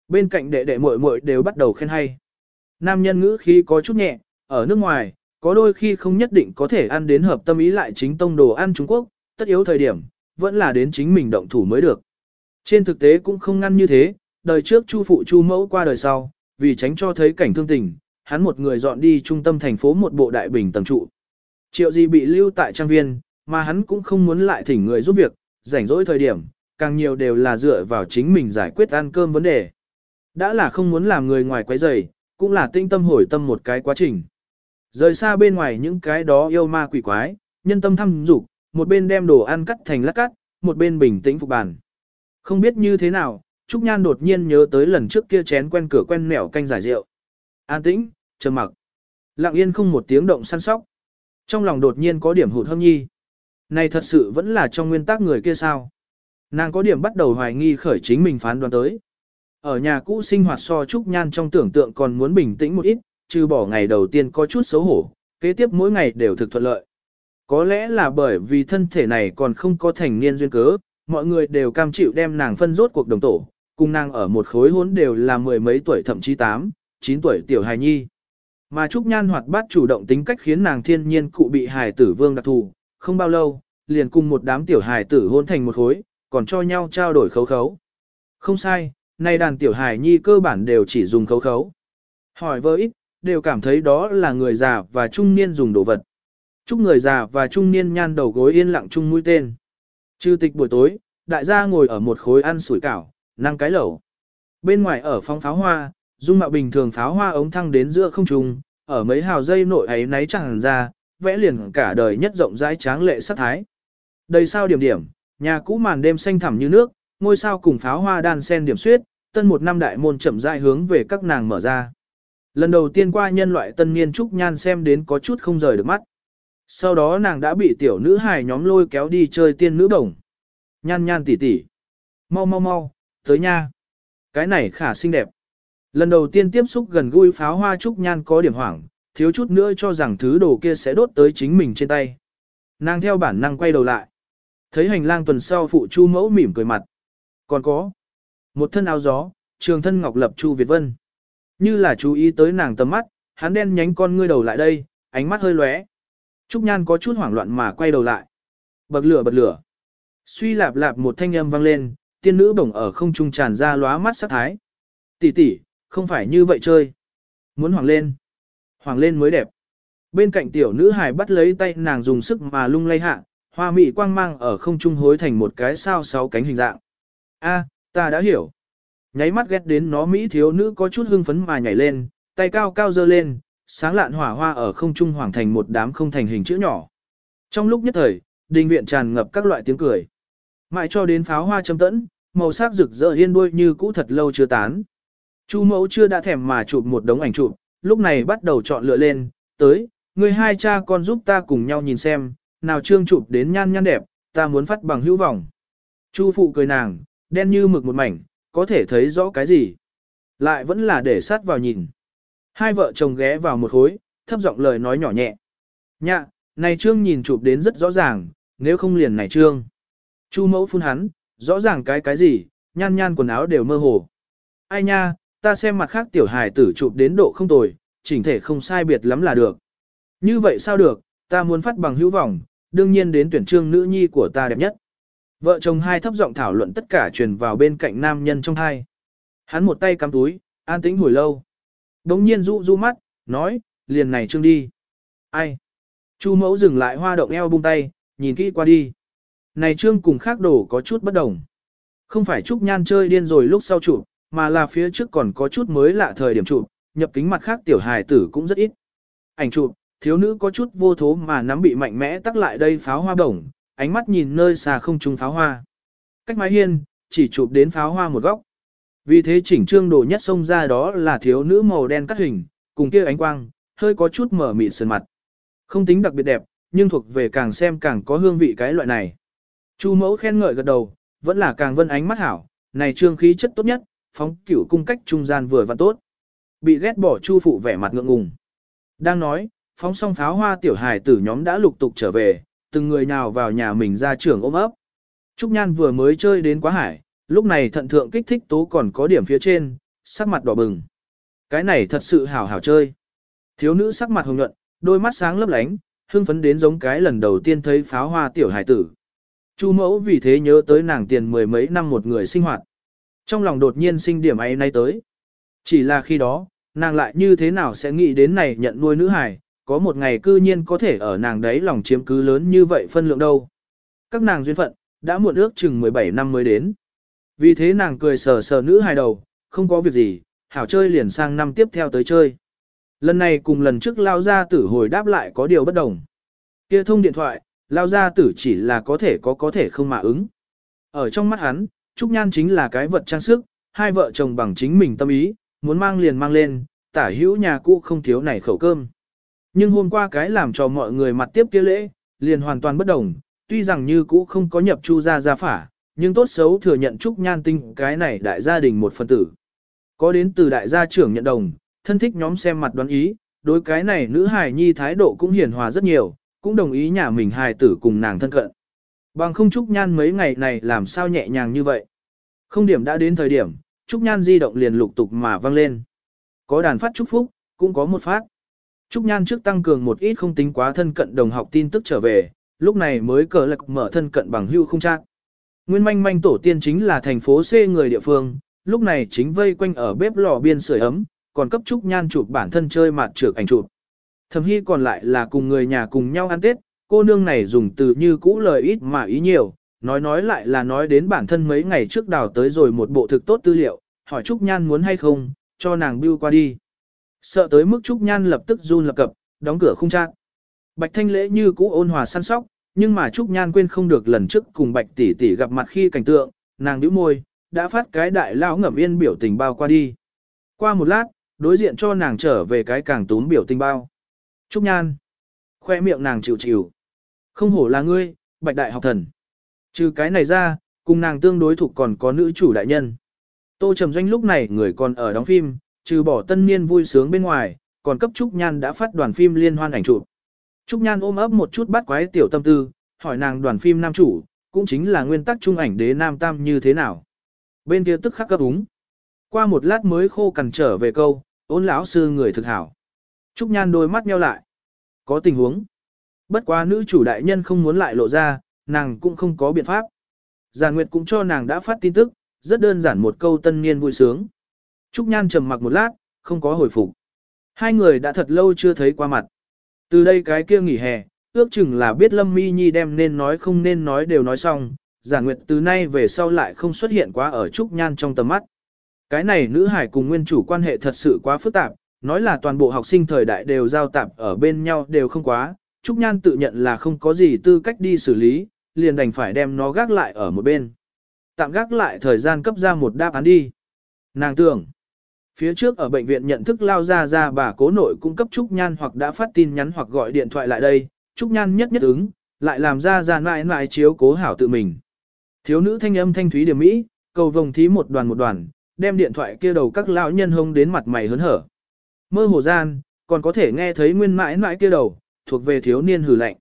Bên cạnh đệ đệ muội muội đều bắt đầu khen hay. Nam nhân ngữ khí có chút nhẹ, ở nước ngoài, có đôi khi không nhất định có thể ăn đến hợp tâm ý lại chính tông đồ ăn Trung Quốc, tất yếu thời điểm, vẫn là đến chính mình động thủ mới được. Trên thực tế cũng không ngăn như thế, đời trước Chu phụ Chu mẫu qua đời sau, vì tránh cho thấy cảnh thương tình, hắn một người dọn đi trung tâm thành phố một bộ đại bình tầng trụ. Triệu di bị lưu tại trang viên, mà hắn cũng không muốn lại thỉnh người giúp việc, rảnh rỗi thời điểm, càng nhiều đều là dựa vào chính mình giải quyết ăn cơm vấn đề. Đã là không muốn làm người ngoài quấy rầy, cũng là tinh tâm hồi tâm một cái quá trình. Rời xa bên ngoài những cái đó yêu ma quỷ quái, nhân tâm thăm dục, một bên đem đồ ăn cắt thành lát cắt, một bên bình tĩnh phục bàn. Không biết như thế nào, Trúc Nhan đột nhiên nhớ tới lần trước kia chén quen cửa quen mẻo canh giải rượu. An tĩnh, trầm mặc. Lặng yên không một tiếng động săn sóc. Trong lòng đột nhiên có điểm hụt hâm nhi. Này thật sự vẫn là trong nguyên tắc người kia sao. Nàng có điểm bắt đầu hoài nghi khởi chính mình phán đoán tới. Ở nhà cũ sinh hoạt so Trúc Nhan trong tưởng tượng còn muốn bình tĩnh một ít, trừ bỏ ngày đầu tiên có chút xấu hổ, kế tiếp mỗi ngày đều thực thuận lợi. Có lẽ là bởi vì thân thể này còn không có thành niên duyên cớ, mọi người đều cam chịu đem nàng phân rốt cuộc đồng tổ, cùng nàng ở một khối hốn đều là mười mấy tuổi thậm chí tám, chín tuổi tiểu hài nhi. Mà Trúc Nhan hoạt bát chủ động tính cách khiến nàng thiên nhiên cụ bị hài tử vương đặc thù, không bao lâu, liền cùng một đám tiểu hài tử hôn thành một khối, còn cho nhau trao đổi khấu khấu. Không sai, nay đàn tiểu hài nhi cơ bản đều chỉ dùng khấu khấu. Hỏi với ít, đều cảm thấy đó là người già và trung niên dùng đồ vật. Chúc người già và trung niên nhan đầu gối yên lặng chung mũi tên. Trừ tịch buổi tối, đại gia ngồi ở một khối ăn sủi cảo, năng cái lẩu. Bên ngoài ở phong pháo hoa, dung mạo bình thường pháo hoa ống thăng đến giữa không trung, ở mấy hào dây nội ấy náy chẳng ra, vẽ liền cả đời nhất rộng rãi tráng lệ sắc thái. Đầy sao điểm điểm, nhà cũ màn đêm xanh thẳm như nước, ngôi sao cùng pháo hoa đan sen điểm xuyết, tân một năm đại môn chậm rãi hướng về các nàng mở ra. Lần đầu tiên qua nhân loại tân niên trúc nhan xem đến có chút không rời được mắt. Sau đó nàng đã bị tiểu nữ hài nhóm lôi kéo đi chơi tiên nữ đồng. Nhan nhan tỉ tỉ. Mau mau mau, tới nha. Cái này khả xinh đẹp. Lần đầu tiên tiếp xúc gần gũi pháo hoa trúc nhan có điểm hoảng, thiếu chút nữa cho rằng thứ đồ kia sẽ đốt tới chính mình trên tay. Nàng theo bản năng quay đầu lại. Thấy hành lang tuần sau phụ chu mẫu mỉm cười mặt. Còn có một thân áo gió, trường thân ngọc lập chu Việt Vân. Như là chú ý tới nàng tầm mắt, hắn đen nhánh con ngươi đầu lại đây, ánh mắt hơi lóe. Trúc Nhan có chút hoảng loạn mà quay đầu lại. Bật lửa bật lửa. Suy lạp lạp một thanh âm vang lên, tiên nữ bổng ở không trung tràn ra lóa mắt sắc thái. Tỷ tỷ, không phải như vậy chơi. Muốn hoàng lên. Hoàng lên mới đẹp. Bên cạnh tiểu nữ hài bắt lấy tay nàng dùng sức mà lung lay hạ, hoa mị quang mang ở không trung hối thành một cái sao sáu cánh hình dạng. A, ta đã hiểu. Nháy mắt ghét đến nó Mỹ thiếu nữ có chút hưng phấn mà nhảy lên, tay cao cao dơ lên, sáng lạn hỏa hoa ở không trung hoàng thành một đám không thành hình chữ nhỏ. Trong lúc nhất thời, đình viện tràn ngập các loại tiếng cười. Mãi cho đến pháo hoa châm tẫn, màu sắc rực rỡ yên đuôi như cũ thật lâu chưa tán. Chu mẫu chưa đã thèm mà chụp một đống ảnh chụp, lúc này bắt đầu chọn lựa lên, tới, người hai cha con giúp ta cùng nhau nhìn xem, nào trương chụp đến nhan nhan đẹp, ta muốn phát bằng hữu vọng. Chu phụ cười nàng, đen như mực một mảnh, có thể thấy rõ cái gì. Lại vẫn là để sát vào nhìn. Hai vợ chồng ghé vào một khối, thấp giọng lời nói nhỏ nhẹ. Nhạ, này trương nhìn chụp đến rất rõ ràng, nếu không liền này trương. Chu mẫu phun hắn, rõ ràng cái cái gì, nhan nhan quần áo đều mơ hồ. Ai nha, ta xem mặt khác tiểu hài tử chụp đến độ không tồi, chỉnh thể không sai biệt lắm là được. Như vậy sao được, ta muốn phát bằng hữu vọng, đương nhiên đến tuyển trương nữ nhi của ta đẹp nhất. Vợ chồng hai thấp giọng thảo luận tất cả truyền vào bên cạnh nam nhân trong hai. Hắn một tay cắm túi, an tĩnh hồi lâu. Đống nhiên rụ rụ mắt, nói, liền này trương đi. Ai? Chu mẫu dừng lại hoa động eo bung tay, nhìn kỹ qua đi. Này trương cùng khác đồ có chút bất đồng. Không phải Trúc Nhan chơi điên rồi lúc sau chụp, mà là phía trước còn có chút mới lạ thời điểm chụp, nhập kính mặt khác tiểu hài tử cũng rất ít. Ảnh chụp, thiếu nữ có chút vô thố mà nắm bị mạnh mẽ tắc lại đây pháo hoa bổng, ánh mắt nhìn nơi xa không trung pháo hoa. Cách mái hiên, chỉ chụp đến pháo hoa một góc. Vì thế chỉnh trương đồ nhất xông ra đó là thiếu nữ màu đen cắt hình, cùng kia ánh quang, hơi có chút mở mịn sơn mặt. Không tính đặc biệt đẹp, nhưng thuộc về càng xem càng có hương vị cái loại này. Chu mẫu khen ngợi gật đầu, vẫn là càng vân ánh mắt hảo, này trương khí chất tốt nhất, phóng cửu cung cách trung gian vừa và tốt. Bị ghét bỏ chu phụ vẻ mặt ngượng ngùng. Đang nói, phóng xong pháo hoa tiểu hài tử nhóm đã lục tục trở về, từng người nào vào nhà mình ra trường ôm ấp. Trúc Nhan vừa mới chơi đến quá hải, lúc này thận thượng kích thích tố còn có điểm phía trên, sắc mặt đỏ bừng. Cái này thật sự hảo hảo chơi. Thiếu nữ sắc mặt hồng nhuận, đôi mắt sáng lấp lánh, hưng phấn đến giống cái lần đầu tiên thấy pháo hoa tiểu hải tử. Chu mẫu vì thế nhớ tới nàng tiền mười mấy năm một người sinh hoạt. Trong lòng đột nhiên sinh điểm ấy nay tới. Chỉ là khi đó, nàng lại như thế nào sẽ nghĩ đến này nhận nuôi nữ hải, có một ngày cư nhiên có thể ở nàng đấy lòng chiếm cứ lớn như vậy phân lượng đâu. Các nàng duyên phận, đã muộn ước chừng 17 năm mới đến. Vì thế nàng cười sờ sờ nữ hài đầu, không có việc gì, hảo chơi liền sang năm tiếp theo tới chơi. Lần này cùng lần trước lao gia tử hồi đáp lại có điều bất đồng. Kia thông điện thoại, lao gia tử chỉ là có thể có có thể không mà ứng. Ở trong mắt hắn, Trúc Nhan chính là cái vật trang sức, hai vợ chồng bằng chính mình tâm ý, muốn mang liền mang lên, tả hữu nhà cũ không thiếu này khẩu cơm. Nhưng hôm qua cái làm cho mọi người mặt tiếp kia lễ, liền hoàn toàn bất đồng, tuy rằng như cũ không có nhập chu gia gia phả, nhưng tốt xấu thừa nhận Trúc Nhan Tinh cái này đại gia đình một phần tử. Có đến từ đại gia trưởng nhận đồng, thân thích nhóm xem mặt đoán ý, đối cái này nữ hài nhi thái độ cũng hiền hòa rất nhiều, cũng đồng ý nhà mình hài tử cùng nàng thân cận. Bằng không Trúc Nhan mấy ngày này làm sao nhẹ nhàng như vậy. Không điểm đã đến thời điểm, Trúc Nhan di động liền lục tục mà vang lên. Có đàn phát chúc phúc, cũng có một phát. Trúc Nhan trước tăng cường một ít không tính quá thân cận đồng học tin tức trở về, lúc này mới cờ lạc mở thân cận bằng hưu không trang Nguyên manh manh tổ tiên chính là thành phố C người địa phương, lúc này chính vây quanh ở bếp lò biên sưởi ấm, còn cấp Trúc Nhan chụp bản thân chơi mặt trược ảnh chụp. Thẩm Hy còn lại là cùng người nhà cùng nhau ăn Tết, cô nương này dùng từ như cũ lời ít mà ý nhiều, nói nói lại là nói đến bản thân mấy ngày trước đào tới rồi một bộ thực tốt tư liệu, hỏi Trúc Nhan muốn hay không, cho nàng bưu qua đi. Sợ tới mức Trúc Nhan lập tức run lập cập, đóng cửa không trang. Bạch Thanh Lễ như cũ ôn hòa săn sóc, nhưng mà Trúc Nhan quên không được lần trước cùng Bạch tỷ tỷ gặp mặt khi cảnh tượng, nàng nhíu môi, đã phát cái đại lao ngậm yên biểu tình bao qua đi. Qua một lát, đối diện cho nàng trở về cái càng túm biểu tình bao. Trúc Nhan. Khoe miệng nàng chịu chịu. Không hổ là ngươi, bạch đại học thần. Trừ cái này ra, cùng nàng tương đối thuộc còn có nữ chủ đại nhân. Tô Trầm Doanh lúc này người còn ở đóng phim, trừ bỏ tân niên vui sướng bên ngoài, còn cấp Trúc Nhan đã phát đoàn phim liên hoan ảnh chụp. Trúc Nhan ôm ấp một chút bắt quái tiểu tâm tư, hỏi nàng đoàn phim nam chủ, cũng chính là nguyên tắc trung ảnh đế nam tam như thế nào. Bên kia tức khắc cấp úng. Qua một lát mới khô cằn trở về câu, ôn lão sư người thực hảo. Trúc Nhan đôi mắt nheo lại. Có tình huống. Bất quá nữ chủ đại nhân không muốn lại lộ ra, nàng cũng không có biện pháp. Giàn Nguyệt cũng cho nàng đã phát tin tức, rất đơn giản một câu tân niên vui sướng. Trúc Nhan trầm mặc một lát, không có hồi phục. Hai người đã thật lâu chưa thấy qua mặt. Từ đây cái kia nghỉ hè, ước chừng là biết Lâm Mi Nhi đem nên nói không nên nói đều nói xong, Giả Nguyệt từ nay về sau lại không xuất hiện quá ở Trúc Nhan trong tầm mắt. Cái này nữ hải cùng nguyên chủ quan hệ thật sự quá phức tạp, nói là toàn bộ học sinh thời đại đều giao tạp ở bên nhau đều không quá, Trúc Nhan tự nhận là không có gì tư cách đi xử lý, liền đành phải đem nó gác lại ở một bên. Tạm gác lại thời gian cấp ra một đáp án đi. Nàng tưởng, phía trước ở bệnh viện nhận thức lao ra ra bà cố nội cung cấp Trúc Nhan hoặc đã phát tin nhắn hoặc gọi điện thoại lại đây, Trúc Nhan nhất nhất ứng, lại làm ra ra mãi mãi chiếu cố hảo tự mình. Thiếu nữ thanh âm thanh thúy điểm mỹ, cầu vồng thí một đoàn một đoàn, đem điện thoại kia đầu các lão nhân hông đến mặt mày hớn hở. Mơ hồ gian, còn có thể nghe thấy nguyên mãi mãi kia đầu, thuộc về thiếu niên hử lạnh.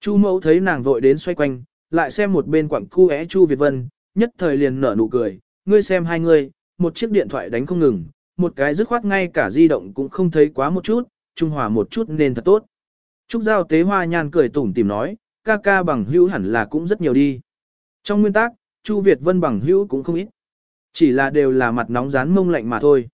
Chu mẫu thấy nàng vội đến xoay quanh, lại xem một bên quặng cu é Chu Việt Vân, nhất thời liền nở nụ cười, ngươi xem hai người, một chiếc điện thoại đánh không ngừng, một cái dứt khoát ngay cả di động cũng không thấy quá một chút, trung hòa một chút nên thật tốt. Trúc Giao Tế Hoa Nhan cười tủm tìm nói, ca ca bằng hữu hẳn là cũng rất nhiều đi. Trong nguyên tắc, Chu Việt Vân bằng hữu cũng không ít. Chỉ là đều là mặt nóng rán mông lạnh mà thôi.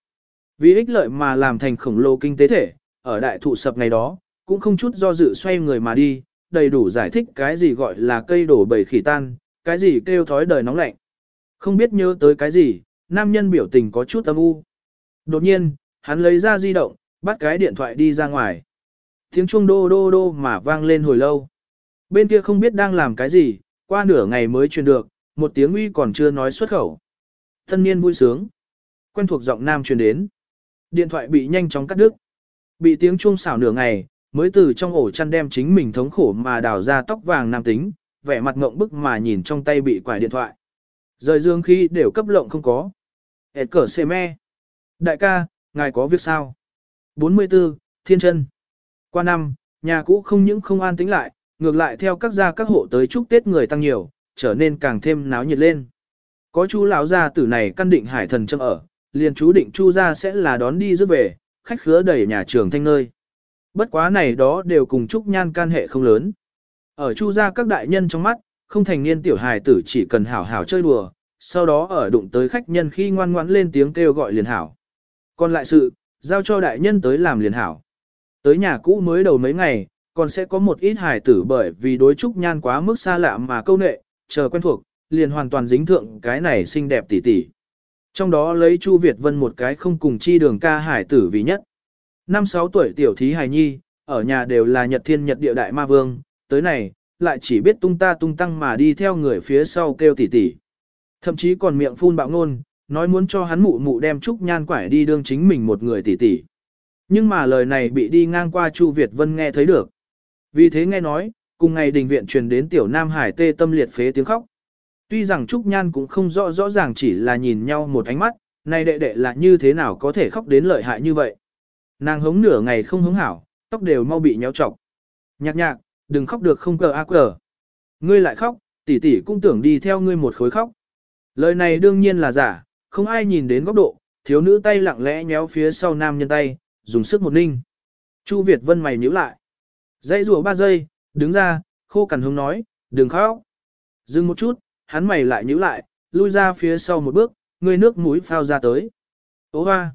Vì ích lợi mà làm thành khổng lồ kinh tế thể, ở đại thụ sập ngày đó, cũng không chút do dự xoay người mà đi, đầy đủ giải thích cái gì gọi là cây đổ bầy khỉ tan, cái gì kêu thói đời nóng lạnh. Không biết nhớ tới cái gì, nam nhân biểu tình có chút âm u. Đột nhiên, hắn lấy ra di động, bắt cái điện thoại đi ra ngoài. Tiếng chuông đô đô đô mà vang lên hồi lâu. Bên kia không biết đang làm cái gì, qua nửa ngày mới truyền được, một tiếng uy còn chưa nói xuất khẩu. Thân niên vui sướng. Quen thuộc giọng nam truyền đến. Điện thoại bị nhanh chóng cắt đứt. Bị tiếng chuông xảo nửa ngày, mới từ trong ổ chăn đem chính mình thống khổ mà đào ra tóc vàng nam tính, vẻ mặt ngộng bức mà nhìn trong tay bị quải điện thoại. Rời dương khi đều cấp lộng không có. Hệt cờ xe me. Đại ca, ngài có việc sao? 44, Thiên chân. Qua năm, nhà cũ không những không an tĩnh lại, ngược lại theo các gia các hộ tới chúc Tết người tăng nhiều, trở nên càng thêm náo nhiệt lên. Có chú lão gia tử này căn định hải thần châm ở, liền chú định chu gia sẽ là đón đi rước về, khách khứa đầy nhà trường thanh nơi. Bất quá này đó đều cùng chúc Nhan can hệ không lớn. Ở chu gia các đại nhân trong mắt, không thành niên tiểu hài tử chỉ cần hảo hảo chơi đùa, sau đó ở đụng tới khách nhân khi ngoan ngoãn lên tiếng kêu gọi liền hảo. Còn lại sự, giao cho đại nhân tới làm liền hảo. Tới nhà cũ mới đầu mấy ngày, còn sẽ có một ít hài tử bởi vì đối Trúc Nhan quá mức xa lạ mà câu nệ, chờ quen thuộc, liền hoàn toàn dính thượng cái này xinh đẹp tỉ tỉ. Trong đó lấy Chu Việt Vân một cái không cùng chi đường ca hải tử vì nhất. Năm sáu tuổi tiểu thí hài nhi, ở nhà đều là nhật thiên nhật địa đại ma vương, tới này, lại chỉ biết tung ta tung tăng mà đi theo người phía sau kêu tỉ tỉ. Thậm chí còn miệng phun bạo ngôn, nói muốn cho hắn mụ mụ đem Trúc Nhan quải đi đương chính mình một người tỷ tỷ Nhưng mà lời này bị đi ngang qua Chu Việt Vân nghe thấy được. Vì thế nghe nói, cùng ngày đình viện truyền đến tiểu Nam Hải tê tâm liệt phế tiếng khóc. Tuy rằng Trúc Nhan cũng không rõ rõ ràng chỉ là nhìn nhau một ánh mắt, này đệ đệ là như thế nào có thể khóc đến lợi hại như vậy. Nàng hống nửa ngày không hống hảo, tóc đều mau bị nhéo trọc. Nhạc nhạc, đừng khóc được không cờ ác cờ. Ngươi lại khóc, tỷ tỷ cũng tưởng đi theo ngươi một khối khóc. Lời này đương nhiên là giả, không ai nhìn đến góc độ, thiếu nữ tay lặng lẽ nhéo phía sau nam nhân tay, dùng sức một ninh. Chu Việt Vân mày nhíu lại. Dây rùa ba giây, đứng ra, khô cằn hướng nói, đừng khóc. Dừng một chút, hắn mày lại nhíu lại, lui ra phía sau một bước, người nước mũi phao ra tới. Ô hoa!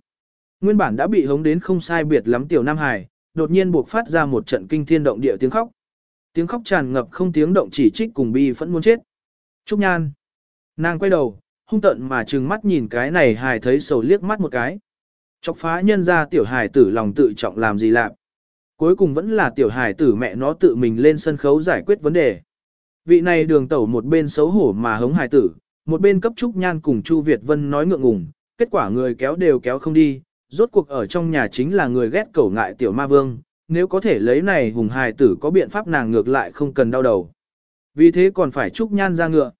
Nguyên bản đã bị hống đến không sai biệt lắm tiểu Nam Hải, đột nhiên buộc phát ra một trận kinh thiên động địa tiếng khóc. Tiếng khóc tràn ngập không tiếng động chỉ trích cùng bi phẫn muốn chết. Trúc Nhan! Nàng quay đầu, hung tận mà trừng mắt nhìn cái này hài thấy sầu liếc mắt một cái. Chọc phá nhân ra tiểu hài tử lòng tự trọng làm gì lạc. Cuối cùng vẫn là tiểu hài tử mẹ nó tự mình lên sân khấu giải quyết vấn đề. Vị này đường tẩu một bên xấu hổ mà hống hài tử, một bên cấp Trúc Nhan cùng Chu Việt Vân nói ngượng ngùng, kết quả người kéo đều kéo không đi, rốt cuộc ở trong nhà chính là người ghét cẩu ngại tiểu ma vương, nếu có thể lấy này hùng hài tử có biện pháp nàng ngược lại không cần đau đầu. Vì thế còn phải Trúc Nhan ra ngựa.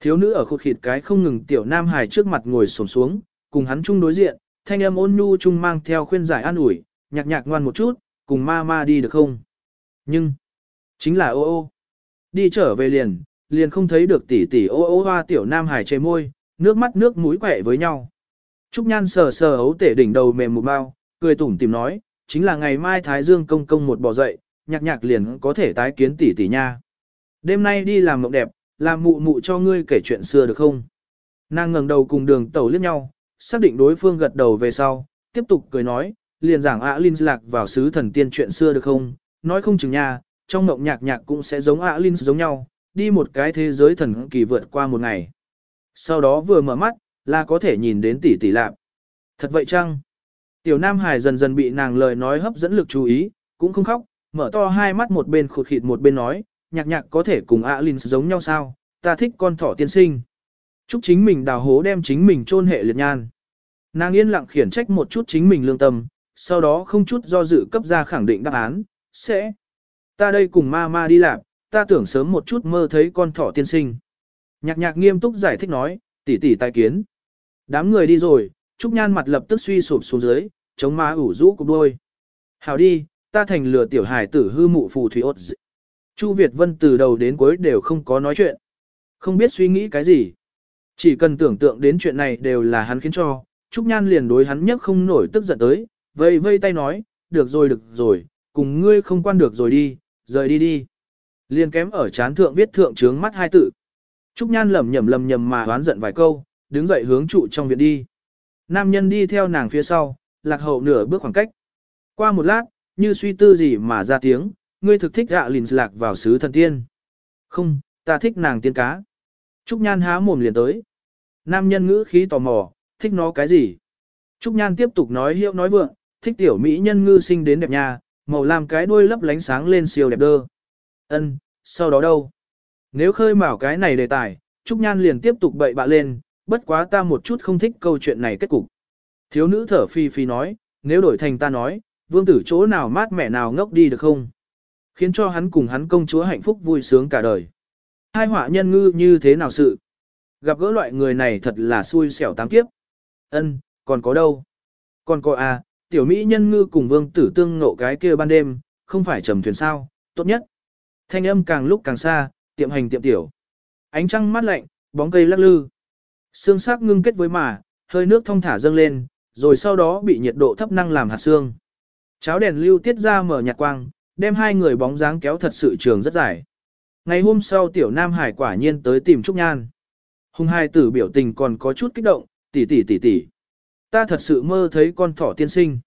Thiếu nữ ở khụt khịt cái không ngừng tiểu nam hài trước mặt ngồi xổm xuống, cùng hắn chung đối diện, thanh âm ôn nhu chung mang theo khuyên giải an ủi, nhạc nhạc ngoan một chút, cùng ma ma đi được không? Nhưng, chính là ô ô. Đi trở về liền, liền không thấy được tỷ tỷ ô ô hoa tiểu nam hải chê môi, nước mắt nước mũi quẹ với nhau. Trúc Nhan sờ sờ ấu tể đỉnh đầu mềm một bao, cười tủm tìm nói, chính là ngày mai Thái Dương công công một bò dậy, nhạc nhạc liền có thể tái kiến tỷ tỷ nha. Đêm nay đi làm mộng đẹp, làm mụ mụ cho ngươi kể chuyện xưa được không? Nàng ngẩng đầu cùng đường tẩu liếc nhau, xác định đối phương gật đầu về sau, tiếp tục cười nói, liền giảng ạ Linh lạc vào sứ thần tiên chuyện xưa được không? Nói không chừng nha, trong mộng nhạc nhạc cũng sẽ giống ạ Linh giống nhau, đi một cái thế giới thần kỳ vượt qua một ngày. Sau đó vừa mở mắt, là có thể nhìn đến tỷ tỷ lạp. Thật vậy chăng? Tiểu Nam Hải dần dần bị nàng lời nói hấp dẫn lực chú ý, cũng không khóc, mở to hai mắt một bên khụt khịt một bên nói, nhạc nhạc có thể cùng ạ Linh giống nhau sao, ta thích con thỏ tiên sinh. Chúc chính mình đào hố đem chính mình chôn hệ liệt nhan. Nàng yên lặng khiển trách một chút chính mình lương tâm, sau đó không chút do dự cấp ra khẳng định đáp án, sẽ. Ta đây cùng ma ma đi làm, ta tưởng sớm một chút mơ thấy con thỏ tiên sinh. Nhạc nhạc nghiêm túc giải thích nói, tỷ tỷ tài kiến. Đám người đi rồi, Trúc Nhan mặt lập tức suy sụp xuống dưới, chống má ủ rũ cục đôi. Hào đi, ta thành lừa tiểu hải tử hư mụ phù thủy ốt dị. Chu Việt Vân từ đầu đến cuối đều không có nói chuyện. Không biết suy nghĩ cái gì. Chỉ cần tưởng tượng đến chuyện này đều là hắn khiến cho, Trúc Nhan liền đối hắn nhất không nổi tức giận tới, vây vây tay nói, được rồi được rồi, cùng ngươi không quan được rồi đi, rời đi đi. Liền kém ở chán thượng viết thượng trướng mắt hai tự. Trúc Nhan lầm nhầm lầm nhầm mà hoán giận vài câu, đứng dậy hướng trụ trong viện đi. Nam nhân đi theo nàng phía sau, lạc hậu nửa bước khoảng cách. Qua một lát, như suy tư gì mà ra tiếng, ngươi thực thích gạ lìn lạc vào sứ thần tiên. Không, ta thích nàng tiên cá. Trúc Nhan há mồm liền tới. Nam nhân ngữ khí tò mò, thích nó cái gì? Trúc Nhan tiếp tục nói hiệu nói vượng, thích tiểu mỹ nhân ngư sinh đến đẹp nhà, màu làm cái đuôi lấp lánh sáng lên siêu đẹp đơ. Ân, sau đó đâu? Nếu khơi mào cái này đề tài, Trúc Nhan liền tiếp tục bậy bạ lên, bất quá ta một chút không thích câu chuyện này kết cục. Thiếu nữ thở phi phi nói, nếu đổi thành ta nói, vương tử chỗ nào mát mẹ nào ngốc đi được không? Khiến cho hắn cùng hắn công chúa hạnh phúc vui sướng cả đời. Hai họa nhân ngư như thế nào sự? Gặp gỡ loại người này thật là xui xẻo tám kiếp. Ân, còn có đâu? Còn có à, tiểu mỹ nhân ngư cùng vương tử tương ngộ cái kia ban đêm, không phải trầm thuyền sao, tốt nhất. Thanh âm càng lúc càng xa, tiệm hành tiệm tiểu. Ánh trăng mát lạnh, bóng cây lắc lư. Xương sắc ngưng kết với mà, hơi nước thông thả dâng lên, rồi sau đó bị nhiệt độ thấp năng làm hạt xương. Cháo đèn lưu tiết ra mở nhạt quang, đem hai người bóng dáng kéo thật sự trường rất dài. Ngày hôm sau tiểu Nam Hải quả nhiên tới tìm Trúc Nhan. Hùng hai tử biểu tình còn có chút kích động, tỷ tỷ tỷ tỷ. Ta thật sự mơ thấy con thỏ tiên sinh.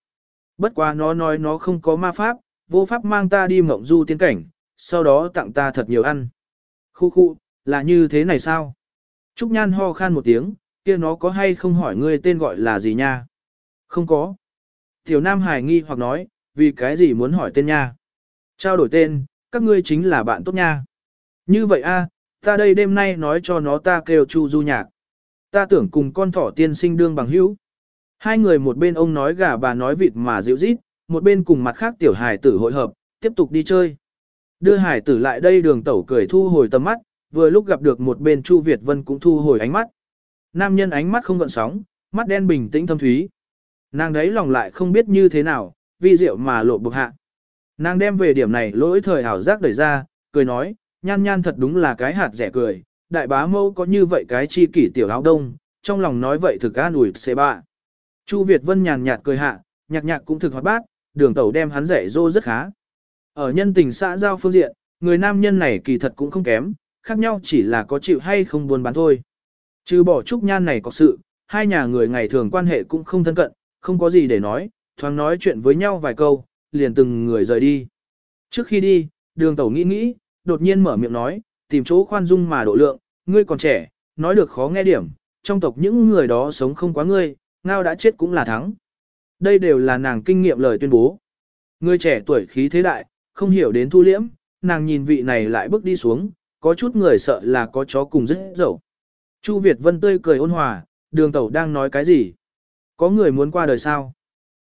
Bất quá nó nói nó không có ma pháp, vô pháp mang ta đi mộng du tiên cảnh, sau đó tặng ta thật nhiều ăn. Khu khu, là như thế này sao? Trúc Nhan ho khan một tiếng, kia nó có hay không hỏi ngươi tên gọi là gì nha? Không có. Tiểu Nam Hải nghi hoặc nói, vì cái gì muốn hỏi tên nha? Trao đổi tên, các ngươi chính là bạn tốt nha. Như vậy a, ta đây đêm nay nói cho nó ta kêu Chu Du Nhạc. Ta tưởng cùng con thỏ tiên sinh đương bằng hữu. Hai người một bên ông nói gà bà nói vịt mà dịu rít, một bên cùng mặt khác tiểu hải tử hội hợp, tiếp tục đi chơi. Đưa hải tử lại đây đường tẩu cười thu hồi tầm mắt, vừa lúc gặp được một bên Chu Việt Vân cũng thu hồi ánh mắt. Nam nhân ánh mắt không gợn sóng, mắt đen bình tĩnh thâm thúy. Nàng đấy lòng lại không biết như thế nào, vi diệu mà lộ bực hạ. Nàng đem về điểm này lỗi thời hảo giác đẩy ra, cười nói, nhan nhan thật đúng là cái hạt rẻ cười, đại bá mâu có như vậy cái chi kỷ tiểu áo đông, trong lòng nói vậy thực an ủi xê bạ. Chu Việt Vân nhàn nhạt cười hạ, nhạc nhạc cũng thực hoạt bát, đường tẩu đem hắn rẻ rô rất khá. Ở nhân tình xã giao phương diện, người nam nhân này kỳ thật cũng không kém, khác nhau chỉ là có chịu hay không buồn bán thôi. Trừ bỏ trúc nhan này có sự, hai nhà người ngày thường quan hệ cũng không thân cận, không có gì để nói, thoáng nói chuyện với nhau vài câu, liền từng người rời đi. Trước khi đi, đường tẩu nghĩ nghĩ, đột nhiên mở miệng nói, tìm chỗ khoan dung mà độ lượng, ngươi còn trẻ, nói được khó nghe điểm, trong tộc những người đó sống không quá ngươi, ngao đã chết cũng là thắng. Đây đều là nàng kinh nghiệm lời tuyên bố. Ngươi trẻ tuổi khí thế đại, không hiểu đến thu liễm, nàng nhìn vị này lại bước đi xuống, có chút người sợ là có chó cùng rất dẫu. Chu Việt Vân tươi cười ôn hòa, đường tẩu đang nói cái gì? Có người muốn qua đời sao?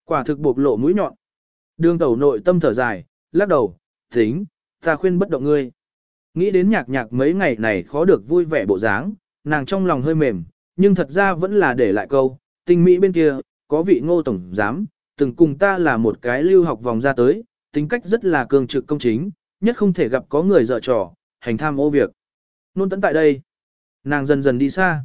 Quả thực bộc lộ mũi nhọn. Đường tẩu nội tâm thở dài, lắc đầu, tính, ta khuyên bất động ngươi. Nghĩ đến nhạc nhạc mấy ngày này khó được vui vẻ bộ dáng, nàng trong lòng hơi mềm, nhưng thật ra vẫn là để lại câu, tình mỹ bên kia, có vị ngô tổng giám, từng cùng ta là một cái lưu học vòng ra tới, tính cách rất là cường trực công chính, nhất không thể gặp có người dở trò, hành tham ô việc. Nôn tấn tại đây, nàng dần dần đi xa.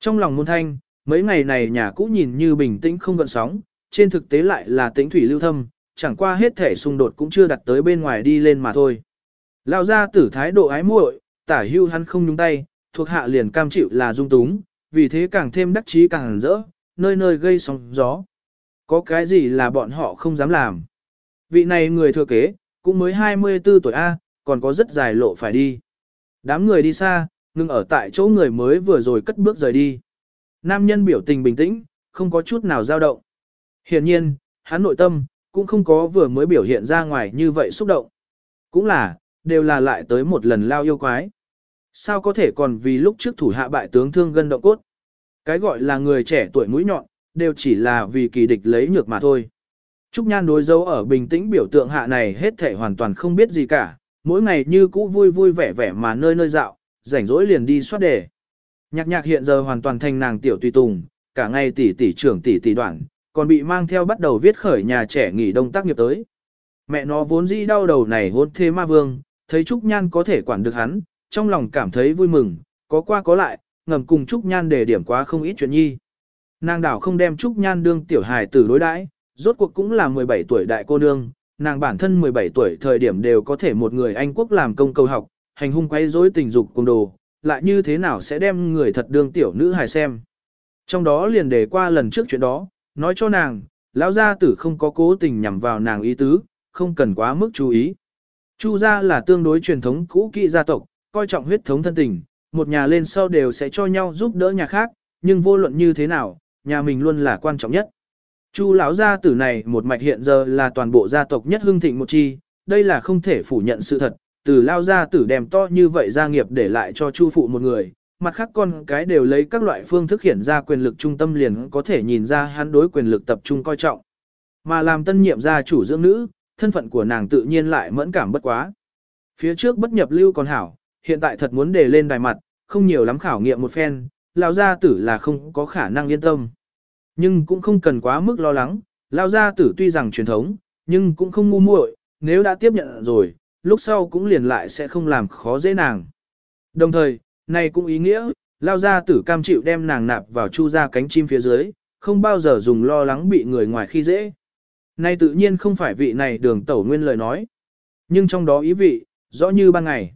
Trong lòng môn thanh, mấy ngày này nhà cũ nhìn như bình tĩnh không gợn sóng, trên thực tế lại là tĩnh thủy lưu thâm, chẳng qua hết thể xung đột cũng chưa đặt tới bên ngoài đi lên mà thôi. Lao ra tử thái độ ái muội, tả hưu hắn không nhúng tay, thuộc hạ liền cam chịu là dung túng, vì thế càng thêm đắc chí càng rỡ, nơi nơi gây sóng gió. Có cái gì là bọn họ không dám làm. Vị này người thừa kế, cũng mới 24 tuổi A, còn có rất dài lộ phải đi. Đám người đi xa, ngừng ở tại chỗ người mới vừa rồi cất bước rời đi. Nam nhân biểu tình bình tĩnh, không có chút nào dao động. Hiển nhiên, hắn nội tâm, cũng không có vừa mới biểu hiện ra ngoài như vậy xúc động. Cũng là, đều là lại tới một lần lao yêu quái. Sao có thể còn vì lúc trước thủ hạ bại tướng thương gân động cốt. Cái gọi là người trẻ tuổi mũi nhọn, đều chỉ là vì kỳ địch lấy nhược mà thôi. Trúc Nhan đối dấu ở bình tĩnh biểu tượng hạ này hết thể hoàn toàn không biết gì cả, mỗi ngày như cũ vui vui vẻ vẻ mà nơi nơi dạo, rảnh rỗi liền đi soát đề. Nhạc nhạc hiện giờ hoàn toàn thành nàng tiểu tùy tùng, cả ngày tỷ tỷ trưởng tỷ tỷ đoạn, còn bị mang theo bắt đầu viết khởi nhà trẻ nghỉ đông tác nghiệp tới. Mẹ nó vốn dĩ đau đầu này hôn thế ma vương, thấy Trúc Nhan có thể quản được hắn, trong lòng cảm thấy vui mừng, có qua có lại, ngầm cùng Trúc Nhan để điểm quá không ít chuyện nhi. Nàng đảo không đem Trúc Nhan đương tiểu hài tử đối đãi, rốt cuộc cũng là 17 tuổi đại cô nương, nàng bản thân 17 tuổi thời điểm đều có thể một người Anh quốc làm công cầu học, hành hung quấy rối tình dục cùng đồ, lại như thế nào sẽ đem người thật đương tiểu nữ hài xem. Trong đó liền đề qua lần trước chuyện đó, nói cho nàng, lão gia tử không có cố tình nhằm vào nàng ý tứ, không cần quá mức chú ý. Chu gia là tương đối truyền thống cũ kỹ gia tộc, coi trọng huyết thống thân tình, một nhà lên sau đều sẽ cho nhau giúp đỡ nhà khác, nhưng vô luận như thế nào, nhà mình luôn là quan trọng nhất. Chu lão gia tử này một mạch hiện giờ là toàn bộ gia tộc nhất hưng thịnh một chi, đây là không thể phủ nhận sự thật, từ lao gia tử đem to như vậy gia nghiệp để lại cho chu phụ một người, mặt khác con cái đều lấy các loại phương thức hiện ra quyền lực trung tâm liền có thể nhìn ra hắn đối quyền lực tập trung coi trọng. Mà làm tân nhiệm gia chủ dưỡng nữ, thân phận của nàng tự nhiên lại mẫn cảm bất quá. Phía trước bất nhập lưu còn hảo, hiện tại thật muốn đề lên đài mặt, không nhiều lắm khảo nghiệm một phen, lão gia tử là không có khả năng yên tâm. Nhưng cũng không cần quá mức lo lắng, lão gia tử tuy rằng truyền thống, nhưng cũng không ngu muội, nếu đã tiếp nhận rồi, lúc sau cũng liền lại sẽ không làm khó dễ nàng. Đồng thời, này cũng ý nghĩa, lao gia tử cam chịu đem nàng nạp vào chu ra cánh chim phía dưới, không bao giờ dùng lo lắng bị người ngoài khi dễ. Này tự nhiên không phải vị này đường tẩu nguyên lời nói. Nhưng trong đó ý vị, rõ như ban ngày.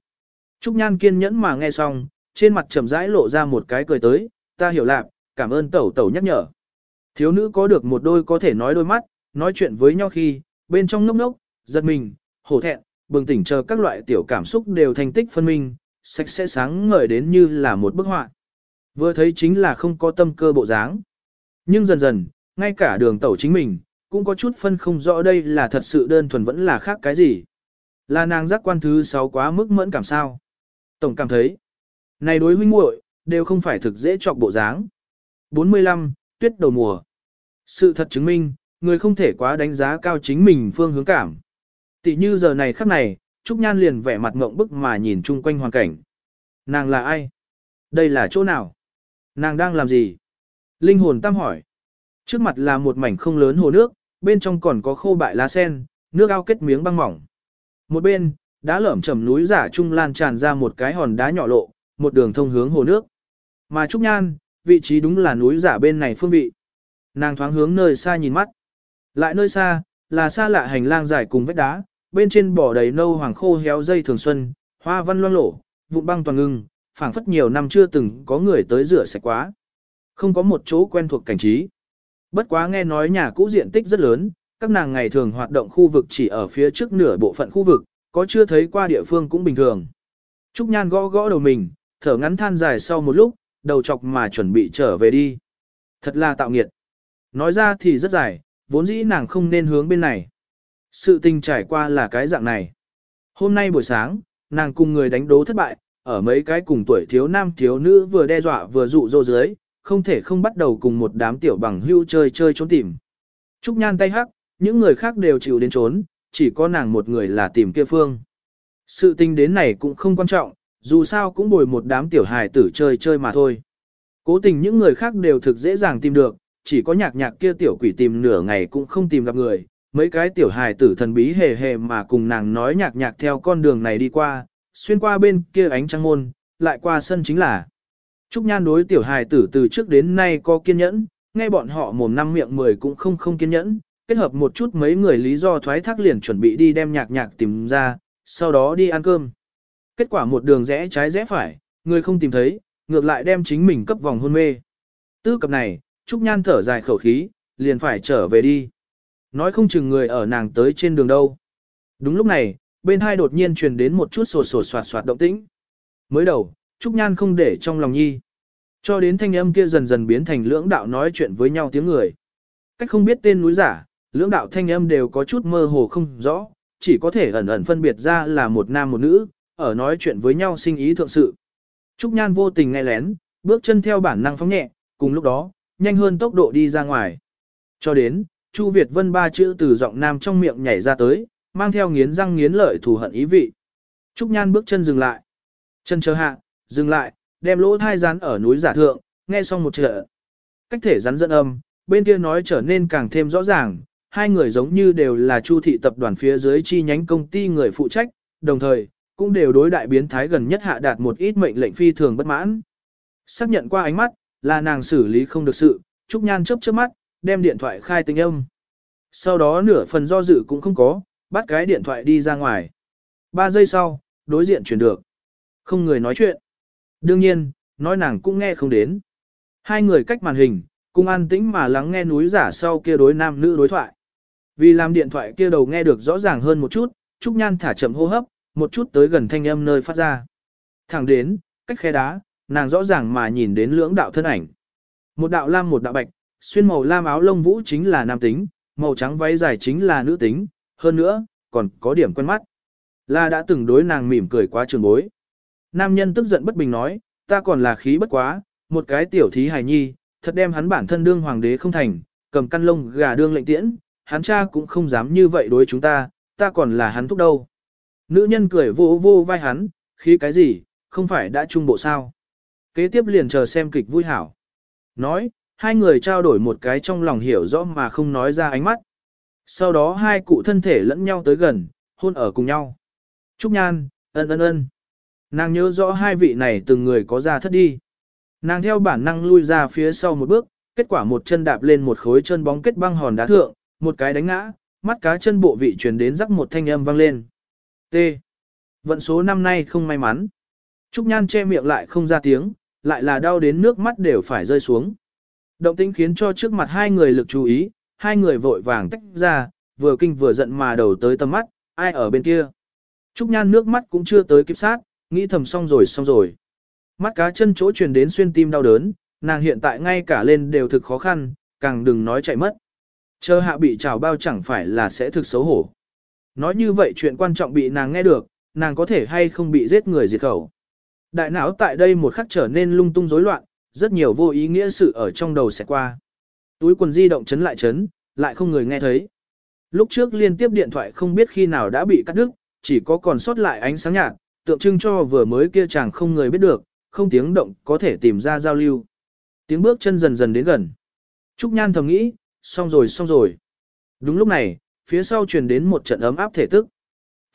Trúc Nhan kiên nhẫn mà nghe xong, trên mặt trầm rãi lộ ra một cái cười tới, ta hiểu lạc, cảm ơn tẩu tẩu nhắc nhở. Thiếu nữ có được một đôi có thể nói đôi mắt, nói chuyện với nhau khi, bên trong ngốc ngốc, giật mình, hổ thẹn, bừng tỉnh chờ các loại tiểu cảm xúc đều thành tích phân minh, sạch sẽ sáng ngời đến như là một bức họa. Vừa thấy chính là không có tâm cơ bộ dáng. Nhưng dần dần, ngay cả đường tẩu chính mình, cũng có chút phân không rõ đây là thật sự đơn thuần vẫn là khác cái gì. Là nàng giác quan thứ sáu quá mức mẫn cảm sao. Tổng cảm thấy, này đối huynh muội đều không phải thực dễ chọc bộ dáng. 45. Tuyết đầu mùa. Sự thật chứng minh, người không thể quá đánh giá cao chính mình phương hướng cảm. Tỷ như giờ này khắc này, Trúc Nhan liền vẻ mặt ngộng bức mà nhìn chung quanh hoàn cảnh. Nàng là ai? Đây là chỗ nào? Nàng đang làm gì? Linh hồn tam hỏi. Trước mặt là một mảnh không lớn hồ nước, bên trong còn có khô bại lá sen, nước ao kết miếng băng mỏng. Một bên, đá lởm chầm núi giả trung lan tràn ra một cái hòn đá nhỏ lộ, một đường thông hướng hồ nước. Mà Trúc Nhan, vị trí đúng là núi giả bên này phương vị. Nàng thoáng hướng nơi xa nhìn mắt. Lại nơi xa, là xa lạ hành lang dài cùng vách đá, bên trên bỏ đầy nâu hoàng khô héo dây thường xuân, hoa văn loang lổ, vụn băng toàn ngưng, phảng phất nhiều năm chưa từng có người tới rửa sạch quá. Không có một chỗ quen thuộc cảnh trí. Bất quá nghe nói nhà cũ diện tích rất lớn, các nàng ngày thường hoạt động khu vực chỉ ở phía trước nửa bộ phận khu vực, có chưa thấy qua địa phương cũng bình thường. Trúc Nhan gõ gõ đầu mình, thở ngắn than dài sau một lúc, đầu chọc mà chuẩn bị trở về đi. Thật là tạo nghiệt. Nói ra thì rất dài, vốn dĩ nàng không nên hướng bên này. Sự tình trải qua là cái dạng này. Hôm nay buổi sáng, nàng cùng người đánh đố thất bại, ở mấy cái cùng tuổi thiếu nam thiếu nữ vừa đe dọa vừa dụ dỗ dưới, không thể không bắt đầu cùng một đám tiểu bằng hưu chơi chơi trốn tìm. Trúc Nhan tay hắc, những người khác đều chịu đến trốn, chỉ có nàng một người là tìm kia phương. Sự tình đến này cũng không quan trọng, dù sao cũng bồi một đám tiểu hài tử chơi chơi mà thôi. Cố tình những người khác đều thực dễ dàng tìm được, chỉ có nhạc nhạc kia tiểu quỷ tìm nửa ngày cũng không tìm gặp người. Mấy cái tiểu hài tử thần bí hề hề mà cùng nàng nói nhạc nhạc theo con đường này đi qua, xuyên qua bên kia ánh trăng môn, lại qua sân chính là. Trúc Nhan đối tiểu hài tử từ trước đến nay có kiên nhẫn, nghe bọn họ mồm năm miệng mười cũng không không kiên nhẫn, kết hợp một chút mấy người lý do thoái thác liền chuẩn bị đi đem nhạc nhạc tìm ra, sau đó đi ăn cơm. Kết quả một đường rẽ trái rẽ phải, người không tìm thấy, ngược lại đem chính mình cấp vòng hôn mê. Tư cập này, Trúc Nhan thở dài khẩu khí, liền phải trở về đi. Nói không chừng người ở nàng tới trên đường đâu. Đúng lúc này, bên hai đột nhiên truyền đến một chút sột sột soạt soạt động tĩnh. Mới đầu, Trúc Nhan không để trong lòng nhi. Cho đến thanh âm kia dần dần biến thành lưỡng đạo nói chuyện với nhau tiếng người. Cách không biết tên núi giả, lưỡng đạo thanh âm đều có chút mơ hồ không rõ, chỉ có thể ẩn ẩn phân biệt ra là một nam một nữ, ở nói chuyện với nhau sinh ý thượng sự. Trúc Nhan vô tình nghe lén, bước chân theo bản năng phóng nhẹ, cùng lúc đó, nhanh hơn tốc độ đi ra ngoài. Cho đến, Chu Việt Vân ba chữ từ giọng nam trong miệng nhảy ra tới, mang theo nghiến răng nghiến lợi thù hận ý vị. Trúc Nhan bước chân dừng lại. Chân chờ hạ, dừng lại, đem lỗ thai rắn ở núi giả thượng, nghe xong một trợ. Cách thể rắn dẫn âm, bên kia nói trở nên càng thêm rõ ràng, hai người giống như đều là Chu thị tập đoàn phía dưới chi nhánh công ty người phụ trách, đồng thời, cũng đều đối đại biến thái gần nhất hạ đạt một ít mệnh lệnh phi thường bất mãn. Xác nhận qua ánh mắt, là nàng xử lý không được sự, Trúc Nhan chớp chớp mắt, đem điện thoại khai tính âm. Sau đó nửa phần do dự cũng không có, bắt cái điện thoại đi ra ngoài. Ba giây sau, đối diện chuyển được. Không người nói chuyện. Đương nhiên, nói nàng cũng nghe không đến. Hai người cách màn hình, cùng an tĩnh mà lắng nghe núi giả sau kia đối nam nữ đối thoại. Vì làm điện thoại kia đầu nghe được rõ ràng hơn một chút, Trúc Nhan thả chậm hô hấp, một chút tới gần thanh âm nơi phát ra. Thẳng đến, cách khe đá, nàng rõ ràng mà nhìn đến lưỡng đạo thân ảnh. Một đạo lam một đạo bạch, xuyên màu lam áo lông vũ chính là nam tính, màu trắng váy dài chính là nữ tính, hơn nữa, còn có điểm quen mắt. La đã từng đối nàng mỉm cười quá trường bối. Nam nhân tức giận bất bình nói, ta còn là khí bất quá, một cái tiểu thí hài nhi, thật đem hắn bản thân đương hoàng đế không thành, cầm căn lông gà đương lệnh tiễn, hắn cha cũng không dám như vậy đối chúng ta, ta còn là hắn thúc đâu. Nữ nhân cười vô vô vai hắn, khí cái gì, không phải đã trung bộ sao. Kế tiếp liền chờ xem kịch vui hảo. Nói, hai người trao đổi một cái trong lòng hiểu rõ mà không nói ra ánh mắt. Sau đó hai cụ thân thể lẫn nhau tới gần, hôn ở cùng nhau. Trúc Nhan, ân ân ân. Nàng nhớ rõ hai vị này từng người có ra thất đi. Nàng theo bản năng lui ra phía sau một bước, kết quả một chân đạp lên một khối chân bóng kết băng hòn đá thượng, một cái đánh ngã, mắt cá chân bộ vị truyền đến rắc một thanh âm vang lên. T. Vận số năm nay không may mắn. Trúc Nhan che miệng lại không ra tiếng, lại là đau đến nước mắt đều phải rơi xuống. Động tĩnh khiến cho trước mặt hai người lực chú ý, hai người vội vàng tách ra, vừa kinh vừa giận mà đầu tới tầm mắt, ai ở bên kia. Trúc Nhan nước mắt cũng chưa tới kịp sát, nghĩ thầm xong rồi xong rồi. Mắt cá chân chỗ truyền đến xuyên tim đau đớn, nàng hiện tại ngay cả lên đều thực khó khăn, càng đừng nói chạy mất. Chờ hạ bị trào bao chẳng phải là sẽ thực xấu hổ. Nói như vậy chuyện quan trọng bị nàng nghe được, nàng có thể hay không bị giết người diệt khẩu. Đại não tại đây một khắc trở nên lung tung rối loạn, rất nhiều vô ý nghĩa sự ở trong đầu sẽ qua. Túi quần di động chấn lại chấn, lại không người nghe thấy. Lúc trước liên tiếp điện thoại không biết khi nào đã bị cắt đứt, chỉ có còn sót lại ánh sáng nhạt, tượng trưng cho vừa mới kia chàng không người biết được, không tiếng động có thể tìm ra giao lưu. Tiếng bước chân dần dần đến gần. Trúc Nhan thầm nghĩ, xong rồi xong rồi. Đúng lúc này, phía sau truyền đến một trận ấm áp thể tức.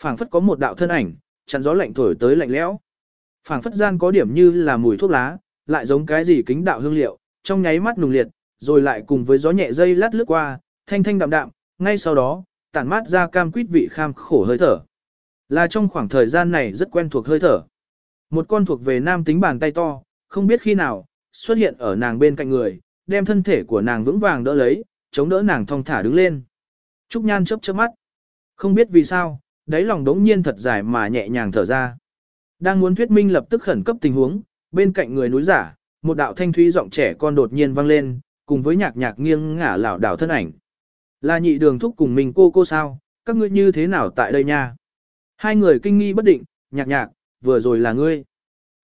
phảng phất có một đạo thân ảnh, chặn gió lạnh thổi tới lạnh lẽo. phảng phất gian có điểm như là mùi thuốc lá, lại giống cái gì kính đạo hương liệu, trong nháy mắt nùng liệt, rồi lại cùng với gió nhẹ dây lát lướt qua, thanh thanh đạm đạm, ngay sau đó, tản mát ra cam quýt vị kham khổ hơi thở. Là trong khoảng thời gian này rất quen thuộc hơi thở. Một con thuộc về nam tính bàn tay to, không biết khi nào, xuất hiện ở nàng bên cạnh người, đem thân thể của nàng vững vàng đỡ lấy, chống đỡ nàng thong thả đứng lên. Trúc Nhan chớp chớp mắt. Không biết vì sao, đáy lòng đống nhiên thật dài mà nhẹ nhàng thở ra. Đang muốn thuyết minh lập tức khẩn cấp tình huống, bên cạnh người núi giả, một đạo thanh thúy giọng trẻ con đột nhiên vang lên, cùng với nhạc nhạc nghiêng ngả lảo đảo thân ảnh. Là nhị đường thúc cùng mình cô cô sao, các ngươi như thế nào tại đây nha? Hai người kinh nghi bất định, nhạc nhạc, vừa rồi là ngươi.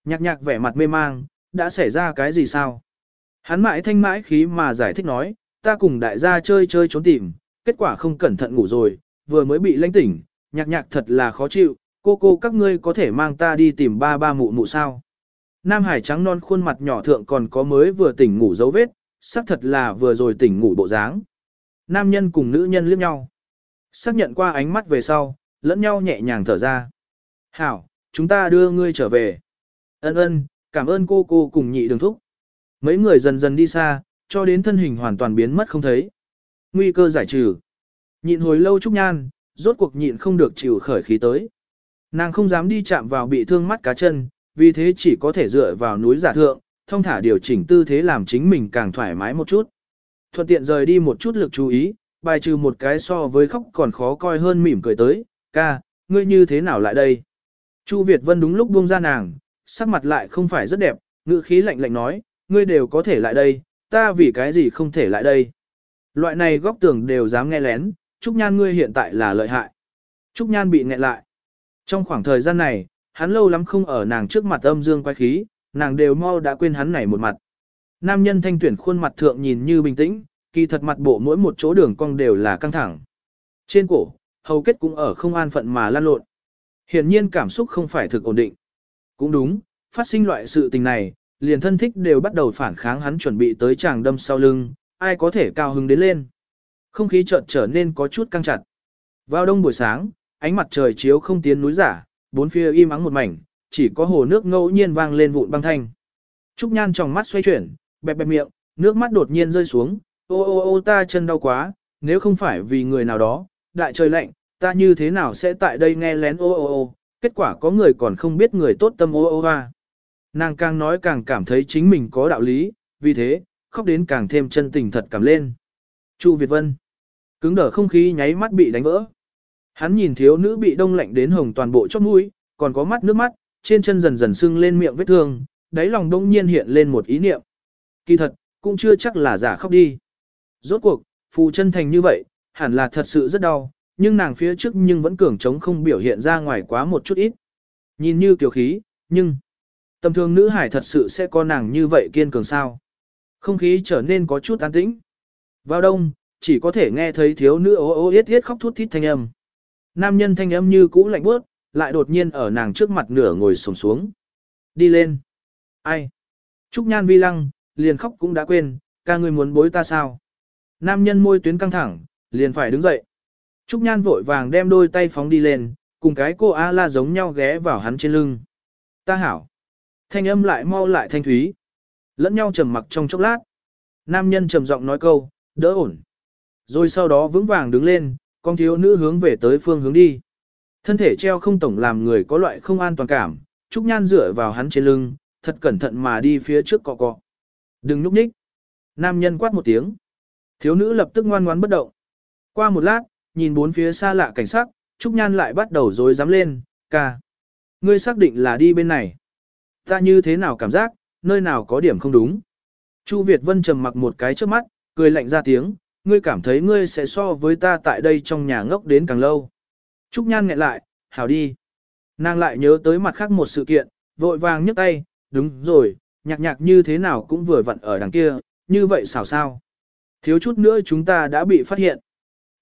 Nhạc nhạc vẻ mặt mê mang, đã xảy ra cái gì sao? Hắn mãi thanh mãi khí mà giải thích nói, ta cùng đại gia chơi chơi trốn tìm, kết quả không cẩn thận ngủ rồi, vừa mới bị lãnh tỉnh, nhạc nhạc thật là khó chịu, cô cô các ngươi có thể mang ta đi tìm ba ba mụ mụ sao. Nam Hải trắng non khuôn mặt nhỏ thượng còn có mới vừa tỉnh ngủ dấu vết, xác thật là vừa rồi tỉnh ngủ bộ dáng. Nam nhân cùng nữ nhân liếc nhau. Xác nhận qua ánh mắt về sau, lẫn nhau nhẹ nhàng thở ra. Hảo, chúng ta đưa ngươi trở về. Ân ân, cảm ơn cô cô cùng nhị đường thúc. Mấy người dần dần đi xa, cho đến thân hình hoàn toàn biến mất không thấy. Nguy cơ giải trừ. Nhịn hồi lâu Trúc Nhan, rốt cuộc nhịn không được chịu khởi khí tới. Nàng không dám đi chạm vào bị thương mắt cá chân, vì thế chỉ có thể dựa vào núi giả thượng, thông thả điều chỉnh tư thế làm chính mình càng thoải mái một chút. Thuận tiện rời đi một chút lực chú ý, bài trừ một cái so với khóc còn khó coi hơn mỉm cười tới, ca, ngươi như thế nào lại đây? Chu Việt Vân đúng lúc buông ra nàng, sắc mặt lại không phải rất đẹp, ngữ khí lạnh lạnh nói, ngươi đều có thể lại đây, ta vì cái gì không thể lại đây? Loại này góc tường đều dám nghe lén, Trúc Nhan ngươi hiện tại là lợi hại. Trúc Nhan bị nghẹn lại. Trong khoảng thời gian này, hắn lâu lắm không ở nàng trước mặt âm dương quay khí, nàng đều mau đã quên hắn này một mặt. Nam nhân thanh tuyển khuôn mặt thượng nhìn như bình tĩnh, kỳ thật mặt bộ mỗi một chỗ đường cong đều là căng thẳng. Trên cổ, hầu kết cũng ở không an phận mà lan lộn. Hiển nhiên cảm xúc không phải thực ổn định. Cũng đúng, phát sinh loại sự tình này, liền thân thích đều bắt đầu phản kháng hắn chuẩn bị tới chàng đâm sau lưng, ai có thể cao hứng đến lên. Không khí chợt trở nên có chút căng chặt. Vào đông buổi sáng, ánh mặt trời chiếu không tiến núi giả, bốn phía im ắng một mảnh, chỉ có hồ nước ngẫu nhiên vang lên vụn băng thanh. Trúc Nhan trong mắt xoay chuyển, bẹp bẹp miệng, nước mắt đột nhiên rơi xuống, ô ô ô ta chân đau quá, nếu không phải vì người nào đó, đại trời lạnh, ta như thế nào sẽ tại đây nghe lén ô ô ô, kết quả có người còn không biết người tốt tâm ô ô hoa. Nàng càng nói càng cảm thấy chính mình có đạo lý, vì thế, khóc đến càng thêm chân tình thật cảm lên. Chu Việt Vân. Cứng đờ không khí nháy mắt bị đánh vỡ. Hắn nhìn thiếu nữ bị đông lạnh đến hồng toàn bộ chóp mũi, còn có mắt nước mắt, trên chân dần dần sưng lên miệng vết thương, đáy lòng đông nhiên hiện lên một ý niệm. Kỳ thật, cũng chưa chắc là giả khóc đi. Rốt cuộc, phù chân thành như vậy, hẳn là thật sự rất đau, nhưng nàng phía trước nhưng vẫn cường trống không biểu hiện ra ngoài quá một chút ít. Nhìn như kiều khí, nhưng tầm thường nữ hải thật sự sẽ có nàng như vậy kiên cường sao. Không khí trở nên có chút an tĩnh. Vào đông, chỉ có thể nghe thấy thiếu nữ ố ô yết yết khóc thút thít thanh âm. Nam nhân thanh âm như cũ lạnh bước, lại đột nhiên ở nàng trước mặt nửa ngồi sổng xuống. Đi lên. Ai? Trúc nhan vi lăng, liền khóc cũng đã quên, ca ngươi muốn bối ta sao? Nam nhân môi tuyến căng thẳng, liền phải đứng dậy. Trúc nhan vội vàng đem đôi tay phóng đi lên, cùng cái cô A-la giống nhau ghé vào hắn trên lưng. Ta hảo. Thanh âm lại mau lại thanh thúy. Lẫn nhau trầm mặc trong chốc lát. Nam nhân trầm giọng nói câu, đỡ ổn. Rồi sau đó vững vàng đứng lên, con thiếu nữ hướng về tới phương hướng đi. Thân thể treo không tổng làm người có loại không an toàn cảm, Trúc Nhan dựa vào hắn trên lưng, thật cẩn thận mà đi phía trước cọ cọ. Đừng núp nhích. Nam nhân quát một tiếng. Thiếu nữ lập tức ngoan ngoãn bất động. Qua một lát, nhìn bốn phía xa lạ cảnh sắc, Trúc Nhan lại bắt đầu dối dám lên, ca. Ngươi xác định là đi bên này. Ta như thế nào cảm giác, nơi nào có điểm không đúng. Chu Việt Vân trầm mặc một cái trước mắt, cười lạnh ra tiếng, ngươi cảm thấy ngươi sẽ so với ta tại đây trong nhà ngốc đến càng lâu. Trúc Nhan nghẹn lại, hảo đi. Nàng lại nhớ tới mặt khác một sự kiện, vội vàng nhấc tay, đúng rồi, nhạc nhạc như thế nào cũng vừa vặn ở đằng kia, như vậy xảo sao. Thiếu chút nữa chúng ta đã bị phát hiện.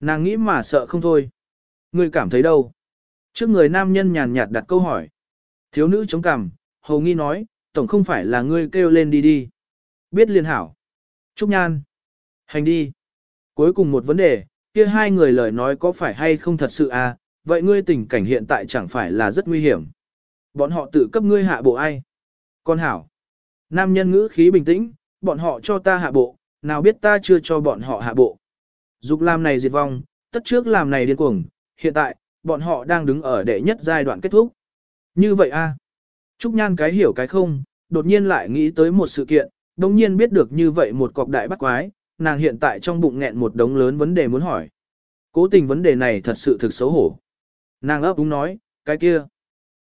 Nàng nghĩ mà sợ không thôi. Ngươi cảm thấy đâu? Trước người nam nhân nhàn nhạt đặt câu hỏi. Thiếu nữ chống cằm, hầu nghi nói, tổng không phải là ngươi kêu lên đi đi. Biết liên hảo. Trúc Nhan. Hành đi. Cuối cùng một vấn đề, kia hai người lời nói có phải hay không thật sự à, vậy ngươi tình cảnh hiện tại chẳng phải là rất nguy hiểm. Bọn họ tự cấp ngươi hạ bộ ai? Con hảo. Nam nhân ngữ khí bình tĩnh, bọn họ cho ta hạ bộ, nào biết ta chưa cho bọn họ hạ bộ. Dục làm này diệt vong, tất trước làm này điên cuồng, hiện tại, bọn họ đang đứng ở đệ nhất giai đoạn kết thúc. Như vậy a à? Trúc Nhan cái hiểu cái không, đột nhiên lại nghĩ tới một sự kiện, đồng nhiên biết được như vậy một cọc đại bắt quái, nàng hiện tại trong bụng nghẹn một đống lớn vấn đề muốn hỏi. Cố tình vấn đề này thật sự thực xấu hổ. Nàng ấp úng nói, cái kia.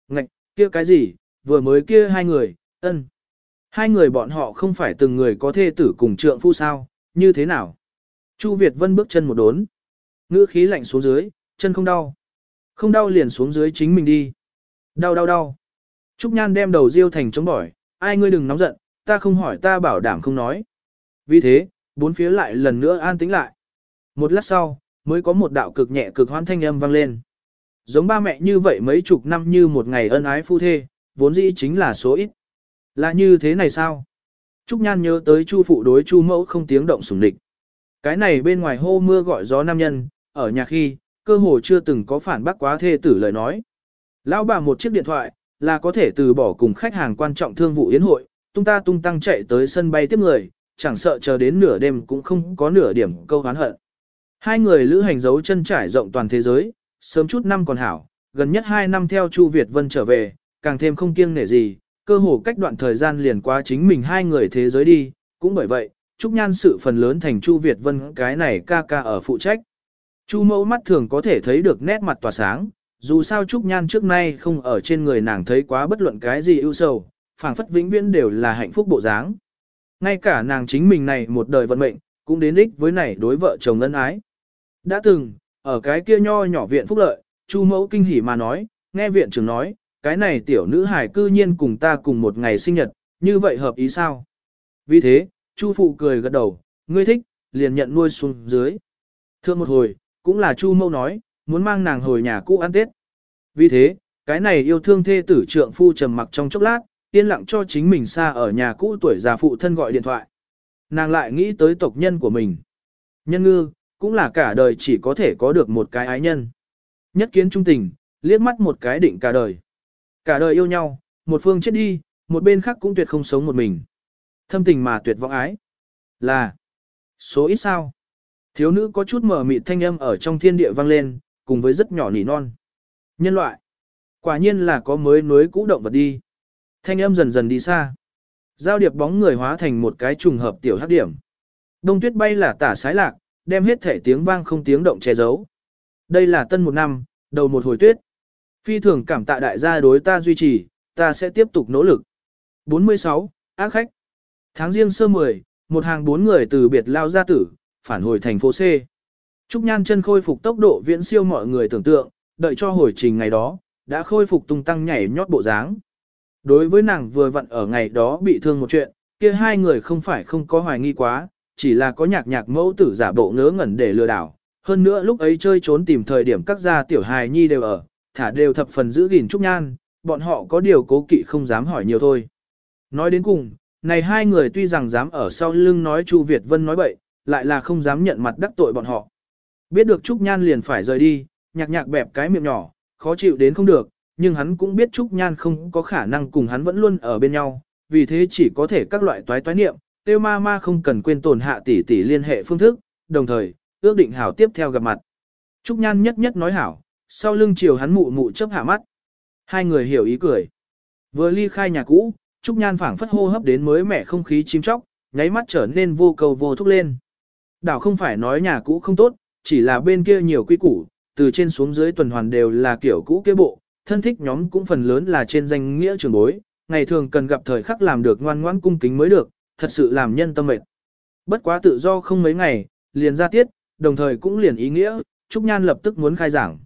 Ngạch, kia cái gì, vừa mới kia hai người, ân. Hai người bọn họ không phải từng người có thê tử cùng trượng phu sao, như thế nào? Chu Việt Vân bước chân một đốn. Ngữ khí lạnh xuống dưới, chân không đau. Không đau liền xuống dưới chính mình đi. Đau đau đau. Trúc Nhan đem đầu riêu thành chống bỏi, ai ngươi đừng nóng giận, ta không hỏi ta bảo đảm không nói. Vì thế, bốn phía lại lần nữa an tĩnh lại. Một lát sau, mới có một đạo cực nhẹ cực hoan thanh âm vang lên. Giống ba mẹ như vậy mấy chục năm như một ngày ân ái phu thê, vốn dĩ chính là số ít. Là như thế này sao? Trúc Nhan nhớ tới Chu phụ đối Chu mẫu không tiếng động sủng địch. Cái này bên ngoài hô mưa gọi gió nam nhân, ở nhà khi, cơ hồ chưa từng có phản bác quá thê tử lời nói. Lão bà một chiếc điện thoại, là có thể từ bỏ cùng khách hàng quan trọng thương vụ yến hội, tung ta tung tăng chạy tới sân bay tiếp người, chẳng sợ chờ đến nửa đêm cũng không có nửa điểm câu hán hận. Hai người lữ hành dấu chân trải rộng toàn thế giới, sớm chút năm còn hảo, gần nhất hai năm theo Chu Việt Vân trở về, càng thêm không kiêng nể gì, cơ hồ cách đoạn thời gian liền qua chính mình hai người thế giới đi, cũng bởi vậy, Trúc Nhan sự phần lớn thành Chu Việt Vân cái này ca ca ở phụ trách. Chu mẫu mắt thường có thể thấy được nét mặt tỏa sáng, dù sao Trúc Nhan trước nay không ở trên người nàng thấy quá bất luận cái gì ưu sầu, phảng phất vĩnh viễn đều là hạnh phúc bộ dáng. Ngay cả nàng chính mình này một đời vận mệnh, cũng đến ích với này đối vợ chồng ân ái. Đã từng, ở cái kia nho nhỏ viện phúc lợi, Chu mẫu kinh hỉ mà nói, nghe viện trưởng nói, cái này tiểu nữ hài cư nhiên cùng ta cùng một ngày sinh nhật, như vậy hợp ý sao? Vì thế, Chu phụ cười gật đầu, ngươi thích, liền nhận nuôi xuống dưới. Thưa một hồi, cũng là Chu mẫu nói, muốn mang nàng hồi nhà cũ ăn Tết. Vì thế, cái này yêu thương thê tử trượng phu trầm mặc trong chốc lát, yên lặng cho chính mình xa ở nhà cũ tuổi già phụ thân gọi điện thoại. Nàng lại nghĩ tới tộc nhân của mình. Nhân ngư, cũng là cả đời chỉ có thể có được một cái ái nhân. Nhất kiến trung tình, liếc mắt một cái định cả đời. Cả đời yêu nhau, một phương chết đi, một bên khác cũng tuyệt không sống một mình. Thâm tình mà tuyệt vọng ái. Là, số ít sao. Thiếu nữ có chút mở mịt thanh âm ở trong thiên địa vang lên, cùng với rất nhỏ nỉ non. Nhân loại, quả nhiên là có mới nối cũ động vật đi. Thanh âm dần dần đi xa. Giao điệp bóng người hóa thành một cái trùng hợp tiểu hắc điểm. Đông tuyết bay là tả sái lạc, đem hết thể tiếng vang không tiếng động che giấu. Đây là tân một năm, đầu một hồi tuyết. Phi thường cảm tạ đại gia đối ta duy trì, ta sẽ tiếp tục nỗ lực. 46. Ác khách. Tháng riêng sơ 10, một hàng bốn người từ biệt lao gia tử, phản hồi thành phố C. Trúc Nhan chân khôi phục tốc độ viễn siêu mọi người tưởng tượng, đợi cho hồi trình ngày đó, đã khôi phục tung tăng nhảy nhót bộ dáng. Đối với nàng vừa vặn ở ngày đó bị thương một chuyện, kia hai người không phải không có hoài nghi quá, chỉ là có nhạc nhạc mẫu tử giả bộ ngớ ngẩn để lừa đảo. Hơn nữa lúc ấy chơi trốn tìm thời điểm các gia tiểu hài nhi đều ở, thả đều thập phần giữ gìn Trúc Nhan, bọn họ có điều cố kỵ không dám hỏi nhiều thôi. Nói đến cùng, này hai người tuy rằng dám ở sau lưng nói Chu Việt Vân nói bậy, lại là không dám nhận mặt đắc tội bọn họ. Biết được Trúc Nhan liền phải rời đi, nhạc nhạc bẹp cái miệng nhỏ, khó chịu đến không được, nhưng hắn cũng biết Trúc Nhan không có khả năng cùng hắn vẫn luôn ở bên nhau, vì thế chỉ có thể các loại toái toái niệm, tiêu ma ma không cần quên tổn hạ tỷ tỷ liên hệ phương thức, đồng thời, ước định hảo tiếp theo gặp mặt. Trúc Nhan nhất nhất nói hảo, sau lưng chiều hắn mụ mụ chấp hạ mắt. Hai người hiểu ý cười. Vừa ly khai nhà cũ, Trúc Nhan phảng phất hô hấp đến mới mẻ không khí chim chóc, nháy mắt trở nên vô cầu vô thúc lên. Đảo không phải nói nhà cũ không tốt, chỉ là bên kia nhiều quy củ, từ trên xuống dưới tuần hoàn đều là kiểu cũ kế bộ, thân thích nhóm cũng phần lớn là trên danh nghĩa trường bối, ngày thường cần gặp thời khắc làm được ngoan ngoãn cung kính mới được, thật sự làm nhân tâm mệt. Bất quá tự do không mấy ngày, liền ra tiết, đồng thời cũng liền ý nghĩa, Trúc Nhan lập tức muốn khai giảng.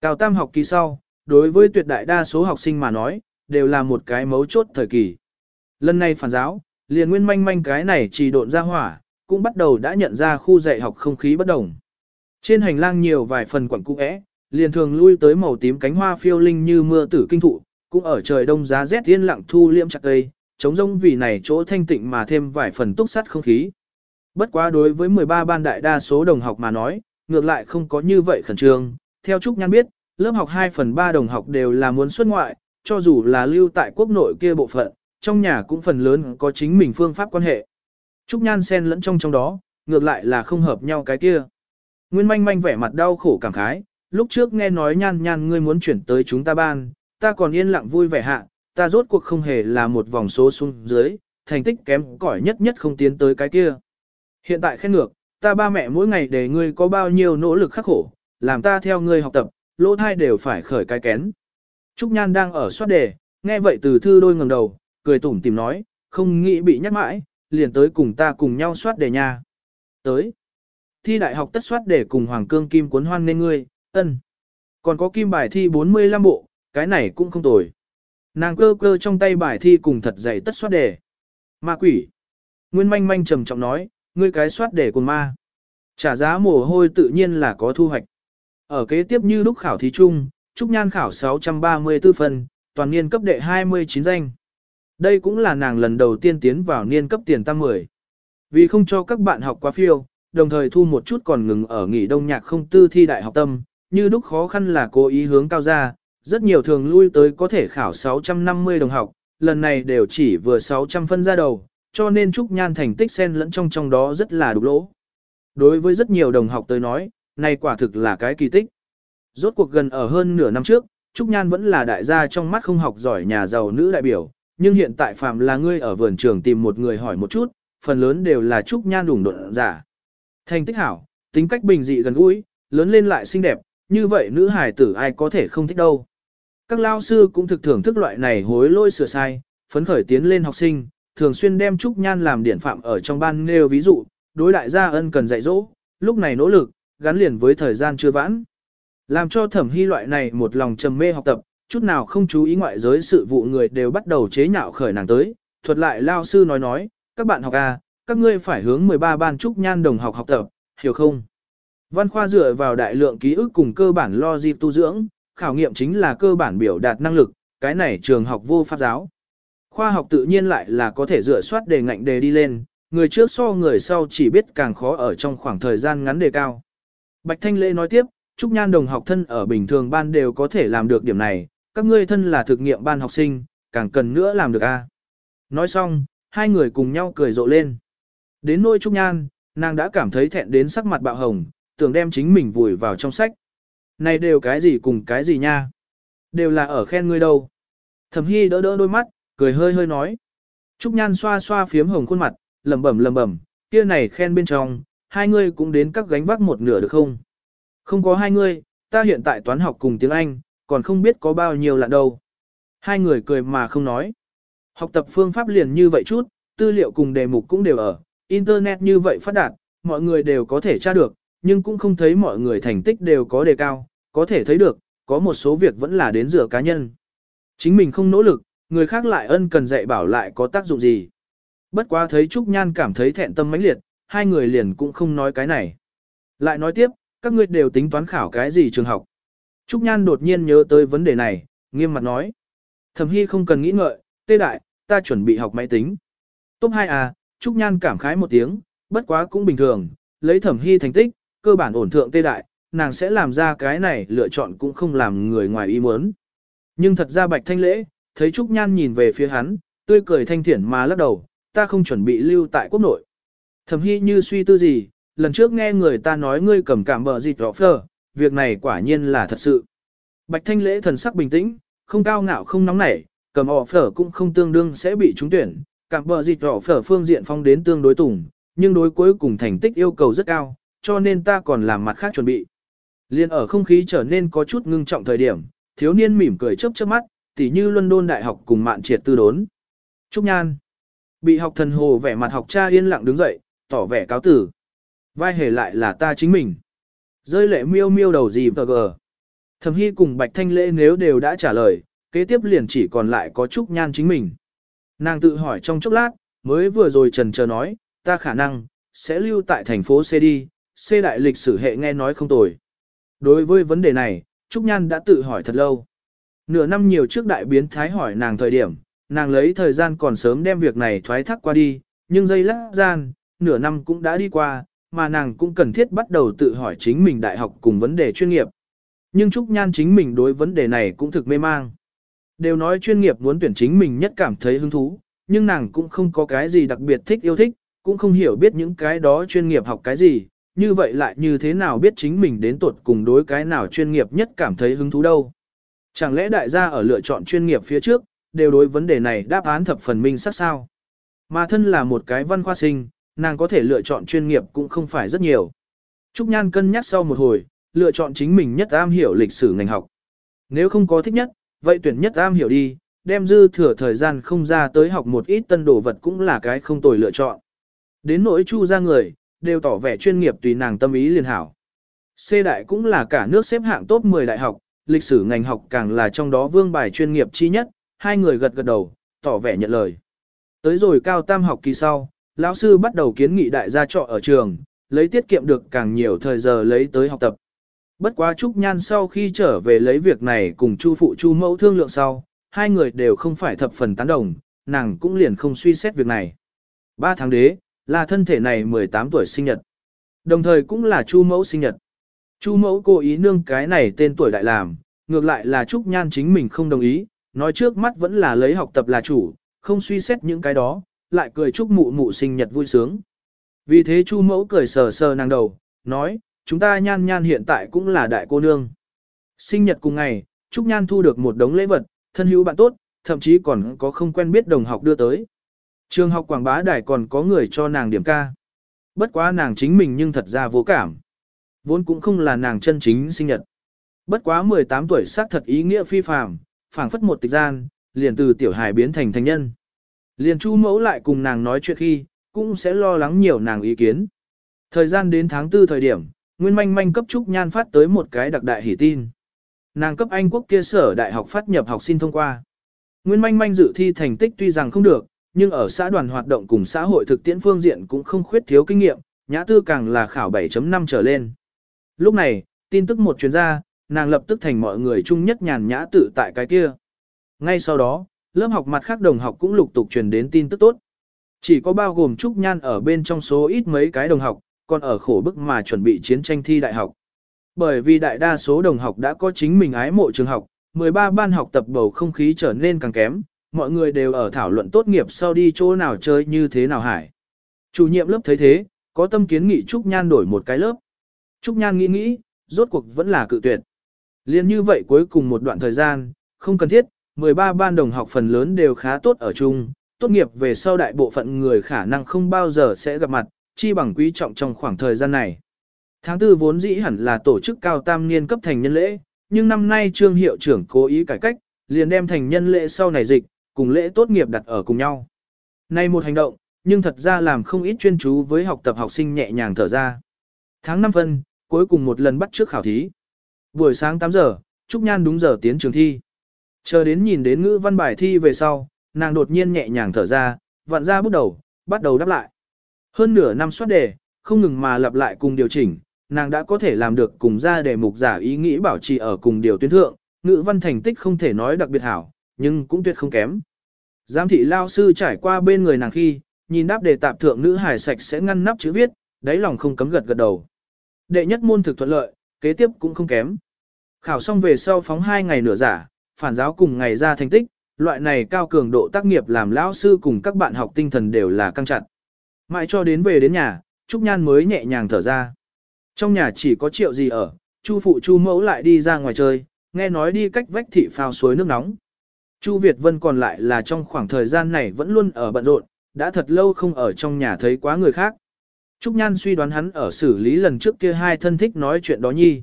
Cao tam học kỳ sau, đối với tuyệt đại đa số học sinh mà nói, đều là một cái mấu chốt thời kỳ. Lần này phản giáo, liền nguyên manh manh cái này chỉ độn ra hỏa, cũng bắt đầu đã nhận ra khu dạy học không khí bất đồng. Trên hành lang nhiều vài phần quẩn cũ ẽ, liền thường lui tới màu tím cánh hoa phiêu linh như mưa tử kinh thụ, cũng ở trời đông giá rét yên lặng thu liễm chặt cây, chống rông vì này chỗ thanh tịnh mà thêm vài phần túc sắt không khí. Bất quá đối với 13 ban đại đa số đồng học mà nói, ngược lại không có như vậy khẩn trương. Theo Trúc Nhan biết, lớp học 2 phần 3 đồng học đều là muốn xuất ngoại, cho dù là lưu tại quốc nội kia bộ phận, trong nhà cũng phần lớn có chính mình phương pháp quan hệ. Trúc Nhan xen lẫn trong trong đó, ngược lại là không hợp nhau cái kia. Nguyên manh manh vẻ mặt đau khổ cảm khái, lúc trước nghe nói nhan nhan ngươi muốn chuyển tới chúng ta ban, ta còn yên lặng vui vẻ hạ, ta rốt cuộc không hề là một vòng số xuống dưới, thành tích kém cỏi nhất nhất không tiến tới cái kia. Hiện tại khen ngược, ta ba mẹ mỗi ngày để ngươi có bao nhiêu nỗ lực khắc khổ, làm ta theo ngươi học tập, lỗ thai đều phải khởi cái kén. Trúc Nhan đang ở soát đề, nghe vậy từ thư đôi ngẩng đầu, cười tủm tìm nói, không nghĩ bị nhắc mãi, liền tới cùng ta cùng nhau soát đề nha. Tới. Thi đại học tất soát đề cùng Hoàng Cương Kim cuốn hoan nên ngươi, ân. Còn có kim bài thi 45 bộ, cái này cũng không tồi. Nàng cơ cơ trong tay bài thi cùng thật dày tất soát đề. Ma quỷ. Nguyên manh manh trầm trọng nói, ngươi cái soát đề cùng ma. Trả giá mồ hôi tự nhiên là có thu hoạch. Ở kế tiếp như lúc khảo thí chung, Trúc Nhan khảo 634 phần, toàn niên cấp đệ 29 danh. Đây cũng là nàng lần đầu tiên tiến vào niên cấp tiền tam 10. Vì không cho các bạn học quá phiêu, đồng thời thu một chút còn ngừng ở nghỉ đông nhạc không tư thi đại học tâm, như đúc khó khăn là cố ý hướng cao ra, rất nhiều thường lui tới có thể khảo 650 đồng học, lần này đều chỉ vừa 600 phân ra đầu, cho nên Trúc Nhan thành tích xen lẫn trong trong đó rất là đục lỗ. Đối với rất nhiều đồng học tới nói, này quả thực là cái kỳ tích. Rốt cuộc gần ở hơn nửa năm trước, Trúc Nhan vẫn là đại gia trong mắt không học giỏi nhà giàu nữ đại biểu, nhưng hiện tại phạm là ngươi ở vườn trường tìm một người hỏi một chút, phần lớn đều là Trúc Nhan đủng độn giả. Thành tích hảo, tính cách bình dị gần gũi, lớn lên lại xinh đẹp, như vậy nữ hài tử ai có thể không thích đâu. Các lao sư cũng thực thưởng thức loại này hối lôi sửa sai, phấn khởi tiến lên học sinh, thường xuyên đem Trúc Nhan làm điển phạm ở trong ban nêu ví dụ, đối đại gia ân cần dạy dỗ, lúc này nỗ lực, gắn liền với thời gian chưa vãn. Làm cho thẩm hy loại này một lòng trầm mê học tập, chút nào không chú ý ngoại giới sự vụ người đều bắt đầu chế nhạo khởi nàng tới, thuật lại lao sư nói nói, các bạn học à, các ngươi phải hướng 13 ban trúc nhan đồng học học tập, hiểu không? Văn khoa dựa vào đại lượng ký ức cùng cơ bản lo dịp tu dưỡng, khảo nghiệm chính là cơ bản biểu đạt năng lực, cái này trường học vô pháp giáo. Khoa học tự nhiên lại là có thể dựa soát đề ngạnh đề đi lên, người trước so người sau chỉ biết càng khó ở trong khoảng thời gian ngắn đề cao. Bạch Thanh Lễ nói tiếp, Trúc Nhan đồng học thân ở bình thường ban đều có thể làm được điểm này, các ngươi thân là thực nghiệm ban học sinh, càng cần nữa làm được a. Nói xong, hai người cùng nhau cười rộ lên. Đến nôi Trúc Nhan, nàng đã cảm thấy thẹn đến sắc mặt bạo hồng, tưởng đem chính mình vùi vào trong sách. Này đều cái gì cùng cái gì nha? Đều là ở khen ngươi đâu. Thẩm Hy đỡ đỡ đôi mắt, cười hơi hơi nói. Trúc Nhan xoa xoa phiếm hồng khuôn mặt, lẩm bẩm lẩm bẩm, kia này khen bên trong, hai ngươi cũng đến các gánh vác một nửa được không? Không có hai ngươi, ta hiện tại toán học cùng tiếng Anh, còn không biết có bao nhiêu lạ đâu. Hai người cười mà không nói. Học tập phương pháp liền như vậy chút, tư liệu cùng đề mục cũng đều ở, Internet như vậy phát đạt, mọi người đều có thể tra được, nhưng cũng không thấy mọi người thành tích đều có đề cao, có thể thấy được, có một số việc vẫn là đến dựa cá nhân. Chính mình không nỗ lực, người khác lại ân cần dạy bảo lại có tác dụng gì. Bất quá thấy Trúc Nhan cảm thấy thẹn tâm mãnh liệt, hai người liền cũng không nói cái này. Lại nói tiếp, các ngươi đều tính toán khảo cái gì trường học. Trúc Nhan đột nhiên nhớ tới vấn đề này, nghiêm mặt nói. Thẩm Hy không cần nghĩ ngợi, tê đại, ta chuẩn bị học máy tính. Top 2 à, Trúc Nhan cảm khái một tiếng, bất quá cũng bình thường, lấy Thẩm Hy thành tích, cơ bản ổn thượng tê đại, nàng sẽ làm ra cái này lựa chọn cũng không làm người ngoài ý muốn. Nhưng thật ra Bạch Thanh Lễ, thấy Trúc Nhan nhìn về phía hắn, tươi cười thanh thiển mà lắc đầu, ta không chuẩn bị lưu tại quốc nội. Thẩm Hy như suy tư gì, lần trước nghe người ta nói ngươi cầm cảm bờ dịch rõ phờ, việc này quả nhiên là thật sự. Bạch Thanh Lễ thần sắc bình tĩnh, không cao ngạo không nóng nảy, cầm ỏ phở cũng không tương đương sẽ bị trúng tuyển, cảm bờ dịch rõ phở phương diện phong đến tương đối tủng, nhưng đối cuối cùng thành tích yêu cầu rất cao, cho nên ta còn làm mặt khác chuẩn bị. Liên ở không khí trở nên có chút ngưng trọng thời điểm, thiếu niên mỉm cười chớp chớp mắt, tỉ như London Đại học cùng mạn triệt tư đốn. Trúc Nhan. Bị học thần hồ vẻ mặt học cha yên lặng đứng dậy, tỏ vẻ cáo tử. Vai hề lại là ta chính mình. Rơi lệ miêu miêu đầu gì tờ gờ. Thầm Hy cùng Bạch Thanh Lễ nếu đều đã trả lời, kế tiếp liền chỉ còn lại có Trúc Nhan chính mình. Nàng tự hỏi trong chốc lát, mới vừa rồi trần chờ nói, ta khả năng, sẽ lưu tại thành phố C đi, xê đại lịch sử hệ nghe nói không tồi. Đối với vấn đề này, Trúc Nhan đã tự hỏi thật lâu. Nửa năm nhiều trước đại biến thái hỏi nàng thời điểm, nàng lấy thời gian còn sớm đem việc này thoái thác qua đi, nhưng dây lắc gian, nửa năm cũng đã đi qua, mà nàng cũng cần thiết bắt đầu tự hỏi chính mình đại học cùng vấn đề chuyên nghiệp. Nhưng Trúc Nhan chính mình đối vấn đề này cũng thực mê mang. Đều nói chuyên nghiệp muốn tuyển chính mình nhất cảm thấy hứng thú, nhưng nàng cũng không có cái gì đặc biệt thích yêu thích, cũng không hiểu biết những cái đó chuyên nghiệp học cái gì, như vậy lại như thế nào biết chính mình đến tuột cùng đối cái nào chuyên nghiệp nhất cảm thấy hứng thú đâu. Chẳng lẽ đại gia ở lựa chọn chuyên nghiệp phía trước, đều đối vấn đề này đáp án thập phần minh sắc sao? Mà thân là một cái văn khoa sinh, nàng có thể lựa chọn chuyên nghiệp cũng không phải rất nhiều. Trúc Nhan cân nhắc sau một hồi, lựa chọn chính mình nhất am hiểu lịch sử ngành học. Nếu không có thích nhất, vậy tuyển nhất am hiểu đi, đem dư thừa thời gian không ra tới học một ít tân đồ vật cũng là cái không tồi lựa chọn. Đến nỗi chu ra người, đều tỏ vẻ chuyên nghiệp tùy nàng tâm ý liền hảo. C đại cũng là cả nước xếp hạng top 10 đại học, lịch sử ngành học càng là trong đó vương bài chuyên nghiệp chi nhất, hai người gật gật đầu, tỏ vẻ nhận lời. Tới rồi cao tam học kỳ sau, lão sư bắt đầu kiến nghị đại gia trọ ở trường, lấy tiết kiệm được càng nhiều thời giờ lấy tới học tập. Bất quá Trúc Nhan sau khi trở về lấy việc này cùng Chu phụ Chu mẫu thương lượng sau, hai người đều không phải thập phần tán đồng, nàng cũng liền không suy xét việc này. Ba tháng đế, là thân thể này 18 tuổi sinh nhật. Đồng thời cũng là Chu mẫu sinh nhật. Chu mẫu cố ý nương cái này tên tuổi đại làm, ngược lại là Trúc Nhan chính mình không đồng ý, nói trước mắt vẫn là lấy học tập là chủ, không suy xét những cái đó, lại cười chúc mụ mụ sinh nhật vui sướng. Vì thế Chu mẫu cười sờ sờ nàng đầu, nói, chúng ta nhan nhan hiện tại cũng là đại cô nương. Sinh nhật cùng ngày, Trúc Nhan thu được một đống lễ vật, thân hữu bạn tốt, thậm chí còn có không quen biết đồng học đưa tới. Trường học quảng bá đài còn có người cho nàng điểm ca. Bất quá nàng chính mình nhưng thật ra vô cảm. Vốn cũng không là nàng chân chính sinh nhật. Bất quá 18 tuổi xác thật ý nghĩa phi phàm, phảng phất một tịch gian, liền từ tiểu hài biến thành thành nhân. Liền chu mẫu lại cùng nàng nói chuyện khi, cũng sẽ lo lắng nhiều nàng ý kiến. Thời gian đến tháng 4 thời điểm, Nguyên Manh Manh cấp Trúc Nhan phát tới một cái đặc đại hỷ tin. Nàng cấp Anh quốc kia sở đại học phát nhập học sinh thông qua. Nguyên Manh Manh dự thi thành tích tuy rằng không được, nhưng ở xã đoàn hoạt động cùng xã hội thực tiễn phương diện cũng không khuyết thiếu kinh nghiệm, nhã tư càng là khảo 7.5 trở lên. Lúc này, tin tức một chuyên gia, nàng lập tức thành mọi người chung nhất nhàn nhã tự tại cái kia. Ngay sau đó, lớp học mặt khác đồng học cũng lục tục truyền đến tin tức tốt. Chỉ có bao gồm Trúc Nhan ở bên trong số ít mấy cái đồng học, còn ở khổ bức mà chuẩn bị chiến tranh thi đại học. Bởi vì đại đa số đồng học đã có chính mình ái mộ trường học, 13 ban học tập bầu không khí trở nên càng kém, mọi người đều ở thảo luận tốt nghiệp sau đi chỗ nào chơi như thế nào hải. Chủ nhiệm lớp thấy thế, có tâm kiến nghị Trúc Nhan đổi một cái lớp. Trúc Nhan nghĩ nghĩ, rốt cuộc vẫn là cự tuyệt. Liên như vậy cuối cùng một đoạn thời gian, không cần thiết, 13 ban đồng học phần lớn đều khá tốt ở chung, tốt nghiệp về sau đại bộ phận người khả năng không bao giờ sẽ gặp mặt, chi bằng quý trọng trong khoảng thời gian này. Tháng tư vốn dĩ hẳn là tổ chức cao tam niên cấp thành nhân lễ, nhưng năm nay trương hiệu trưởng cố ý cải cách, liền đem thành nhân lễ sau này dịch, cùng lễ tốt nghiệp đặt ở cùng nhau. Nay một hành động, nhưng thật ra làm không ít chuyên chú với học tập học sinh nhẹ nhàng thở ra. Tháng 5 phân, cuối cùng một lần bắt trước khảo thí. Buổi sáng 8 giờ, Trúc Nhan đúng giờ tiến trường thi. Chờ đến nhìn đến ngữ văn bài thi về sau, nàng đột nhiên nhẹ nhàng thở ra, vặn ra bút đầu, bắt đầu đáp lại. Hơn nửa năm soát đề, không ngừng mà lặp lại cùng điều chỉnh, nàng đã có thể làm được cùng ra đề mục giả ý nghĩ bảo trì ở cùng điều tuyến thượng, ngữ văn thành tích không thể nói đặc biệt hảo, nhưng cũng tuyệt không kém. Giám thị lao sư trải qua bên người nàng khi, nhìn đáp đề tạp thượng nữ hài sạch sẽ ngăn nắp chữ viết, đáy lòng không cấm gật gật đầu. Đệ nhất môn thực thuận lợi, kế tiếp cũng không kém. Khảo xong về sau phóng hai ngày nửa giả, phản giáo cùng ngày ra thành tích, loại này cao cường độ tác nghiệp làm lão sư cùng các bạn học tinh thần đều là căng chặt. Mãi cho đến về đến nhà, Trúc Nhan mới nhẹ nhàng thở ra. Trong nhà chỉ có triệu gì ở, Chu phụ Chu mẫu lại đi ra ngoài chơi, nghe nói đi cách vách thị phao suối nước nóng. Chu Việt Vân còn lại là trong khoảng thời gian này vẫn luôn ở bận rộn, đã thật lâu không ở trong nhà thấy quá người khác. Trúc Nhan suy đoán hắn ở xử lý lần trước kia hai thân thích nói chuyện đó nhi.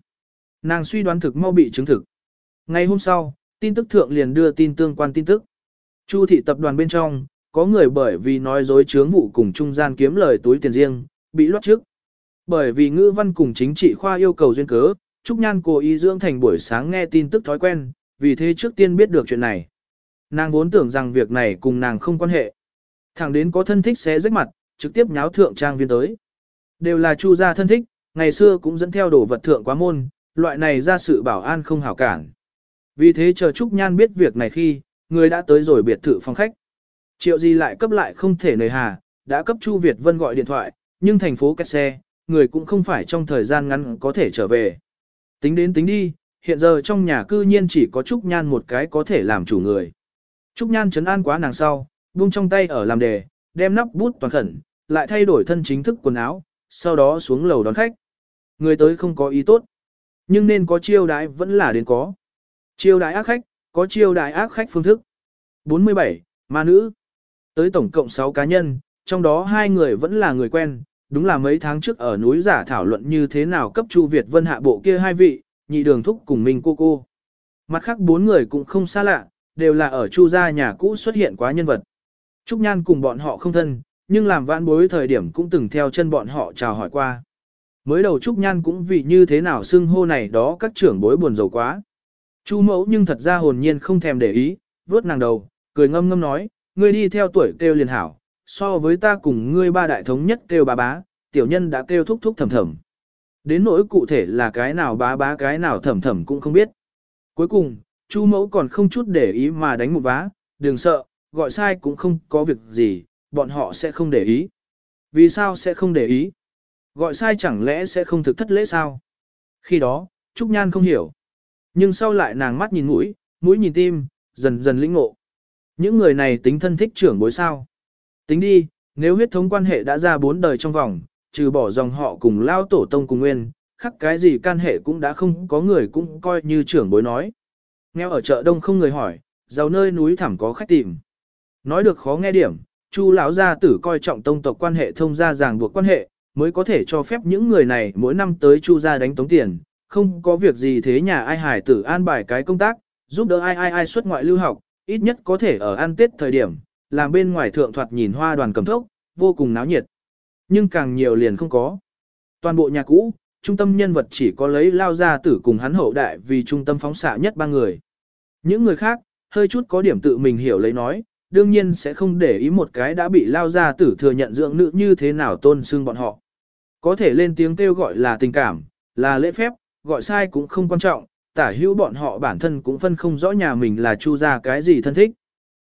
Nàng suy đoán thực mau bị chứng thực. Ngày hôm sau, tin tức thượng liền đưa tin tương quan tin tức. Chu thị tập đoàn bên trong, có người bởi vì nói dối chướng vụ cùng trung gian kiếm lời túi tiền riêng, bị loát trước. Bởi vì ngữ văn cùng chính trị khoa yêu cầu duyên cớ, Trúc Nhan cố ý dưỡng thành buổi sáng nghe tin tức thói quen, vì thế trước tiên biết được chuyện này. Nàng vốn tưởng rằng việc này cùng nàng không quan hệ. Thẳng đến có thân thích xé rách mặt, trực tiếp nháo thượng trang viên tới. Đều là chu gia thân thích, ngày xưa cũng dẫn theo đồ vật thượng quá môn, loại này ra sự bảo an không hảo cản. Vì thế chờ Trúc Nhan biết việc này khi, người đã tới rồi biệt thự phòng khách. Triệu gì lại cấp lại không thể nời hà, đã cấp Chu Việt Vân gọi điện thoại, nhưng thành phố kẹt xe, người cũng không phải trong thời gian ngắn có thể trở về. Tính đến tính đi, hiện giờ trong nhà cư nhiên chỉ có Trúc Nhan một cái có thể làm chủ người. Trúc Nhan chấn an quá nàng sau, buông trong tay ở làm đề, đem nắp bút toàn khẩn, lại thay đổi thân chính thức quần áo, sau đó xuống lầu đón khách. Người tới không có ý tốt, nhưng nên có chiêu đãi vẫn là đến có. Chiêu đãi ác khách, có chiêu đãi ác khách phương thức. 47. Ma nữ. Tới tổng cộng 6 cá nhân, trong đó hai người vẫn là người quen, đúng là mấy tháng trước ở núi giả thảo luận như thế nào cấp Chu Việt Vân hạ bộ kia hai vị, nhị đường thúc cùng mình cô cô. Mặt khác bốn người cũng không xa lạ, đều là ở Chu gia nhà cũ xuất hiện quá nhân vật. Trúc Nhan cùng bọn họ không thân, nhưng làm vãn bối thời điểm cũng từng theo chân bọn họ chào hỏi qua. Mới đầu Trúc Nhan cũng vì như thế nào xưng hô này đó các trưởng bối buồn rầu quá. Chu mẫu nhưng thật ra hồn nhiên không thèm để ý, vớt nàng đầu, cười ngâm ngâm nói, ngươi đi theo tuổi kêu liền hảo, so với ta cùng ngươi ba đại thống nhất kêu bà bá, tiểu nhân đã kêu thúc thúc thầm thầm. Đến nỗi cụ thể là cái nào bá bá cái nào thầm thầm cũng không biết. Cuối cùng, Chu mẫu còn không chút để ý mà đánh một vá, đừng sợ, gọi sai cũng không có việc gì, bọn họ sẽ không để ý. Vì sao sẽ không để ý? Gọi sai chẳng lẽ sẽ không thực thất lễ sao? Khi đó, Trúc Nhan không hiểu. Nhưng sau lại nàng mắt nhìn mũi, mũi nhìn tim, dần dần lĩnh ngộ. Những người này tính thân thích trưởng bối sao? Tính đi, nếu huyết thống quan hệ đã ra bốn đời trong vòng, trừ bỏ dòng họ cùng lao tổ tông cùng nguyên, khắc cái gì can hệ cũng đã không có người cũng coi như trưởng bối nói. Nghèo ở chợ đông không người hỏi, giàu nơi núi thẳm có khách tìm. Nói được khó nghe điểm, Chu lão gia tử coi trọng tông tộc quan hệ thông gia ràng buộc quan hệ, mới có thể cho phép những người này mỗi năm tới Chu gia đánh tống tiền, không có việc gì thế nhà ai hải tử an bài cái công tác, giúp đỡ ai ai ai xuất ngoại lưu học, ít nhất có thể ở ăn tết thời điểm, làm bên ngoài thượng thoạt nhìn hoa đoàn cầm thốc, vô cùng náo nhiệt. Nhưng càng nhiều liền không có. Toàn bộ nhà cũ, trung tâm nhân vật chỉ có lấy lao gia tử cùng hắn hậu đại vì trung tâm phóng xạ nhất ba người. Những người khác, hơi chút có điểm tự mình hiểu lấy nói, đương nhiên sẽ không để ý một cái đã bị lao gia tử thừa nhận dưỡng nữ như thế nào tôn xưng bọn họ. Có thể lên tiếng kêu gọi là tình cảm, là lễ phép, gọi sai cũng không quan trọng, tả hữu bọn họ bản thân cũng phân không rõ nhà mình là chu gia cái gì thân thích.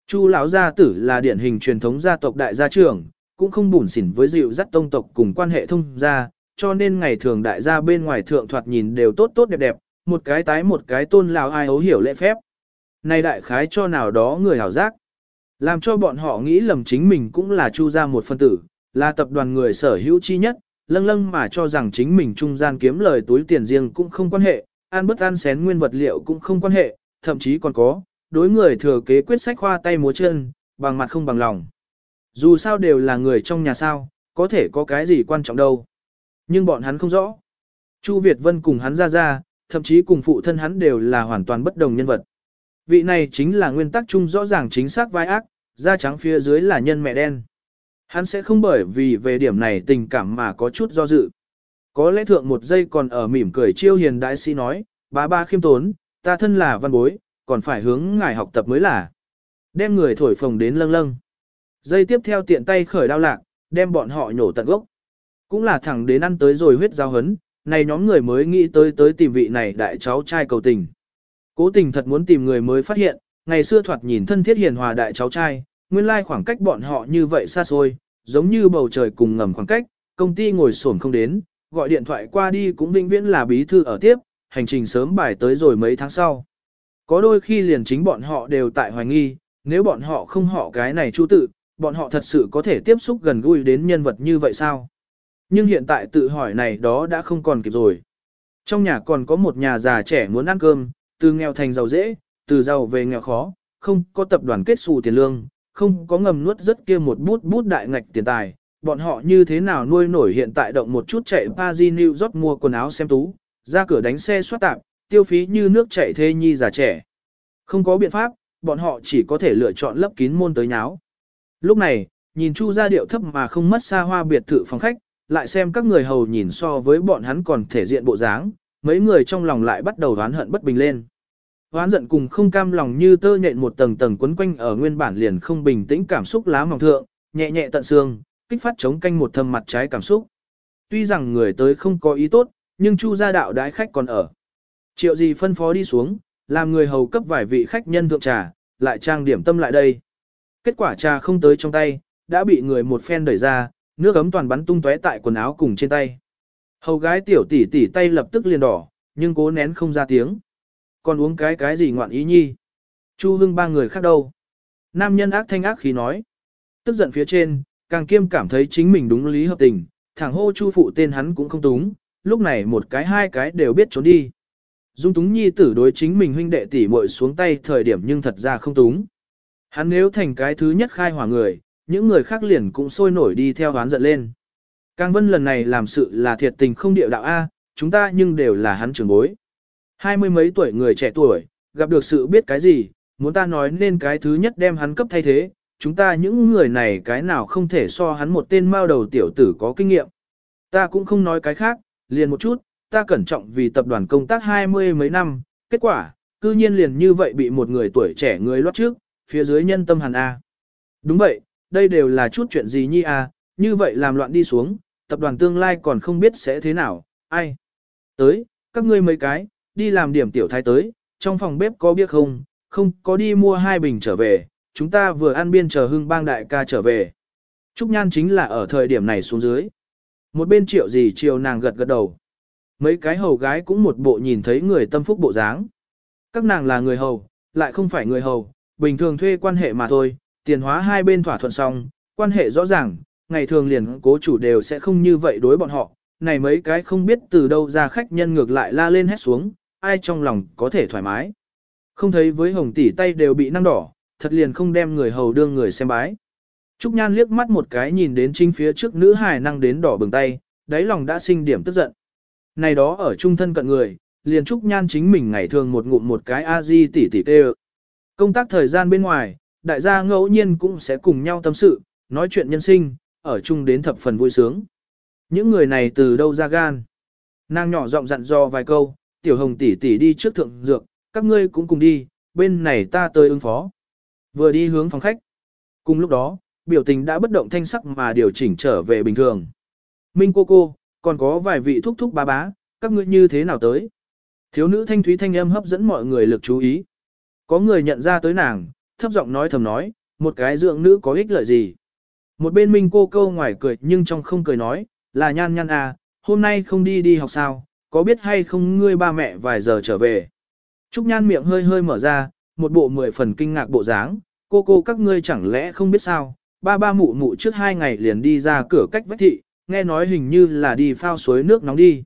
Chu lão gia tử là điển hình truyền thống gia tộc đại gia trưởng, cũng không bủn xỉn với dịu dắt tông tộc cùng quan hệ thông gia, cho nên ngày thường đại gia bên ngoài thượng thoạt nhìn đều tốt tốt đẹp đẹp, một cái tái một cái tôn lão ai ấu hiểu lễ phép. Này đại khái cho nào đó người hảo giác, làm cho bọn họ nghĩ lầm chính mình cũng là chu gia một phân tử, là tập đoàn người sở hữu chi nhất, lâng lâng mà cho rằng chính mình trung gian kiếm lời túi tiền riêng cũng không quan hệ, ăn bất ăn xén nguyên vật liệu cũng không quan hệ, thậm chí còn có, đối người thừa kế quyết sách khoa tay múa chân, bằng mặt không bằng lòng. Dù sao đều là người trong nhà sao, có thể có cái gì quan trọng đâu. Nhưng bọn hắn không rõ. Chu Việt Vân cùng hắn ra ra, thậm chí cùng phụ thân hắn đều là hoàn toàn bất đồng nhân vật. Vị này chính là nguyên tắc chung rõ ràng chính xác vai ác, da trắng phía dưới là nhân mẹ đen. Hắn sẽ không bởi vì về điểm này tình cảm mà có chút do dự. Có lẽ thượng một giây còn ở mỉm cười chiêu hiền đại sĩ nói, bá ba khiêm tốn, ta thân là văn bối, còn phải hướng ngài học tập mới là. Đem người thổi phồng đến lâng lâng. Dây tiếp theo tiện tay khởi đao lạc, đem bọn họ nhổ tận gốc. Cũng là thẳng đến ăn tới rồi huyết giao hấn, này nhóm người mới nghĩ tới tới tìm vị này đại cháu trai cầu tình. Cố tình thật muốn tìm người mới phát hiện, ngày xưa thoạt nhìn thân thiết hiền hòa đại cháu trai, nguyên lai khoảng cách bọn họ như vậy xa xôi, giống như bầu trời cùng ngầm khoảng cách, công ty ngồi xổm không đến, gọi điện thoại qua đi cũng vĩnh viễn là bí thư ở tiếp, hành trình sớm bài tới rồi mấy tháng sau. Có đôi khi liền chính bọn họ đều tại hoài nghi, nếu bọn họ không họ cái này chu tự, bọn họ thật sự có thể tiếp xúc gần gũi đến nhân vật như vậy sao? Nhưng hiện tại tự hỏi này đó đã không còn kịp rồi. Trong nhà còn có một nhà già trẻ muốn ăn cơm, từ nghèo thành giàu dễ, từ giàu về nghèo khó, không có tập đoàn kết xù tiền lương, không có ngầm nuốt rất kia một bút bút đại ngạch tiền tài, bọn họ như thế nào nuôi nổi hiện tại động một chút chạy Paris New York mua quần áo xem tú, ra cửa đánh xe soát tạp, tiêu phí như nước chảy thê nhi già trẻ. Không có biện pháp, bọn họ chỉ có thể lựa chọn lấp kín môn tới nháo. Lúc này, nhìn Chu ra điệu thấp mà không mất xa hoa biệt thự phòng khách, lại xem các người hầu nhìn so với bọn hắn còn thể diện bộ dáng, mấy người trong lòng lại bắt đầu oán hận bất bình lên. Oán giận cùng không cam lòng như tơ nhện một tầng tầng quấn quanh ở nguyên bản liền không bình tĩnh cảm xúc lá mỏng thượng, nhẹ nhẹ tận xương, kích phát chống canh một thâm mặt trái cảm xúc. Tuy rằng người tới không có ý tốt, nhưng Chu gia đạo đái khách còn ở. Triệu gì phân phó đi xuống, làm người hầu cấp vài vị khách nhân thượng trà, lại trang điểm tâm lại đây. Kết quả trà không tới trong tay, đã bị người một phen đẩy ra, nước ấm toàn bắn tung tóe tại quần áo cùng trên tay. Hầu gái tiểu tỷ tỷ tay lập tức liền đỏ, nhưng cố nén không ra tiếng. Còn uống cái cái gì ngoạn ý nhi? Chu hưng ba người khác đâu? Nam nhân ác thanh ác khí nói. Tức giận phía trên, càng kiêm cảm thấy chính mình đúng lý hợp tình, thẳng hô chu phụ tên hắn cũng không túng, lúc này một cái hai cái đều biết trốn đi. Dung túng nhi tử đối chính mình huynh đệ tỷ muội xuống tay thời điểm nhưng thật ra không túng. Hắn nếu thành cái thứ nhất khai hỏa người, những người khác liền cũng sôi nổi đi theo đoán giận lên. Càng vân lần này làm sự là thiệt tình không điệu đạo A, chúng ta nhưng đều là hắn trưởng bối. Hai mươi mấy tuổi người trẻ tuổi, gặp được sự biết cái gì, muốn ta nói nên cái thứ nhất đem hắn cấp thay thế, chúng ta những người này cái nào không thể so hắn một tên mao đầu tiểu tử có kinh nghiệm. Ta cũng không nói cái khác, liền một chút, ta cẩn trọng vì tập đoàn công tác hai mươi mấy năm, kết quả, cư nhiên liền như vậy bị một người tuổi trẻ người lót trước, phía dưới nhân tâm hàn A. Đúng vậy, đây đều là chút chuyện gì nhi à như vậy làm loạn đi xuống, tập đoàn tương lai còn không biết sẽ thế nào, ai. Tới, các ngươi mấy cái, đi làm điểm tiểu thái tới, trong phòng bếp có biết không, không có đi mua hai bình trở về, chúng ta vừa ăn biên chờ hưng bang đại ca trở về. Trúc Nhan chính là ở thời điểm này xuống dưới. Một bên triệu gì chiều nàng gật gật đầu. Mấy cái hầu gái cũng một bộ nhìn thấy người tâm phúc bộ dáng. Các nàng là người hầu, lại không phải người hầu, bình thường thuê quan hệ mà thôi, tiền hóa hai bên thỏa thuận xong, quan hệ rõ ràng, ngày thường liền cố chủ đều sẽ không như vậy đối bọn họ, này mấy cái không biết từ đâu ra khách nhân ngược lại la lên hét xuống, ai trong lòng có thể thoải mái. Không thấy với hồng tỷ tay đều bị năng đỏ, thật liền không đem người hầu đương người xem bái. Trúc Nhan liếc mắt một cái nhìn đến chính phía trước nữ hài năng đến đỏ bừng tay, đáy lòng đã sinh điểm tức giận. Này đó ở trung thân cận người, liền Trúc Nhan chính mình ngày thường một ngụm một cái A-di tỉ tỉ tê Công tác thời gian bên ngoài, đại gia ngẫu nhiên cũng sẽ cùng nhau tâm sự, nói chuyện nhân sinh, ở chung đến thập phần vui sướng. Những người này từ đâu ra gan? Nàng nhỏ giọng dặn dò vài câu, tiểu hồng tỷ tỷ đi trước thượng dược, các ngươi cũng cùng đi, bên này ta tới ứng phó. Vừa đi hướng phòng khách. Cùng lúc đó, biểu tình đã bất động thanh sắc mà điều chỉnh trở về bình thường. Minh cô cô, còn có vài vị thúc thúc bá bá, các ngươi như thế nào tới? Thiếu nữ thanh thúy thanh âm hấp dẫn mọi người lực chú ý. Có người nhận ra tới nàng, thấp giọng nói thầm nói, một cái dưỡng nữ có ích lợi gì? Một bên Minh cô câu ngoài cười nhưng trong không cười nói, là nhan nhan à, hôm nay không đi đi học sao, có biết hay không ngươi ba mẹ vài giờ trở về. Trúc nhan miệng hơi hơi mở ra, một bộ mười phần kinh ngạc bộ dáng, cô cô các ngươi chẳng lẽ không biết sao, ba ba mụ mụ trước hai ngày liền đi ra cửa cách vách thị, nghe nói hình như là đi phao suối nước nóng đi.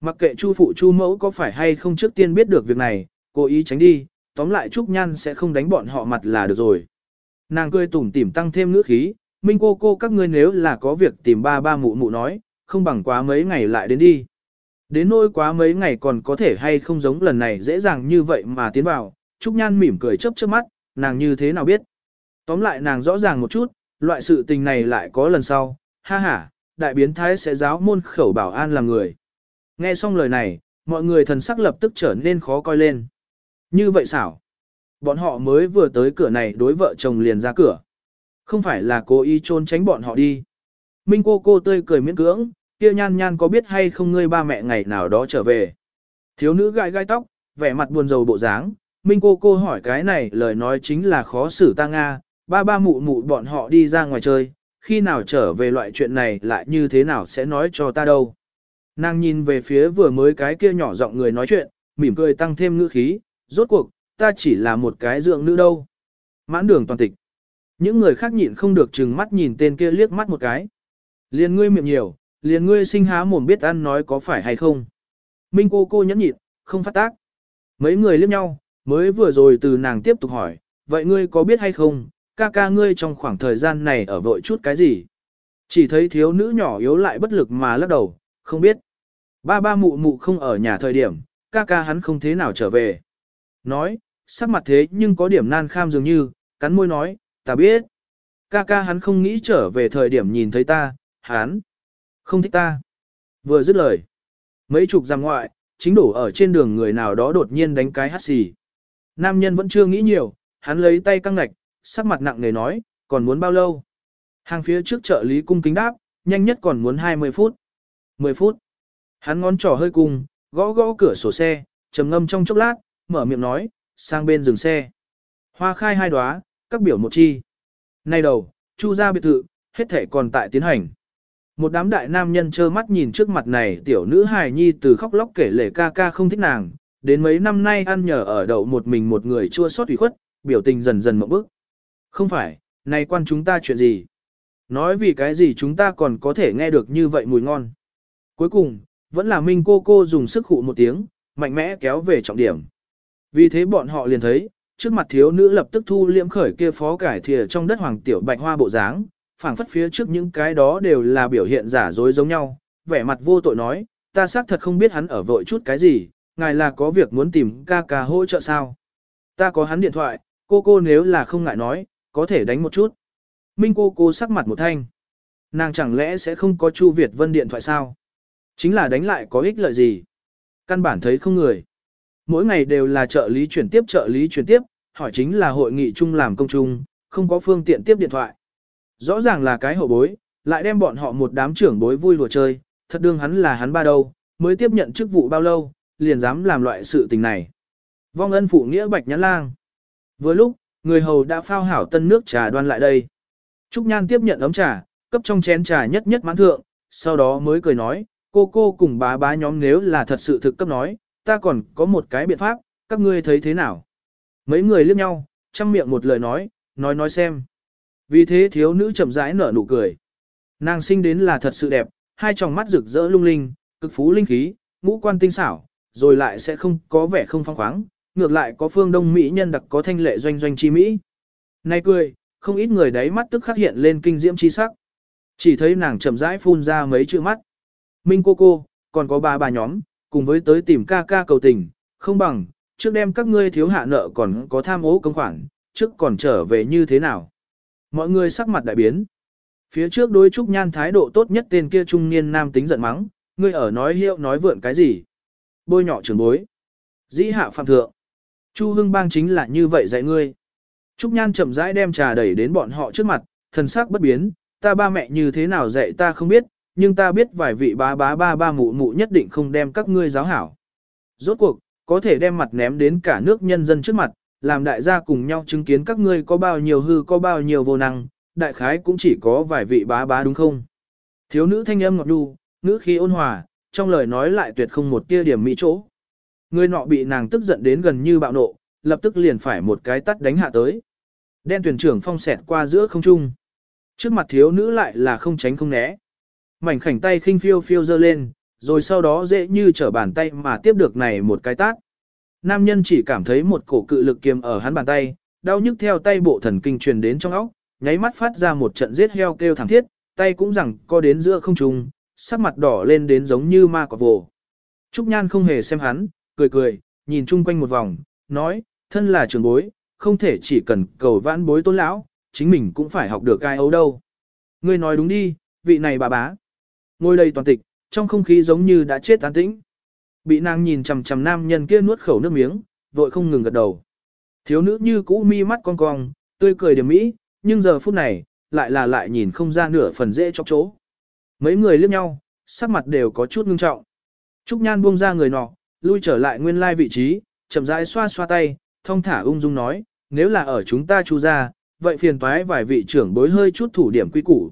Mặc kệ chu phụ chu mẫu có phải hay không trước tiên biết được việc này, cố ý tránh đi, tóm lại Trúc Nhan sẽ không đánh bọn họ mặt là được rồi. Nàng cười tủm tỉm tăng thêm ngữ khí, Minh cô cô các ngươi nếu là có việc tìm ba ba mụ mụ nói, không bằng quá mấy ngày lại đến đi. Đến nỗi quá mấy ngày còn có thể hay không giống lần này dễ dàng như vậy mà tiến vào, Trúc Nhan mỉm cười chớp chớp mắt, nàng như thế nào biết. Tóm lại nàng rõ ràng một chút, loại sự tình này lại có lần sau, ha ha, đại biến thái sẽ giáo môn khẩu bảo an làm người. Nghe xong lời này, mọi người thần sắc lập tức trở nên khó coi lên. Như vậy xảo. Bọn họ mới vừa tới cửa này đối vợ chồng liền ra cửa. Không phải là cố ý trốn tránh bọn họ đi. Minh cô cô tươi cười miễn cưỡng, kia nhan nhan có biết hay không ngươi ba mẹ ngày nào đó trở về. Thiếu nữ gai gai tóc, vẻ mặt buồn rầu bộ dáng. Minh cô cô hỏi cái này lời nói chính là khó xử ta Nga, ba ba mụ mụ bọn họ đi ra ngoài chơi, khi nào trở về loại chuyện này lại như thế nào sẽ nói cho ta đâu. Nàng nhìn về phía vừa mới cái kia nhỏ giọng người nói chuyện, mỉm cười tăng thêm ngữ khí, rốt cuộc, ta chỉ là một cái dượng nữ đâu. Mãn đường toàn tịch. Những người khác nhịn không được chừng mắt nhìn tên kia liếc mắt một cái. Liền ngươi miệng nhiều, liền ngươi sinh há mồm biết ăn nói có phải hay không. Minh cô cô nhẫn nhịn, không phát tác. Mấy người liếc nhau, mới vừa rồi từ nàng tiếp tục hỏi, vậy ngươi có biết hay không, ca ca ngươi trong khoảng thời gian này ở vội chút cái gì? Chỉ thấy thiếu nữ nhỏ yếu lại bất lực mà lắc đầu, không biết. Ba ba mụ mụ không ở nhà thời điểm, ca ca hắn không thế nào trở về. Nói, sắc mặt thế nhưng có điểm nan kham dường như, cắn môi nói, ta biết. Ca ca hắn không nghĩ trở về thời điểm nhìn thấy ta, hắn không thích ta. Vừa dứt lời, mấy chục giam ngoại, chính đổ ở trên đường người nào đó đột nhiên đánh cái hát xì. Nam nhân vẫn chưa nghĩ nhiều, hắn lấy tay căng ngạch, sắc mặt nặng nề nói, còn muốn bao lâu? Hàng phía trước trợ lý cung kính đáp, nhanh nhất còn muốn 20 phút. 10 phút. Hắn ngón trỏ hơi cung, gõ gõ cửa sổ xe, trầm ngâm trong chốc lát, mở miệng nói, sang bên dừng xe. Hoa khai hai đóa, các biểu một chi. Nay đầu, chu ra biệt thự, hết thể còn tại tiến hành. Một đám đại nam nhân trơ mắt nhìn trước mặt này tiểu nữ hài nhi từ khóc lóc kể lể ca ca không thích nàng, đến mấy năm nay ăn nhờ ở đậu một mình một người chua xót ủy khuất, biểu tình dần dần một bước. Không phải, này quan chúng ta chuyện gì? Nói vì cái gì chúng ta còn có thể nghe được như vậy mùi ngon. Cuối cùng, vẫn là Minh cô cô dùng sức hụ một tiếng, mạnh mẽ kéo về trọng điểm. Vì thế bọn họ liền thấy, trước mặt thiếu nữ lập tức thu liễm khởi kia phó cải thìa trong đất hoàng tiểu bạch hoa bộ dáng, phảng phất phía trước những cái đó đều là biểu hiện giả dối giống nhau, vẻ mặt vô tội nói, ta xác thật không biết hắn ở vội chút cái gì, ngài là có việc muốn tìm ca ca hỗ trợ sao. Ta có hắn điện thoại, cô cô nếu là không ngại nói, có thể đánh một chút. Minh cô cô sắc mặt một thanh. Nàng chẳng lẽ sẽ không có Chu Việt Vân điện thoại sao? Chính là đánh lại có ích lợi gì? Căn bản thấy không người. Mỗi ngày đều là trợ lý chuyển tiếp trợ lý chuyển tiếp, hỏi chính là hội nghị chung làm công chung, không có phương tiện tiếp điện thoại. Rõ ràng là cái hậu bối, lại đem bọn họ một đám trưởng bối vui lùa chơi, thật đương hắn là hắn ba đâu, mới tiếp nhận chức vụ bao lâu, liền dám làm loại sự tình này. Vong ân phụ nghĩa bạch nhãn lang. Vừa lúc, người hầu đã phao hảo tân nước trà đoan lại đây. Trúc Nhan tiếp nhận ấm trà, cấp trong chén trà nhất nhất mãn thượng, sau đó mới cười nói, cô cô cùng bá bá nhóm nếu là thật sự thực cấp nói, ta còn có một cái biện pháp, các ngươi thấy thế nào? Mấy người liếc nhau, chăm miệng một lời nói, nói nói xem. Vì thế thiếu nữ chậm rãi nở nụ cười. Nàng sinh đến là thật sự đẹp, hai tròng mắt rực rỡ lung linh, cực phú linh khí, ngũ quan tinh xảo, rồi lại sẽ không có vẻ không phong khoáng, ngược lại có phương đông mỹ nhân đặc có thanh lệ doanh doanh chi mỹ. Này cười, không ít người đáy mắt tức khắc hiện lên kinh diễm chi sắc. Chỉ thấy nàng chậm rãi phun ra mấy chữ mắt. Minh cô cô, còn có ba bà nhóm, cùng với tới tìm ca ca cầu tình, không bằng, trước đem các ngươi thiếu hạ nợ còn có tham ố công khoản, trước còn trở về như thế nào. Mọi người sắc mặt đại biến. Phía trước đối trúc nhan thái độ tốt nhất tên kia trung niên nam tính giận mắng, ngươi ở nói hiệu nói vượn cái gì. Bôi nhọ trường bối. Dĩ hạ phạm thượng. Chu hưng bang chính là như vậy dạy ngươi. Trúc nhan chậm rãi đem trà đẩy đến bọn họ trước mặt, thần sắc bất biến, ta ba mẹ như thế nào dạy ta không biết, nhưng ta biết vài vị bá bá ba ba mụ mụ nhất định không đem các ngươi giáo hảo. Rốt cuộc, có thể đem mặt ném đến cả nước nhân dân trước mặt, làm đại gia cùng nhau chứng kiến các ngươi có bao nhiêu hư có bao nhiêu vô năng, đại khái cũng chỉ có vài vị bá bá đúng không? Thiếu nữ thanh âm ngọt đu, nữ khí ôn hòa, trong lời nói lại tuyệt không một tia điểm mỹ chỗ. Người nọ bị nàng tức giận đến gần như bạo nộ, lập tức liền phải một cái tắt đánh hạ tới. Đen tuyển trưởng phong xẹt qua giữa không trung. Trước mặt thiếu nữ lại là không tránh không né. Mảnh khảnh tay khinh phiêu phiêu dơ lên, rồi sau đó dễ như trở bàn tay mà tiếp được này một cái tát. Nam nhân chỉ cảm thấy một cổ cự lực kiềm ở hắn bàn tay, đau nhức theo tay bộ thần kinh truyền đến trong óc, nháy mắt phát ra một trận giết heo kêu thảm thiết, tay cũng rằng co đến giữa không trung, sắc mặt đỏ lên đến giống như ma quả vồ. Trúc Nhan không hề xem hắn, cười cười, nhìn chung quanh một vòng, nói, thân là trưởng bối, không thể chỉ cần cầu vãn bối tôn lão, chính mình cũng phải học được ai ấu đâu. Ngươi nói đúng đi, vị này bà bá. Ngồi đây toàn tịch, trong không khí giống như đã chết tán tĩnh. Bị nàng nhìn chằm chằm nam nhân kia nuốt khẩu nước miếng, vội không ngừng gật đầu. Thiếu nữ như cũ mi mắt cong cong, tươi cười điểm mỹ, nhưng giờ phút này, lại là lại nhìn không ra nửa phần dễ chọc chỗ. Mấy người liếc nhau, sắc mặt đều có chút ngưng trọng. Trúc Nhan buông ra người nọ, lui trở lại nguyên lai vị trí, chậm rãi xoa xoa tay, thông thả ung dung nói, nếu là ở chúng ta chu ra, vậy phiền toái vài vị trưởng bối hơi chút thủ điểm quy củ.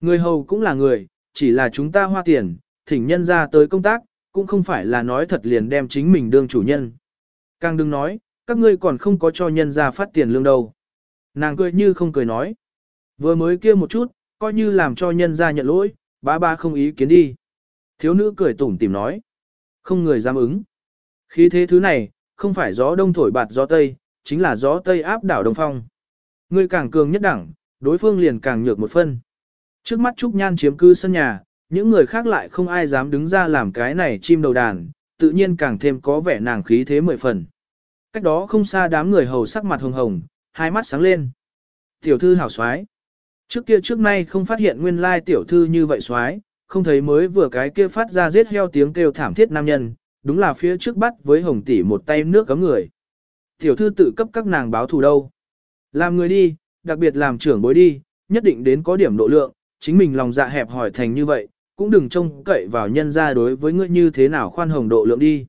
Người hầu cũng là người, chỉ là chúng ta hoa tiền, thỉnh nhân ra tới công tác, cũng không phải là nói thật liền đem chính mình đương chủ nhân. Càng đừng nói, các ngươi còn không có cho nhân ra phát tiền lương đâu. Nàng cười như không cười nói. Vừa mới kia một chút, coi như làm cho nhân ra nhận lỗi, ba ba không ý kiến đi. Thiếu nữ cười tủm tìm nói. Không người dám ứng. Khi thế thứ này, không phải gió đông thổi bạt gió tây, chính là gió tây áp đảo đông phong. Ngươi càng cường nhất đẳng, đối phương liền càng nhược một phân. Trước mắt Trúc Nhan chiếm cư sân nhà, những người khác lại không ai dám đứng ra làm cái này chim đầu đàn, tự nhiên càng thêm có vẻ nàng khí thế mười phần. Cách đó không xa đám người hầu sắc mặt hồng hồng, hai mắt sáng lên. Tiểu thư hảo xoái. Trước kia trước nay không phát hiện nguyên lai tiểu thư như vậy xoái, không thấy mới vừa cái kia phát ra giết heo tiếng kêu thảm thiết nam nhân, đúng là phía trước bắt với hồng tỷ một tay nước cấm người. Tiểu thư tự cấp các nàng báo thù đâu. Làm người đi, đặc biệt làm trưởng bối đi, nhất định đến có điểm độ lượng, chính mình lòng dạ hẹp hỏi thành như vậy, cũng đừng trông cậy vào nhân ra đối với ngươi như thế nào khoan hồng độ lượng đi.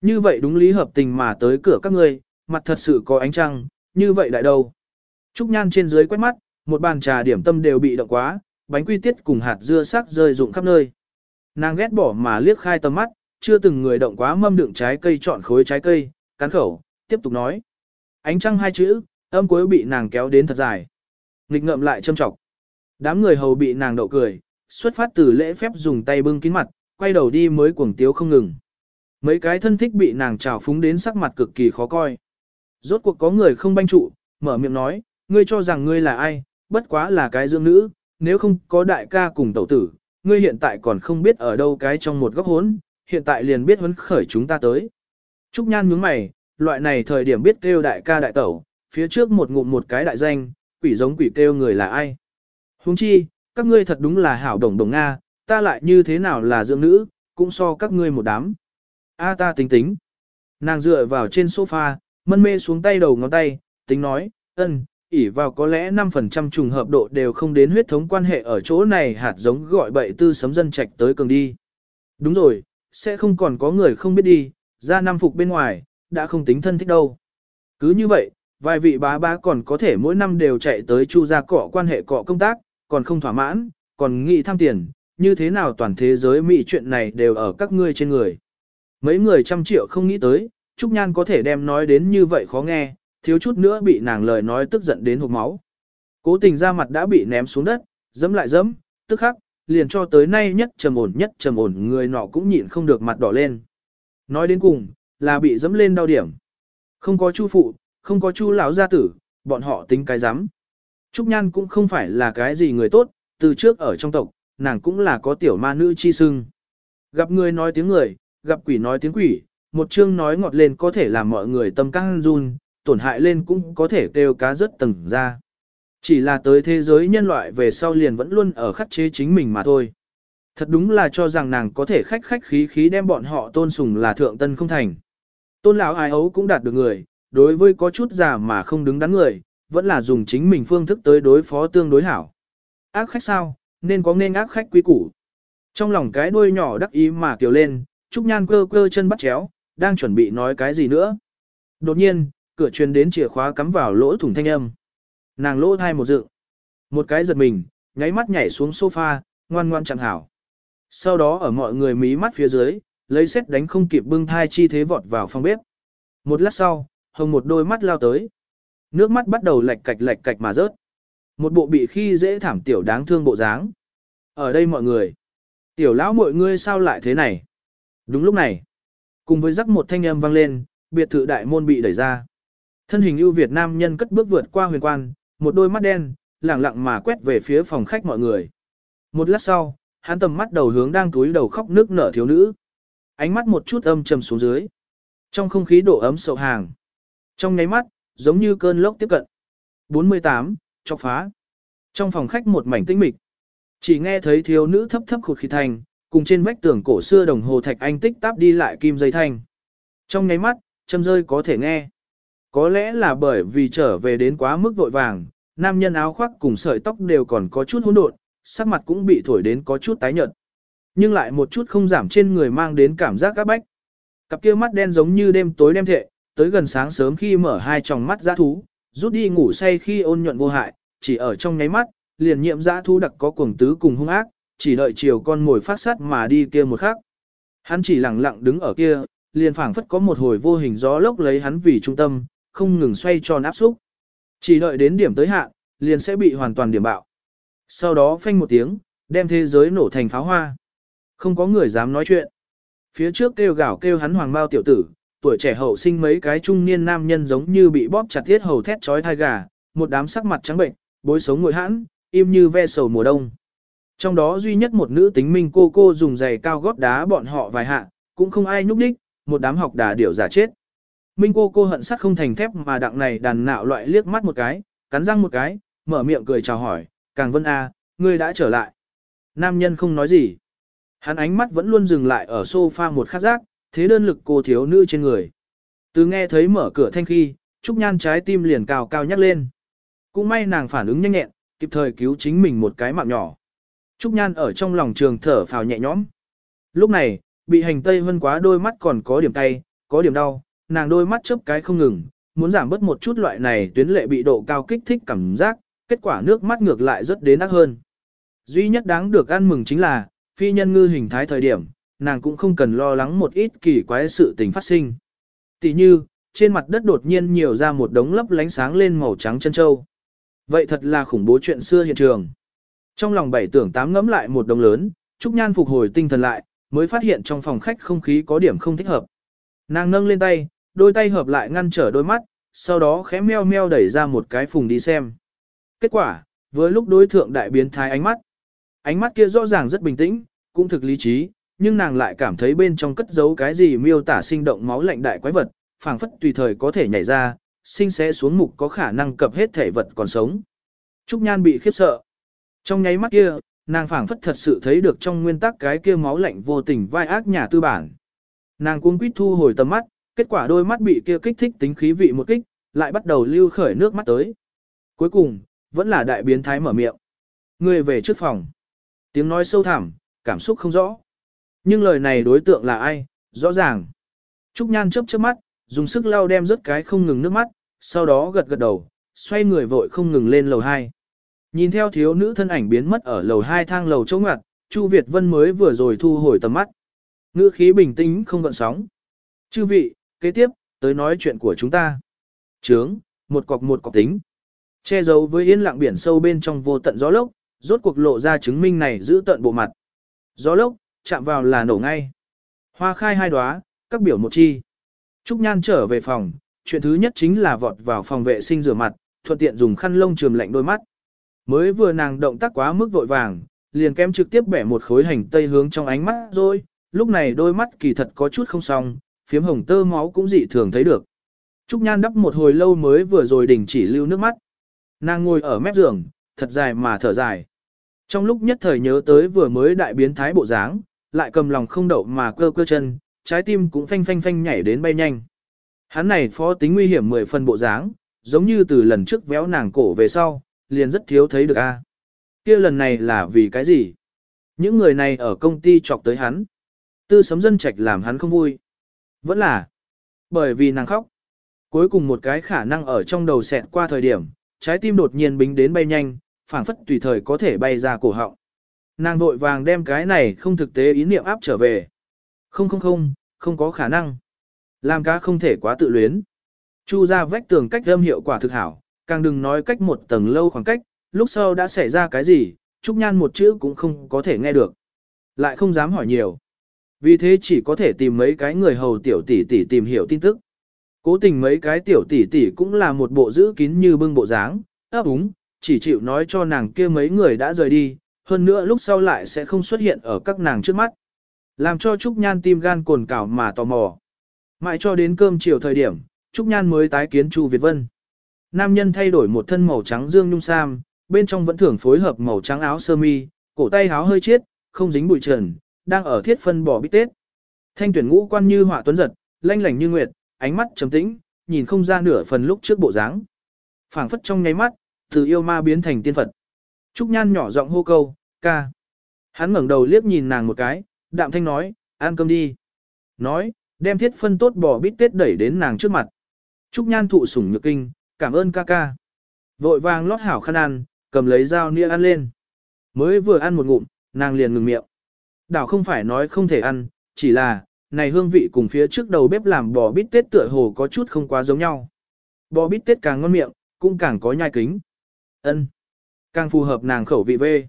Như vậy đúng lý hợp tình mà tới cửa các ngươi, mặt thật sự có ánh trăng, như vậy đại đâu. Trúc Nhan trên dưới quét mắt, một bàn trà điểm tâm đều bị động quá, bánh quy tiết cùng hạt dưa sắc rơi rụng khắp nơi. Nàng ghét bỏ mà liếc khai tầm mắt, chưa từng người động quá mâm đựng trái cây chọn khối trái cây, cắn khẩu, tiếp tục nói. Ánh trăng hai chữ, âm cuối bị nàng kéo đến thật dài. Nghịch ngậm lại châm trọng. Đám người hầu bị nàng đậu cười, xuất phát từ lễ phép dùng tay bưng kín mặt, quay đầu đi mới cuồng tiếu không ngừng. Mấy cái thân thích bị nàng trào phúng đến sắc mặt cực kỳ khó coi. Rốt cuộc có người không banh trụ, mở miệng nói, ngươi cho rằng ngươi là ai, bất quá là cái dương nữ, nếu không có đại ca cùng tẩu tử, ngươi hiện tại còn không biết ở đâu cái trong một góc hốn, hiện tại liền biết huấn khởi chúng ta tới. Trúc Nhan nhướng mày, loại này thời điểm biết kêu đại ca đại tẩu, phía trước một ngụm một cái đại danh, quỷ giống quỷ kêu người là ai. Huống chi, các ngươi thật đúng là hảo đồng đồng Nga, ta lại như thế nào là dưỡng nữ, cũng so các ngươi một đám. A ta tính tính. Nàng dựa vào trên sofa, mân mê xuống tay đầu ngón tay, tính nói, ân, ỉ vào có lẽ 5% trùng hợp độ đều không đến huyết thống quan hệ ở chỗ này hạt giống gọi bậy tư sấm dân trạch tới cường đi. Đúng rồi, sẽ không còn có người không biết đi, ra năm phục bên ngoài, đã không tính thân thích đâu. Cứ như vậy, vài vị bá bá còn có thể mỗi năm đều chạy tới chu gia cọ quan hệ cọ công tác, còn không thỏa mãn, còn nghĩ tham tiền, như thế nào toàn thế giới Mỹ chuyện này đều ở các ngươi trên người. Mấy người trăm triệu không nghĩ tới, Trúc Nhan có thể đem nói đến như vậy khó nghe, thiếu chút nữa bị nàng lời nói tức giận đến hộp máu. Cố tình ra mặt đã bị ném xuống đất, dẫm lại dẫm, tức khắc, liền cho tới nay nhất trầm ổn nhất trầm ổn người nọ cũng nhịn không được mặt đỏ lên. Nói đến cùng, là bị dẫm lên đau điểm. Không có chu phụ, không có chu lão gia tử, bọn họ tính cái rắm Trúc Nhan cũng không phải là cái gì người tốt, từ trước ở trong tộc, nàng cũng là có tiểu ma nữ chi sưng. Gặp người nói tiếng người, gặp quỷ nói tiếng quỷ, một chương nói ngọt lên có thể làm mọi người tâm căng run, tổn hại lên cũng có thể kêu cá rất tầng ra. Chỉ là tới thế giới nhân loại về sau liền vẫn luôn ở khắc chế chính mình mà thôi. Thật đúng là cho rằng nàng có thể khách khách khí khí đem bọn họ tôn sùng là thượng tân không thành. Tôn lão ai ấu cũng đạt được người, đối với có chút già mà không đứng đắn người, vẫn là dùng chính mình phương thức tới đối phó tương đối hảo. Ác khách sao, nên có nên ác khách quý củ. Trong lòng cái đuôi nhỏ đắc ý mà kiều lên, Trúc Nhan cơ cơ chân bắt chéo, đang chuẩn bị nói cái gì nữa. Đột nhiên, cửa truyền đến chìa khóa cắm vào lỗ thủng thanh âm. Nàng lỗ thai một dự. Một cái giật mình, nháy mắt nhảy xuống sofa, ngoan ngoan chẳng hảo. Sau đó ở mọi người mí mắt phía dưới, lấy xét đánh không kịp bưng thai chi thế vọt vào phòng bếp. Một lát sau, hồng một đôi mắt lao tới. Nước mắt bắt đầu lệch cạch lệch cạch mà rớt. Một bộ bị khi dễ thảm tiểu đáng thương bộ dáng. Ở đây mọi người. Tiểu lão mọi ngươi sao lại thế này? Đúng lúc này. Cùng với rắc một thanh âm vang lên, biệt thự đại môn bị đẩy ra. Thân hình ưu Việt Nam nhân cất bước vượt qua huyền quan, một đôi mắt đen, lẳng lặng mà quét về phía phòng khách mọi người. Một lát sau, hắn tầm mắt đầu hướng đang túi đầu khóc nước nở thiếu nữ. Ánh mắt một chút âm trầm xuống dưới. Trong không khí độ ấm sậu hàng. Trong nháy mắt, giống như cơn lốc tiếp cận. 48, chọc phá. Trong phòng khách một mảnh tĩnh mịch. Chỉ nghe thấy thiếu nữ thấp thấp khụt khí thành, cùng trên vách tường cổ xưa đồng hồ thạch anh tích táp đi lại kim dây thanh. Trong nháy mắt, châm rơi có thể nghe. Có lẽ là bởi vì trở về đến quá mức vội vàng, nam nhân áo khoác cùng sợi tóc đều còn có chút hỗn độn, sắc mặt cũng bị thổi đến có chút tái nhợt. Nhưng lại một chút không giảm trên người mang đến cảm giác các bách. Cặp kia mắt đen giống như đêm tối đêm thệ, tới gần sáng sớm khi mở hai tròng mắt dã thú, rút đi ngủ say khi ôn nhuận vô hại, chỉ ở trong nháy mắt, liền nhiệm dã thú đặc có cuồng tứ cùng hung ác, chỉ đợi chiều con ngồi phát sát mà đi kia một khắc. Hắn chỉ lặng lặng đứng ở kia, liền phảng phất có một hồi vô hình gió lốc lấy hắn vì trung tâm, không ngừng xoay tròn áp xúc. Chỉ đợi đến điểm tới hạn, liền sẽ bị hoàn toàn điểm bạo. Sau đó phanh một tiếng, đem thế giới nổ thành pháo hoa. Không có người dám nói chuyện. Phía trước kêu gào kêu hắn hoàng bao tiểu tử, tuổi trẻ hậu sinh mấy cái trung niên nam nhân giống như bị bóp chặt thiết hầu thét chói thai gà, một đám sắc mặt trắng bệnh, bối sống ngồi hãn, im như ve sầu mùa đông. Trong đó duy nhất một nữ tính minh cô cô dùng giày cao gót đá bọn họ vài hạ, cũng không ai nhúc đích, một đám học đà điểu giả chết. Minh cô cô hận sắt không thành thép mà đặng này đàn nạo loại liếc mắt một cái, cắn răng một cái, mở miệng cười chào hỏi, càng vân a, ngươi đã trở lại. Nam nhân không nói gì. Hắn ánh mắt vẫn luôn dừng lại ở sofa một khát giác, thế đơn lực cô thiếu nữ trên người. Từ nghe thấy mở cửa thanh khi, Trúc Nhan trái tim liền cao cao nhắc lên. Cũng may nàng phản ứng nhanh nhẹn, kịp thời cứu chính mình một cái mạng nhỏ. Trúc Nhan ở trong lòng trường thở phào nhẹ nhõm. Lúc này, bị hành tây vân quá đôi mắt còn có điểm tay, có điểm đau, nàng đôi mắt chớp cái không ngừng, muốn giảm bớt một chút loại này tuyến lệ bị độ cao kích thích cảm giác, kết quả nước mắt ngược lại rất đến ác hơn. Duy nhất đáng được ăn mừng chính là, phi nhân ngư hình thái thời điểm, nàng cũng không cần lo lắng một ít kỳ quái sự tình phát sinh. Tỷ như, trên mặt đất đột nhiên nhiều ra một đống lấp lánh sáng lên màu trắng chân châu. Vậy thật là khủng bố chuyện xưa hiện trường. Trong lòng bảy tưởng tám ngẫm lại một đống lớn, Trúc Nhan phục hồi tinh thần lại, mới phát hiện trong phòng khách không khí có điểm không thích hợp. Nàng nâng lên tay, đôi tay hợp lại ngăn trở đôi mắt, sau đó khẽ meo meo đẩy ra một cái phùng đi xem. Kết quả, với lúc đối thượng đại biến thái ánh mắt, ánh mắt kia rõ ràng rất bình tĩnh, cũng thực lý trí, nhưng nàng lại cảm thấy bên trong cất giấu cái gì miêu tả sinh động máu lạnh đại quái vật, phảng phất tùy thời có thể nhảy ra, sinh sẽ xuống mục có khả năng cập hết thể vật còn sống. Trúc Nhan bị khiếp sợ. Trong nháy mắt kia, nàng phảng phất thật sự thấy được trong nguyên tắc cái kia máu lạnh vô tình vai ác nhà tư bản. Nàng cuống quýt thu hồi tầm mắt, kết quả đôi mắt bị kia kích thích tính khí vị một kích, lại bắt đầu lưu khởi nước mắt tới. Cuối cùng, vẫn là đại biến thái mở miệng. Người về trước phòng. Tiếng nói sâu thẳm, cảm xúc không rõ. Nhưng lời này đối tượng là ai, rõ ràng. Trúc Nhan chớp chớp mắt, dùng sức lau đem rớt cái không ngừng nước mắt, sau đó gật gật đầu, xoay người vội không ngừng lên lầu 2. Nhìn theo thiếu nữ thân ảnh biến mất ở lầu 2 thang lầu chỗ ngoặt, Chu Việt Vân mới vừa rồi thu hồi tầm mắt. Ngữ khí bình tĩnh không gợn sóng. Chư vị, kế tiếp, tới nói chuyện của chúng ta. Trướng, một cọc một cọc tính. Che giấu với yên lặng biển sâu bên trong vô tận gió lốc, rốt cuộc lộ ra chứng minh này giữ tận bộ mặt. Gió lốc, chạm vào là nổ ngay. Hoa khai hai đóa, các biểu một chi. Trúc Nhan trở về phòng, chuyện thứ nhất chính là vọt vào phòng vệ sinh rửa mặt, thuận tiện dùng khăn lông trường lạnh đôi mắt. Mới vừa nàng động tác quá mức vội vàng, liền kém trực tiếp bẻ một khối hành tây hướng trong ánh mắt rồi, lúc này đôi mắt kỳ thật có chút không xong, phiếm hồng tơ máu cũng dị thường thấy được. Trúc Nhan đắp một hồi lâu mới vừa rồi đình chỉ lưu nước mắt. Nàng ngồi ở mép giường, thật dài mà thở dài. Trong lúc nhất thời nhớ tới vừa mới đại biến thái bộ dáng, lại cầm lòng không đậu mà cơ cơ chân, trái tim cũng phanh phanh phanh nhảy đến bay nhanh. Hắn này phó tính nguy hiểm mười phần bộ dáng, giống như từ lần trước véo nàng cổ về sau, liền rất thiếu thấy được a. Kia lần này là vì cái gì? Những người này ở công ty chọc tới hắn. Tư sấm dân trạch làm hắn không vui. Vẫn là bởi vì nàng khóc. Cuối cùng một cái khả năng ở trong đầu xẹt qua thời điểm, trái tim đột nhiên bính đến bay nhanh, phảng phất tùy thời có thể bay ra cổ họng. Nàng vội vàng đem cái này không thực tế ý niệm áp trở về. Không không không, không có khả năng. Làm cá không thể quá tự luyến. Chu ra vách tường cách âm hiệu quả thực hảo, càng đừng nói cách một tầng lâu khoảng cách, lúc sau đã xảy ra cái gì, Trúc Nhan một chữ cũng không có thể nghe được. Lại không dám hỏi nhiều. Vì thế chỉ có thể tìm mấy cái người hầu tiểu tỷ tỷ tìm hiểu tin tức. Cố tình mấy cái tiểu tỷ tỷ cũng là một bộ giữ kín như bưng bộ dáng, ấp úng, chỉ chịu nói cho nàng kia mấy người đã rời đi, hơn nữa lúc sau lại sẽ không xuất hiện ở các nàng trước mắt. Làm cho Trúc Nhan tim gan cồn cào mà tò mò. Mãi cho đến cơm chiều thời điểm, Trúc Nhan mới tái kiến Chu Việt Vân. Nam nhân thay đổi một thân màu trắng dương nhung sam, bên trong vẫn thường phối hợp màu trắng áo sơ mi, cổ tay áo hơi chiết, không dính bụi trần, đang ở thiết phân bỏ bít tết. Thanh tuyển ngũ quan như họa tuấn giật, lanh lảnh như nguyệt, ánh mắt trầm tĩnh, nhìn không ra nửa phần lúc trước bộ dáng. Phảng phất trong nháy mắt, từ yêu ma biến thành tiên Phật. Trúc Nhan nhỏ giọng hô câu, ca. Hắn ngẩng đầu liếc nhìn nàng một cái, đạm thanh nói, ăn cơm đi. Nói, đem thiết phân tốt bò bít tết đẩy đến nàng trước mặt. Trúc Nhan thụ sủng nhược kinh, cảm ơn ca ca. Vội vàng lót hảo khăn ăn, cầm lấy dao nĩa ăn lên. Mới vừa ăn một ngụm, nàng liền ngừng miệng. Đảo không phải nói không thể ăn, chỉ là, này hương vị cùng phía trước đầu bếp làm bò bít tết tựa hồ có chút không quá giống nhau. Bò bít tết càng ngon miệng, cũng càng có nhai kính. ân Càng phù hợp nàng khẩu vị vê.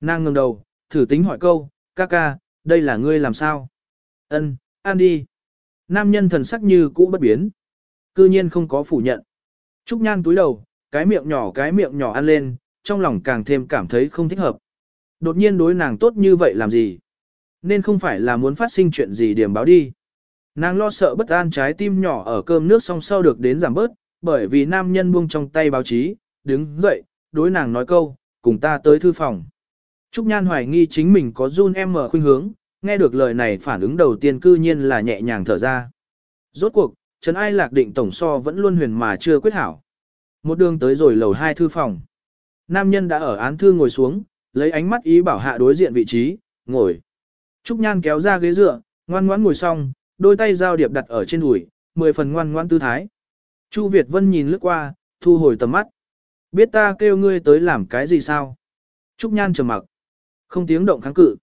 Nàng ngừng đầu, thử tính hỏi câu, ca ca, đây là ngươi làm sao? ân ăn đi. Nam nhân thần sắc như cũ bất biến. Cư nhiên không có phủ nhận. Trúc Nhan túi đầu, cái miệng nhỏ cái miệng nhỏ ăn lên, trong lòng càng thêm cảm thấy không thích hợp. Đột nhiên đối nàng tốt như vậy làm gì? Nên không phải là muốn phát sinh chuyện gì điểm báo đi. Nàng lo sợ bất an trái tim nhỏ ở cơm nước song sau được đến giảm bớt, bởi vì nam nhân buông trong tay báo chí, đứng dậy, đối nàng nói câu, cùng ta tới thư phòng. Trúc Nhan hoài nghi chính mình có run em mở khuynh hướng, nghe được lời này phản ứng đầu tiên cư nhiên là nhẹ nhàng thở ra. Rốt cuộc, Trần Ai Lạc định tổng so vẫn luôn huyền mà chưa quyết hảo. Một đường tới rồi lầu hai thư phòng. Nam nhân đã ở án thư ngồi xuống, lấy ánh mắt ý bảo hạ đối diện vị trí, ngồi. Trúc Nhan kéo ra ghế dựa, ngoan ngoãn ngồi xong, đôi tay giao điệp đặt ở trên đùi, mười phần ngoan ngoãn tư thái. Chu Việt Vân nhìn lướt qua, thu hồi tầm mắt. Biết ta kêu ngươi tới làm cái gì sao? Trúc Nhan trầm mặc, không tiếng động kháng cự.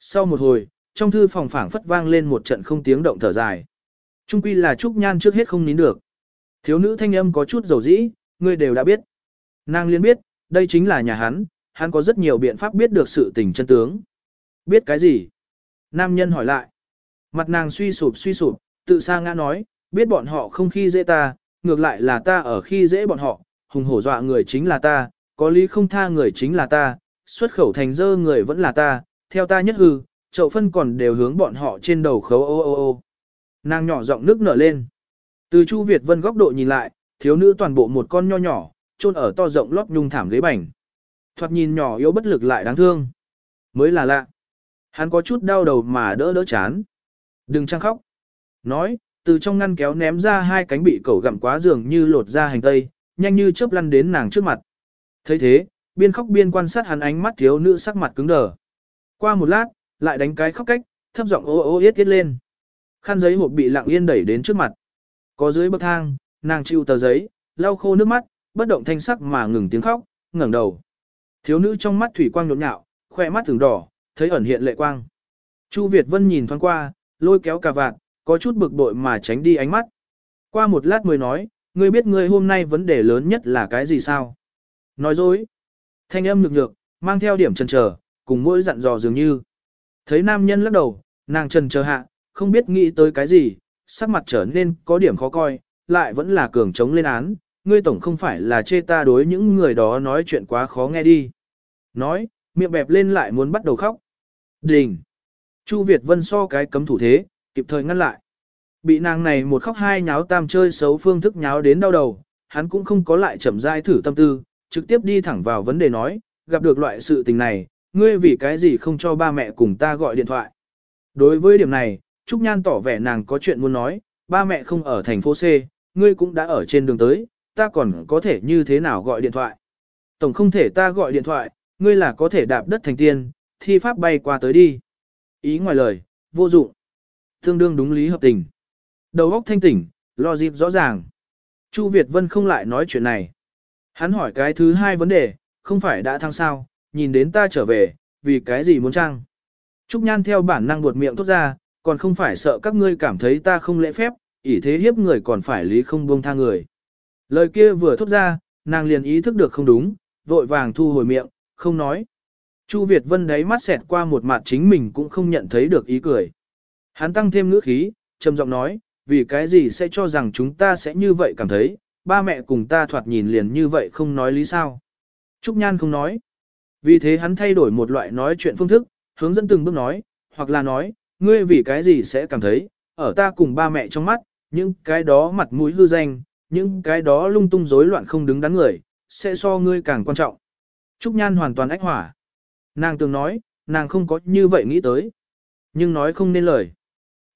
Sau một hồi, trong thư phòng phảng phất vang lên một trận không tiếng động thở dài. Trung quy là Trúc Nhan trước hết không nín được. Thiếu nữ thanh âm có chút dầu dĩ, ngươi đều đã biết. Nàng liên biết, đây chính là nhà hắn, hắn có rất nhiều biện pháp biết được sự tình chân tướng. Biết cái gì? Nam nhân hỏi lại. Mặt nàng suy sụp suy sụp, tự xa ngã nói, biết bọn họ không khi dễ ta, ngược lại là ta ở khi dễ bọn họ, hùng hổ dọa người chính là ta, có lý không tha người chính là ta, xuất khẩu thành dơ người vẫn là ta, theo ta nhất hư, chậu phân còn đều hướng bọn họ trên đầu khấu ô ô ô. Nàng nhỏ giọng nước nở lên. Từ Chu Việt Vân góc độ nhìn lại, thiếu nữ toàn bộ một con nho nhỏ, chôn ở to rộng lót nhung thảm ghế bành. Thoạt nhìn nhỏ yếu bất lực lại đáng thương. Mới là lạ. Hắn có chút đau đầu mà đỡ đỡ chán. Đừng trang khóc. Nói, từ trong ngăn kéo ném ra hai cánh bị cẩu gặm quá dường như lột ra hành tây, nhanh như chớp lăn đến nàng trước mặt. thấy thế, biên khóc biên quan sát hắn ánh mắt thiếu nữ sắc mặt cứng đờ. Qua một lát, lại đánh cái khóc cách, thấp giọng ô ô yết yết lên. Khăn giấy hộp bị lặng yên đẩy đến trước mặt. Có dưới bậc thang, nàng chịu tờ giấy, lau khô nước mắt, bất động thanh sắc mà ngừng tiếng khóc, ngẩng đầu. Thiếu nữ trong mắt thủy quang nhộn nhạo, khoe mắt thường đỏ, thấy ẩn hiện lệ quang. Chu Việt Vân nhìn thoáng qua, lôi kéo cà vạt, có chút bực bội mà tránh đi ánh mắt. Qua một lát mới nói, ngươi biết ngươi hôm nay vấn đề lớn nhất là cái gì sao? Nói dối. Thanh âm nhược nhược, mang theo điểm trần trở, cùng mỗi dặn dò dường như. Thấy nam nhân lắc đầu, nàng trần chờ hạ, không biết nghĩ tới cái gì, sắc mặt trở nên có điểm khó coi, lại vẫn là cường chống lên án, ngươi tổng không phải là chê ta đối những người đó nói chuyện quá khó nghe đi. Nói, miệng bẹp lên lại muốn bắt đầu khóc. Đình! Chu Việt Vân so cái cấm thủ thế, kịp thời ngăn lại. Bị nàng này một khóc hai nháo tam chơi xấu phương thức nháo đến đau đầu, hắn cũng không có lại chậm rãi thử tâm tư, trực tiếp đi thẳng vào vấn đề nói, gặp được loại sự tình này, ngươi vì cái gì không cho ba mẹ cùng ta gọi điện thoại. Đối với điểm này, Trúc Nhan tỏ vẻ nàng có chuyện muốn nói, ba mẹ không ở thành phố C, ngươi cũng đã ở trên đường tới, ta còn có thể như thế nào gọi điện thoại. Tổng không thể ta gọi điện thoại, ngươi là có thể đạp đất thành tiên, thi pháp bay qua tới đi. Ý ngoài lời, vô dụng. Tương đương đúng lý hợp tình. Đầu óc thanh tỉnh, lo dịp rõ ràng. Chu Việt Vân không lại nói chuyện này. Hắn hỏi cái thứ hai vấn đề, không phải đã thăng sao, nhìn đến ta trở về, vì cái gì muốn trang. Trúc Nhan theo bản năng buột miệng tốt ra, còn không phải sợ các ngươi cảm thấy ta không lễ phép, ỷ thế hiếp người còn phải lý không buông tha người. Lời kia vừa thốt ra, nàng liền ý thức được không đúng, vội vàng thu hồi miệng, không nói. Chu Việt Vân đáy mắt xẹt qua một mặt chính mình cũng không nhận thấy được ý cười. Hắn tăng thêm ngữ khí, trầm giọng nói, vì cái gì sẽ cho rằng chúng ta sẽ như vậy cảm thấy, ba mẹ cùng ta thoạt nhìn liền như vậy không nói lý sao. Trúc Nhan không nói. Vì thế hắn thay đổi một loại nói chuyện phương thức, hướng dẫn từng bước nói, hoặc là nói, ngươi vì cái gì sẽ cảm thấy, ở ta cùng ba mẹ trong mắt, những cái đó mặt mũi hư danh, những cái đó lung tung rối loạn không đứng đắn người, sẽ so ngươi càng quan trọng. Trúc Nhan hoàn toàn ách hỏa. Nàng từng nói, nàng không có như vậy nghĩ tới. Nhưng nói không nên lời.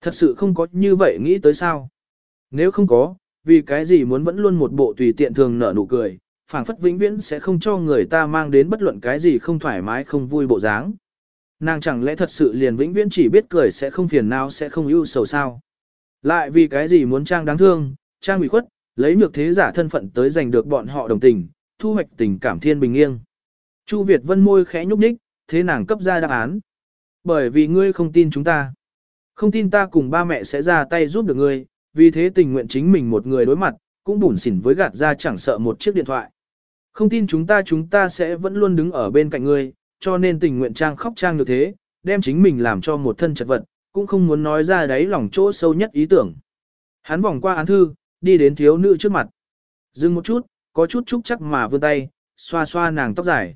Thật sự không có như vậy nghĩ tới sao. Nếu không có, vì cái gì muốn vẫn luôn một bộ tùy tiện thường nở nụ cười, phảng phất vĩnh viễn sẽ không cho người ta mang đến bất luận cái gì không thoải mái không vui bộ dáng. Nàng chẳng lẽ thật sự liền vĩnh viễn chỉ biết cười sẽ không phiền não sẽ không ưu sầu sao. Lại vì cái gì muốn trang đáng thương, trang bị khuất, lấy nhược thế giả thân phận tới giành được bọn họ đồng tình, thu hoạch tình cảm thiên bình nghiêng. Chu Việt Vân môi khẽ nhúc nhích, thế nàng cấp ra đáp án. Bởi vì ngươi không tin chúng ta. Không tin ta cùng ba mẹ sẽ ra tay giúp được ngươi, vì thế tình nguyện chính mình một người đối mặt, cũng bủn xỉn với gạt ra chẳng sợ một chiếc điện thoại. Không tin chúng ta chúng ta sẽ vẫn luôn đứng ở bên cạnh ngươi, cho nên tình nguyện trang khóc trang như thế, đem chính mình làm cho một thân chật vật, cũng không muốn nói ra đấy lòng chỗ sâu nhất ý tưởng. Hắn vòng qua án thư, đi đến thiếu nữ trước mặt. Dừng một chút, có chút chúc chắc mà vươn tay, xoa xoa nàng tóc dài.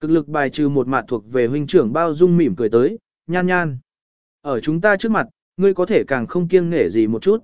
Cực lực bài trừ một mặt thuộc về huynh trưởng bao dung mỉm cười tới, nhan nhan. Ở chúng ta trước mặt, ngươi có thể càng không kiêng nể gì một chút.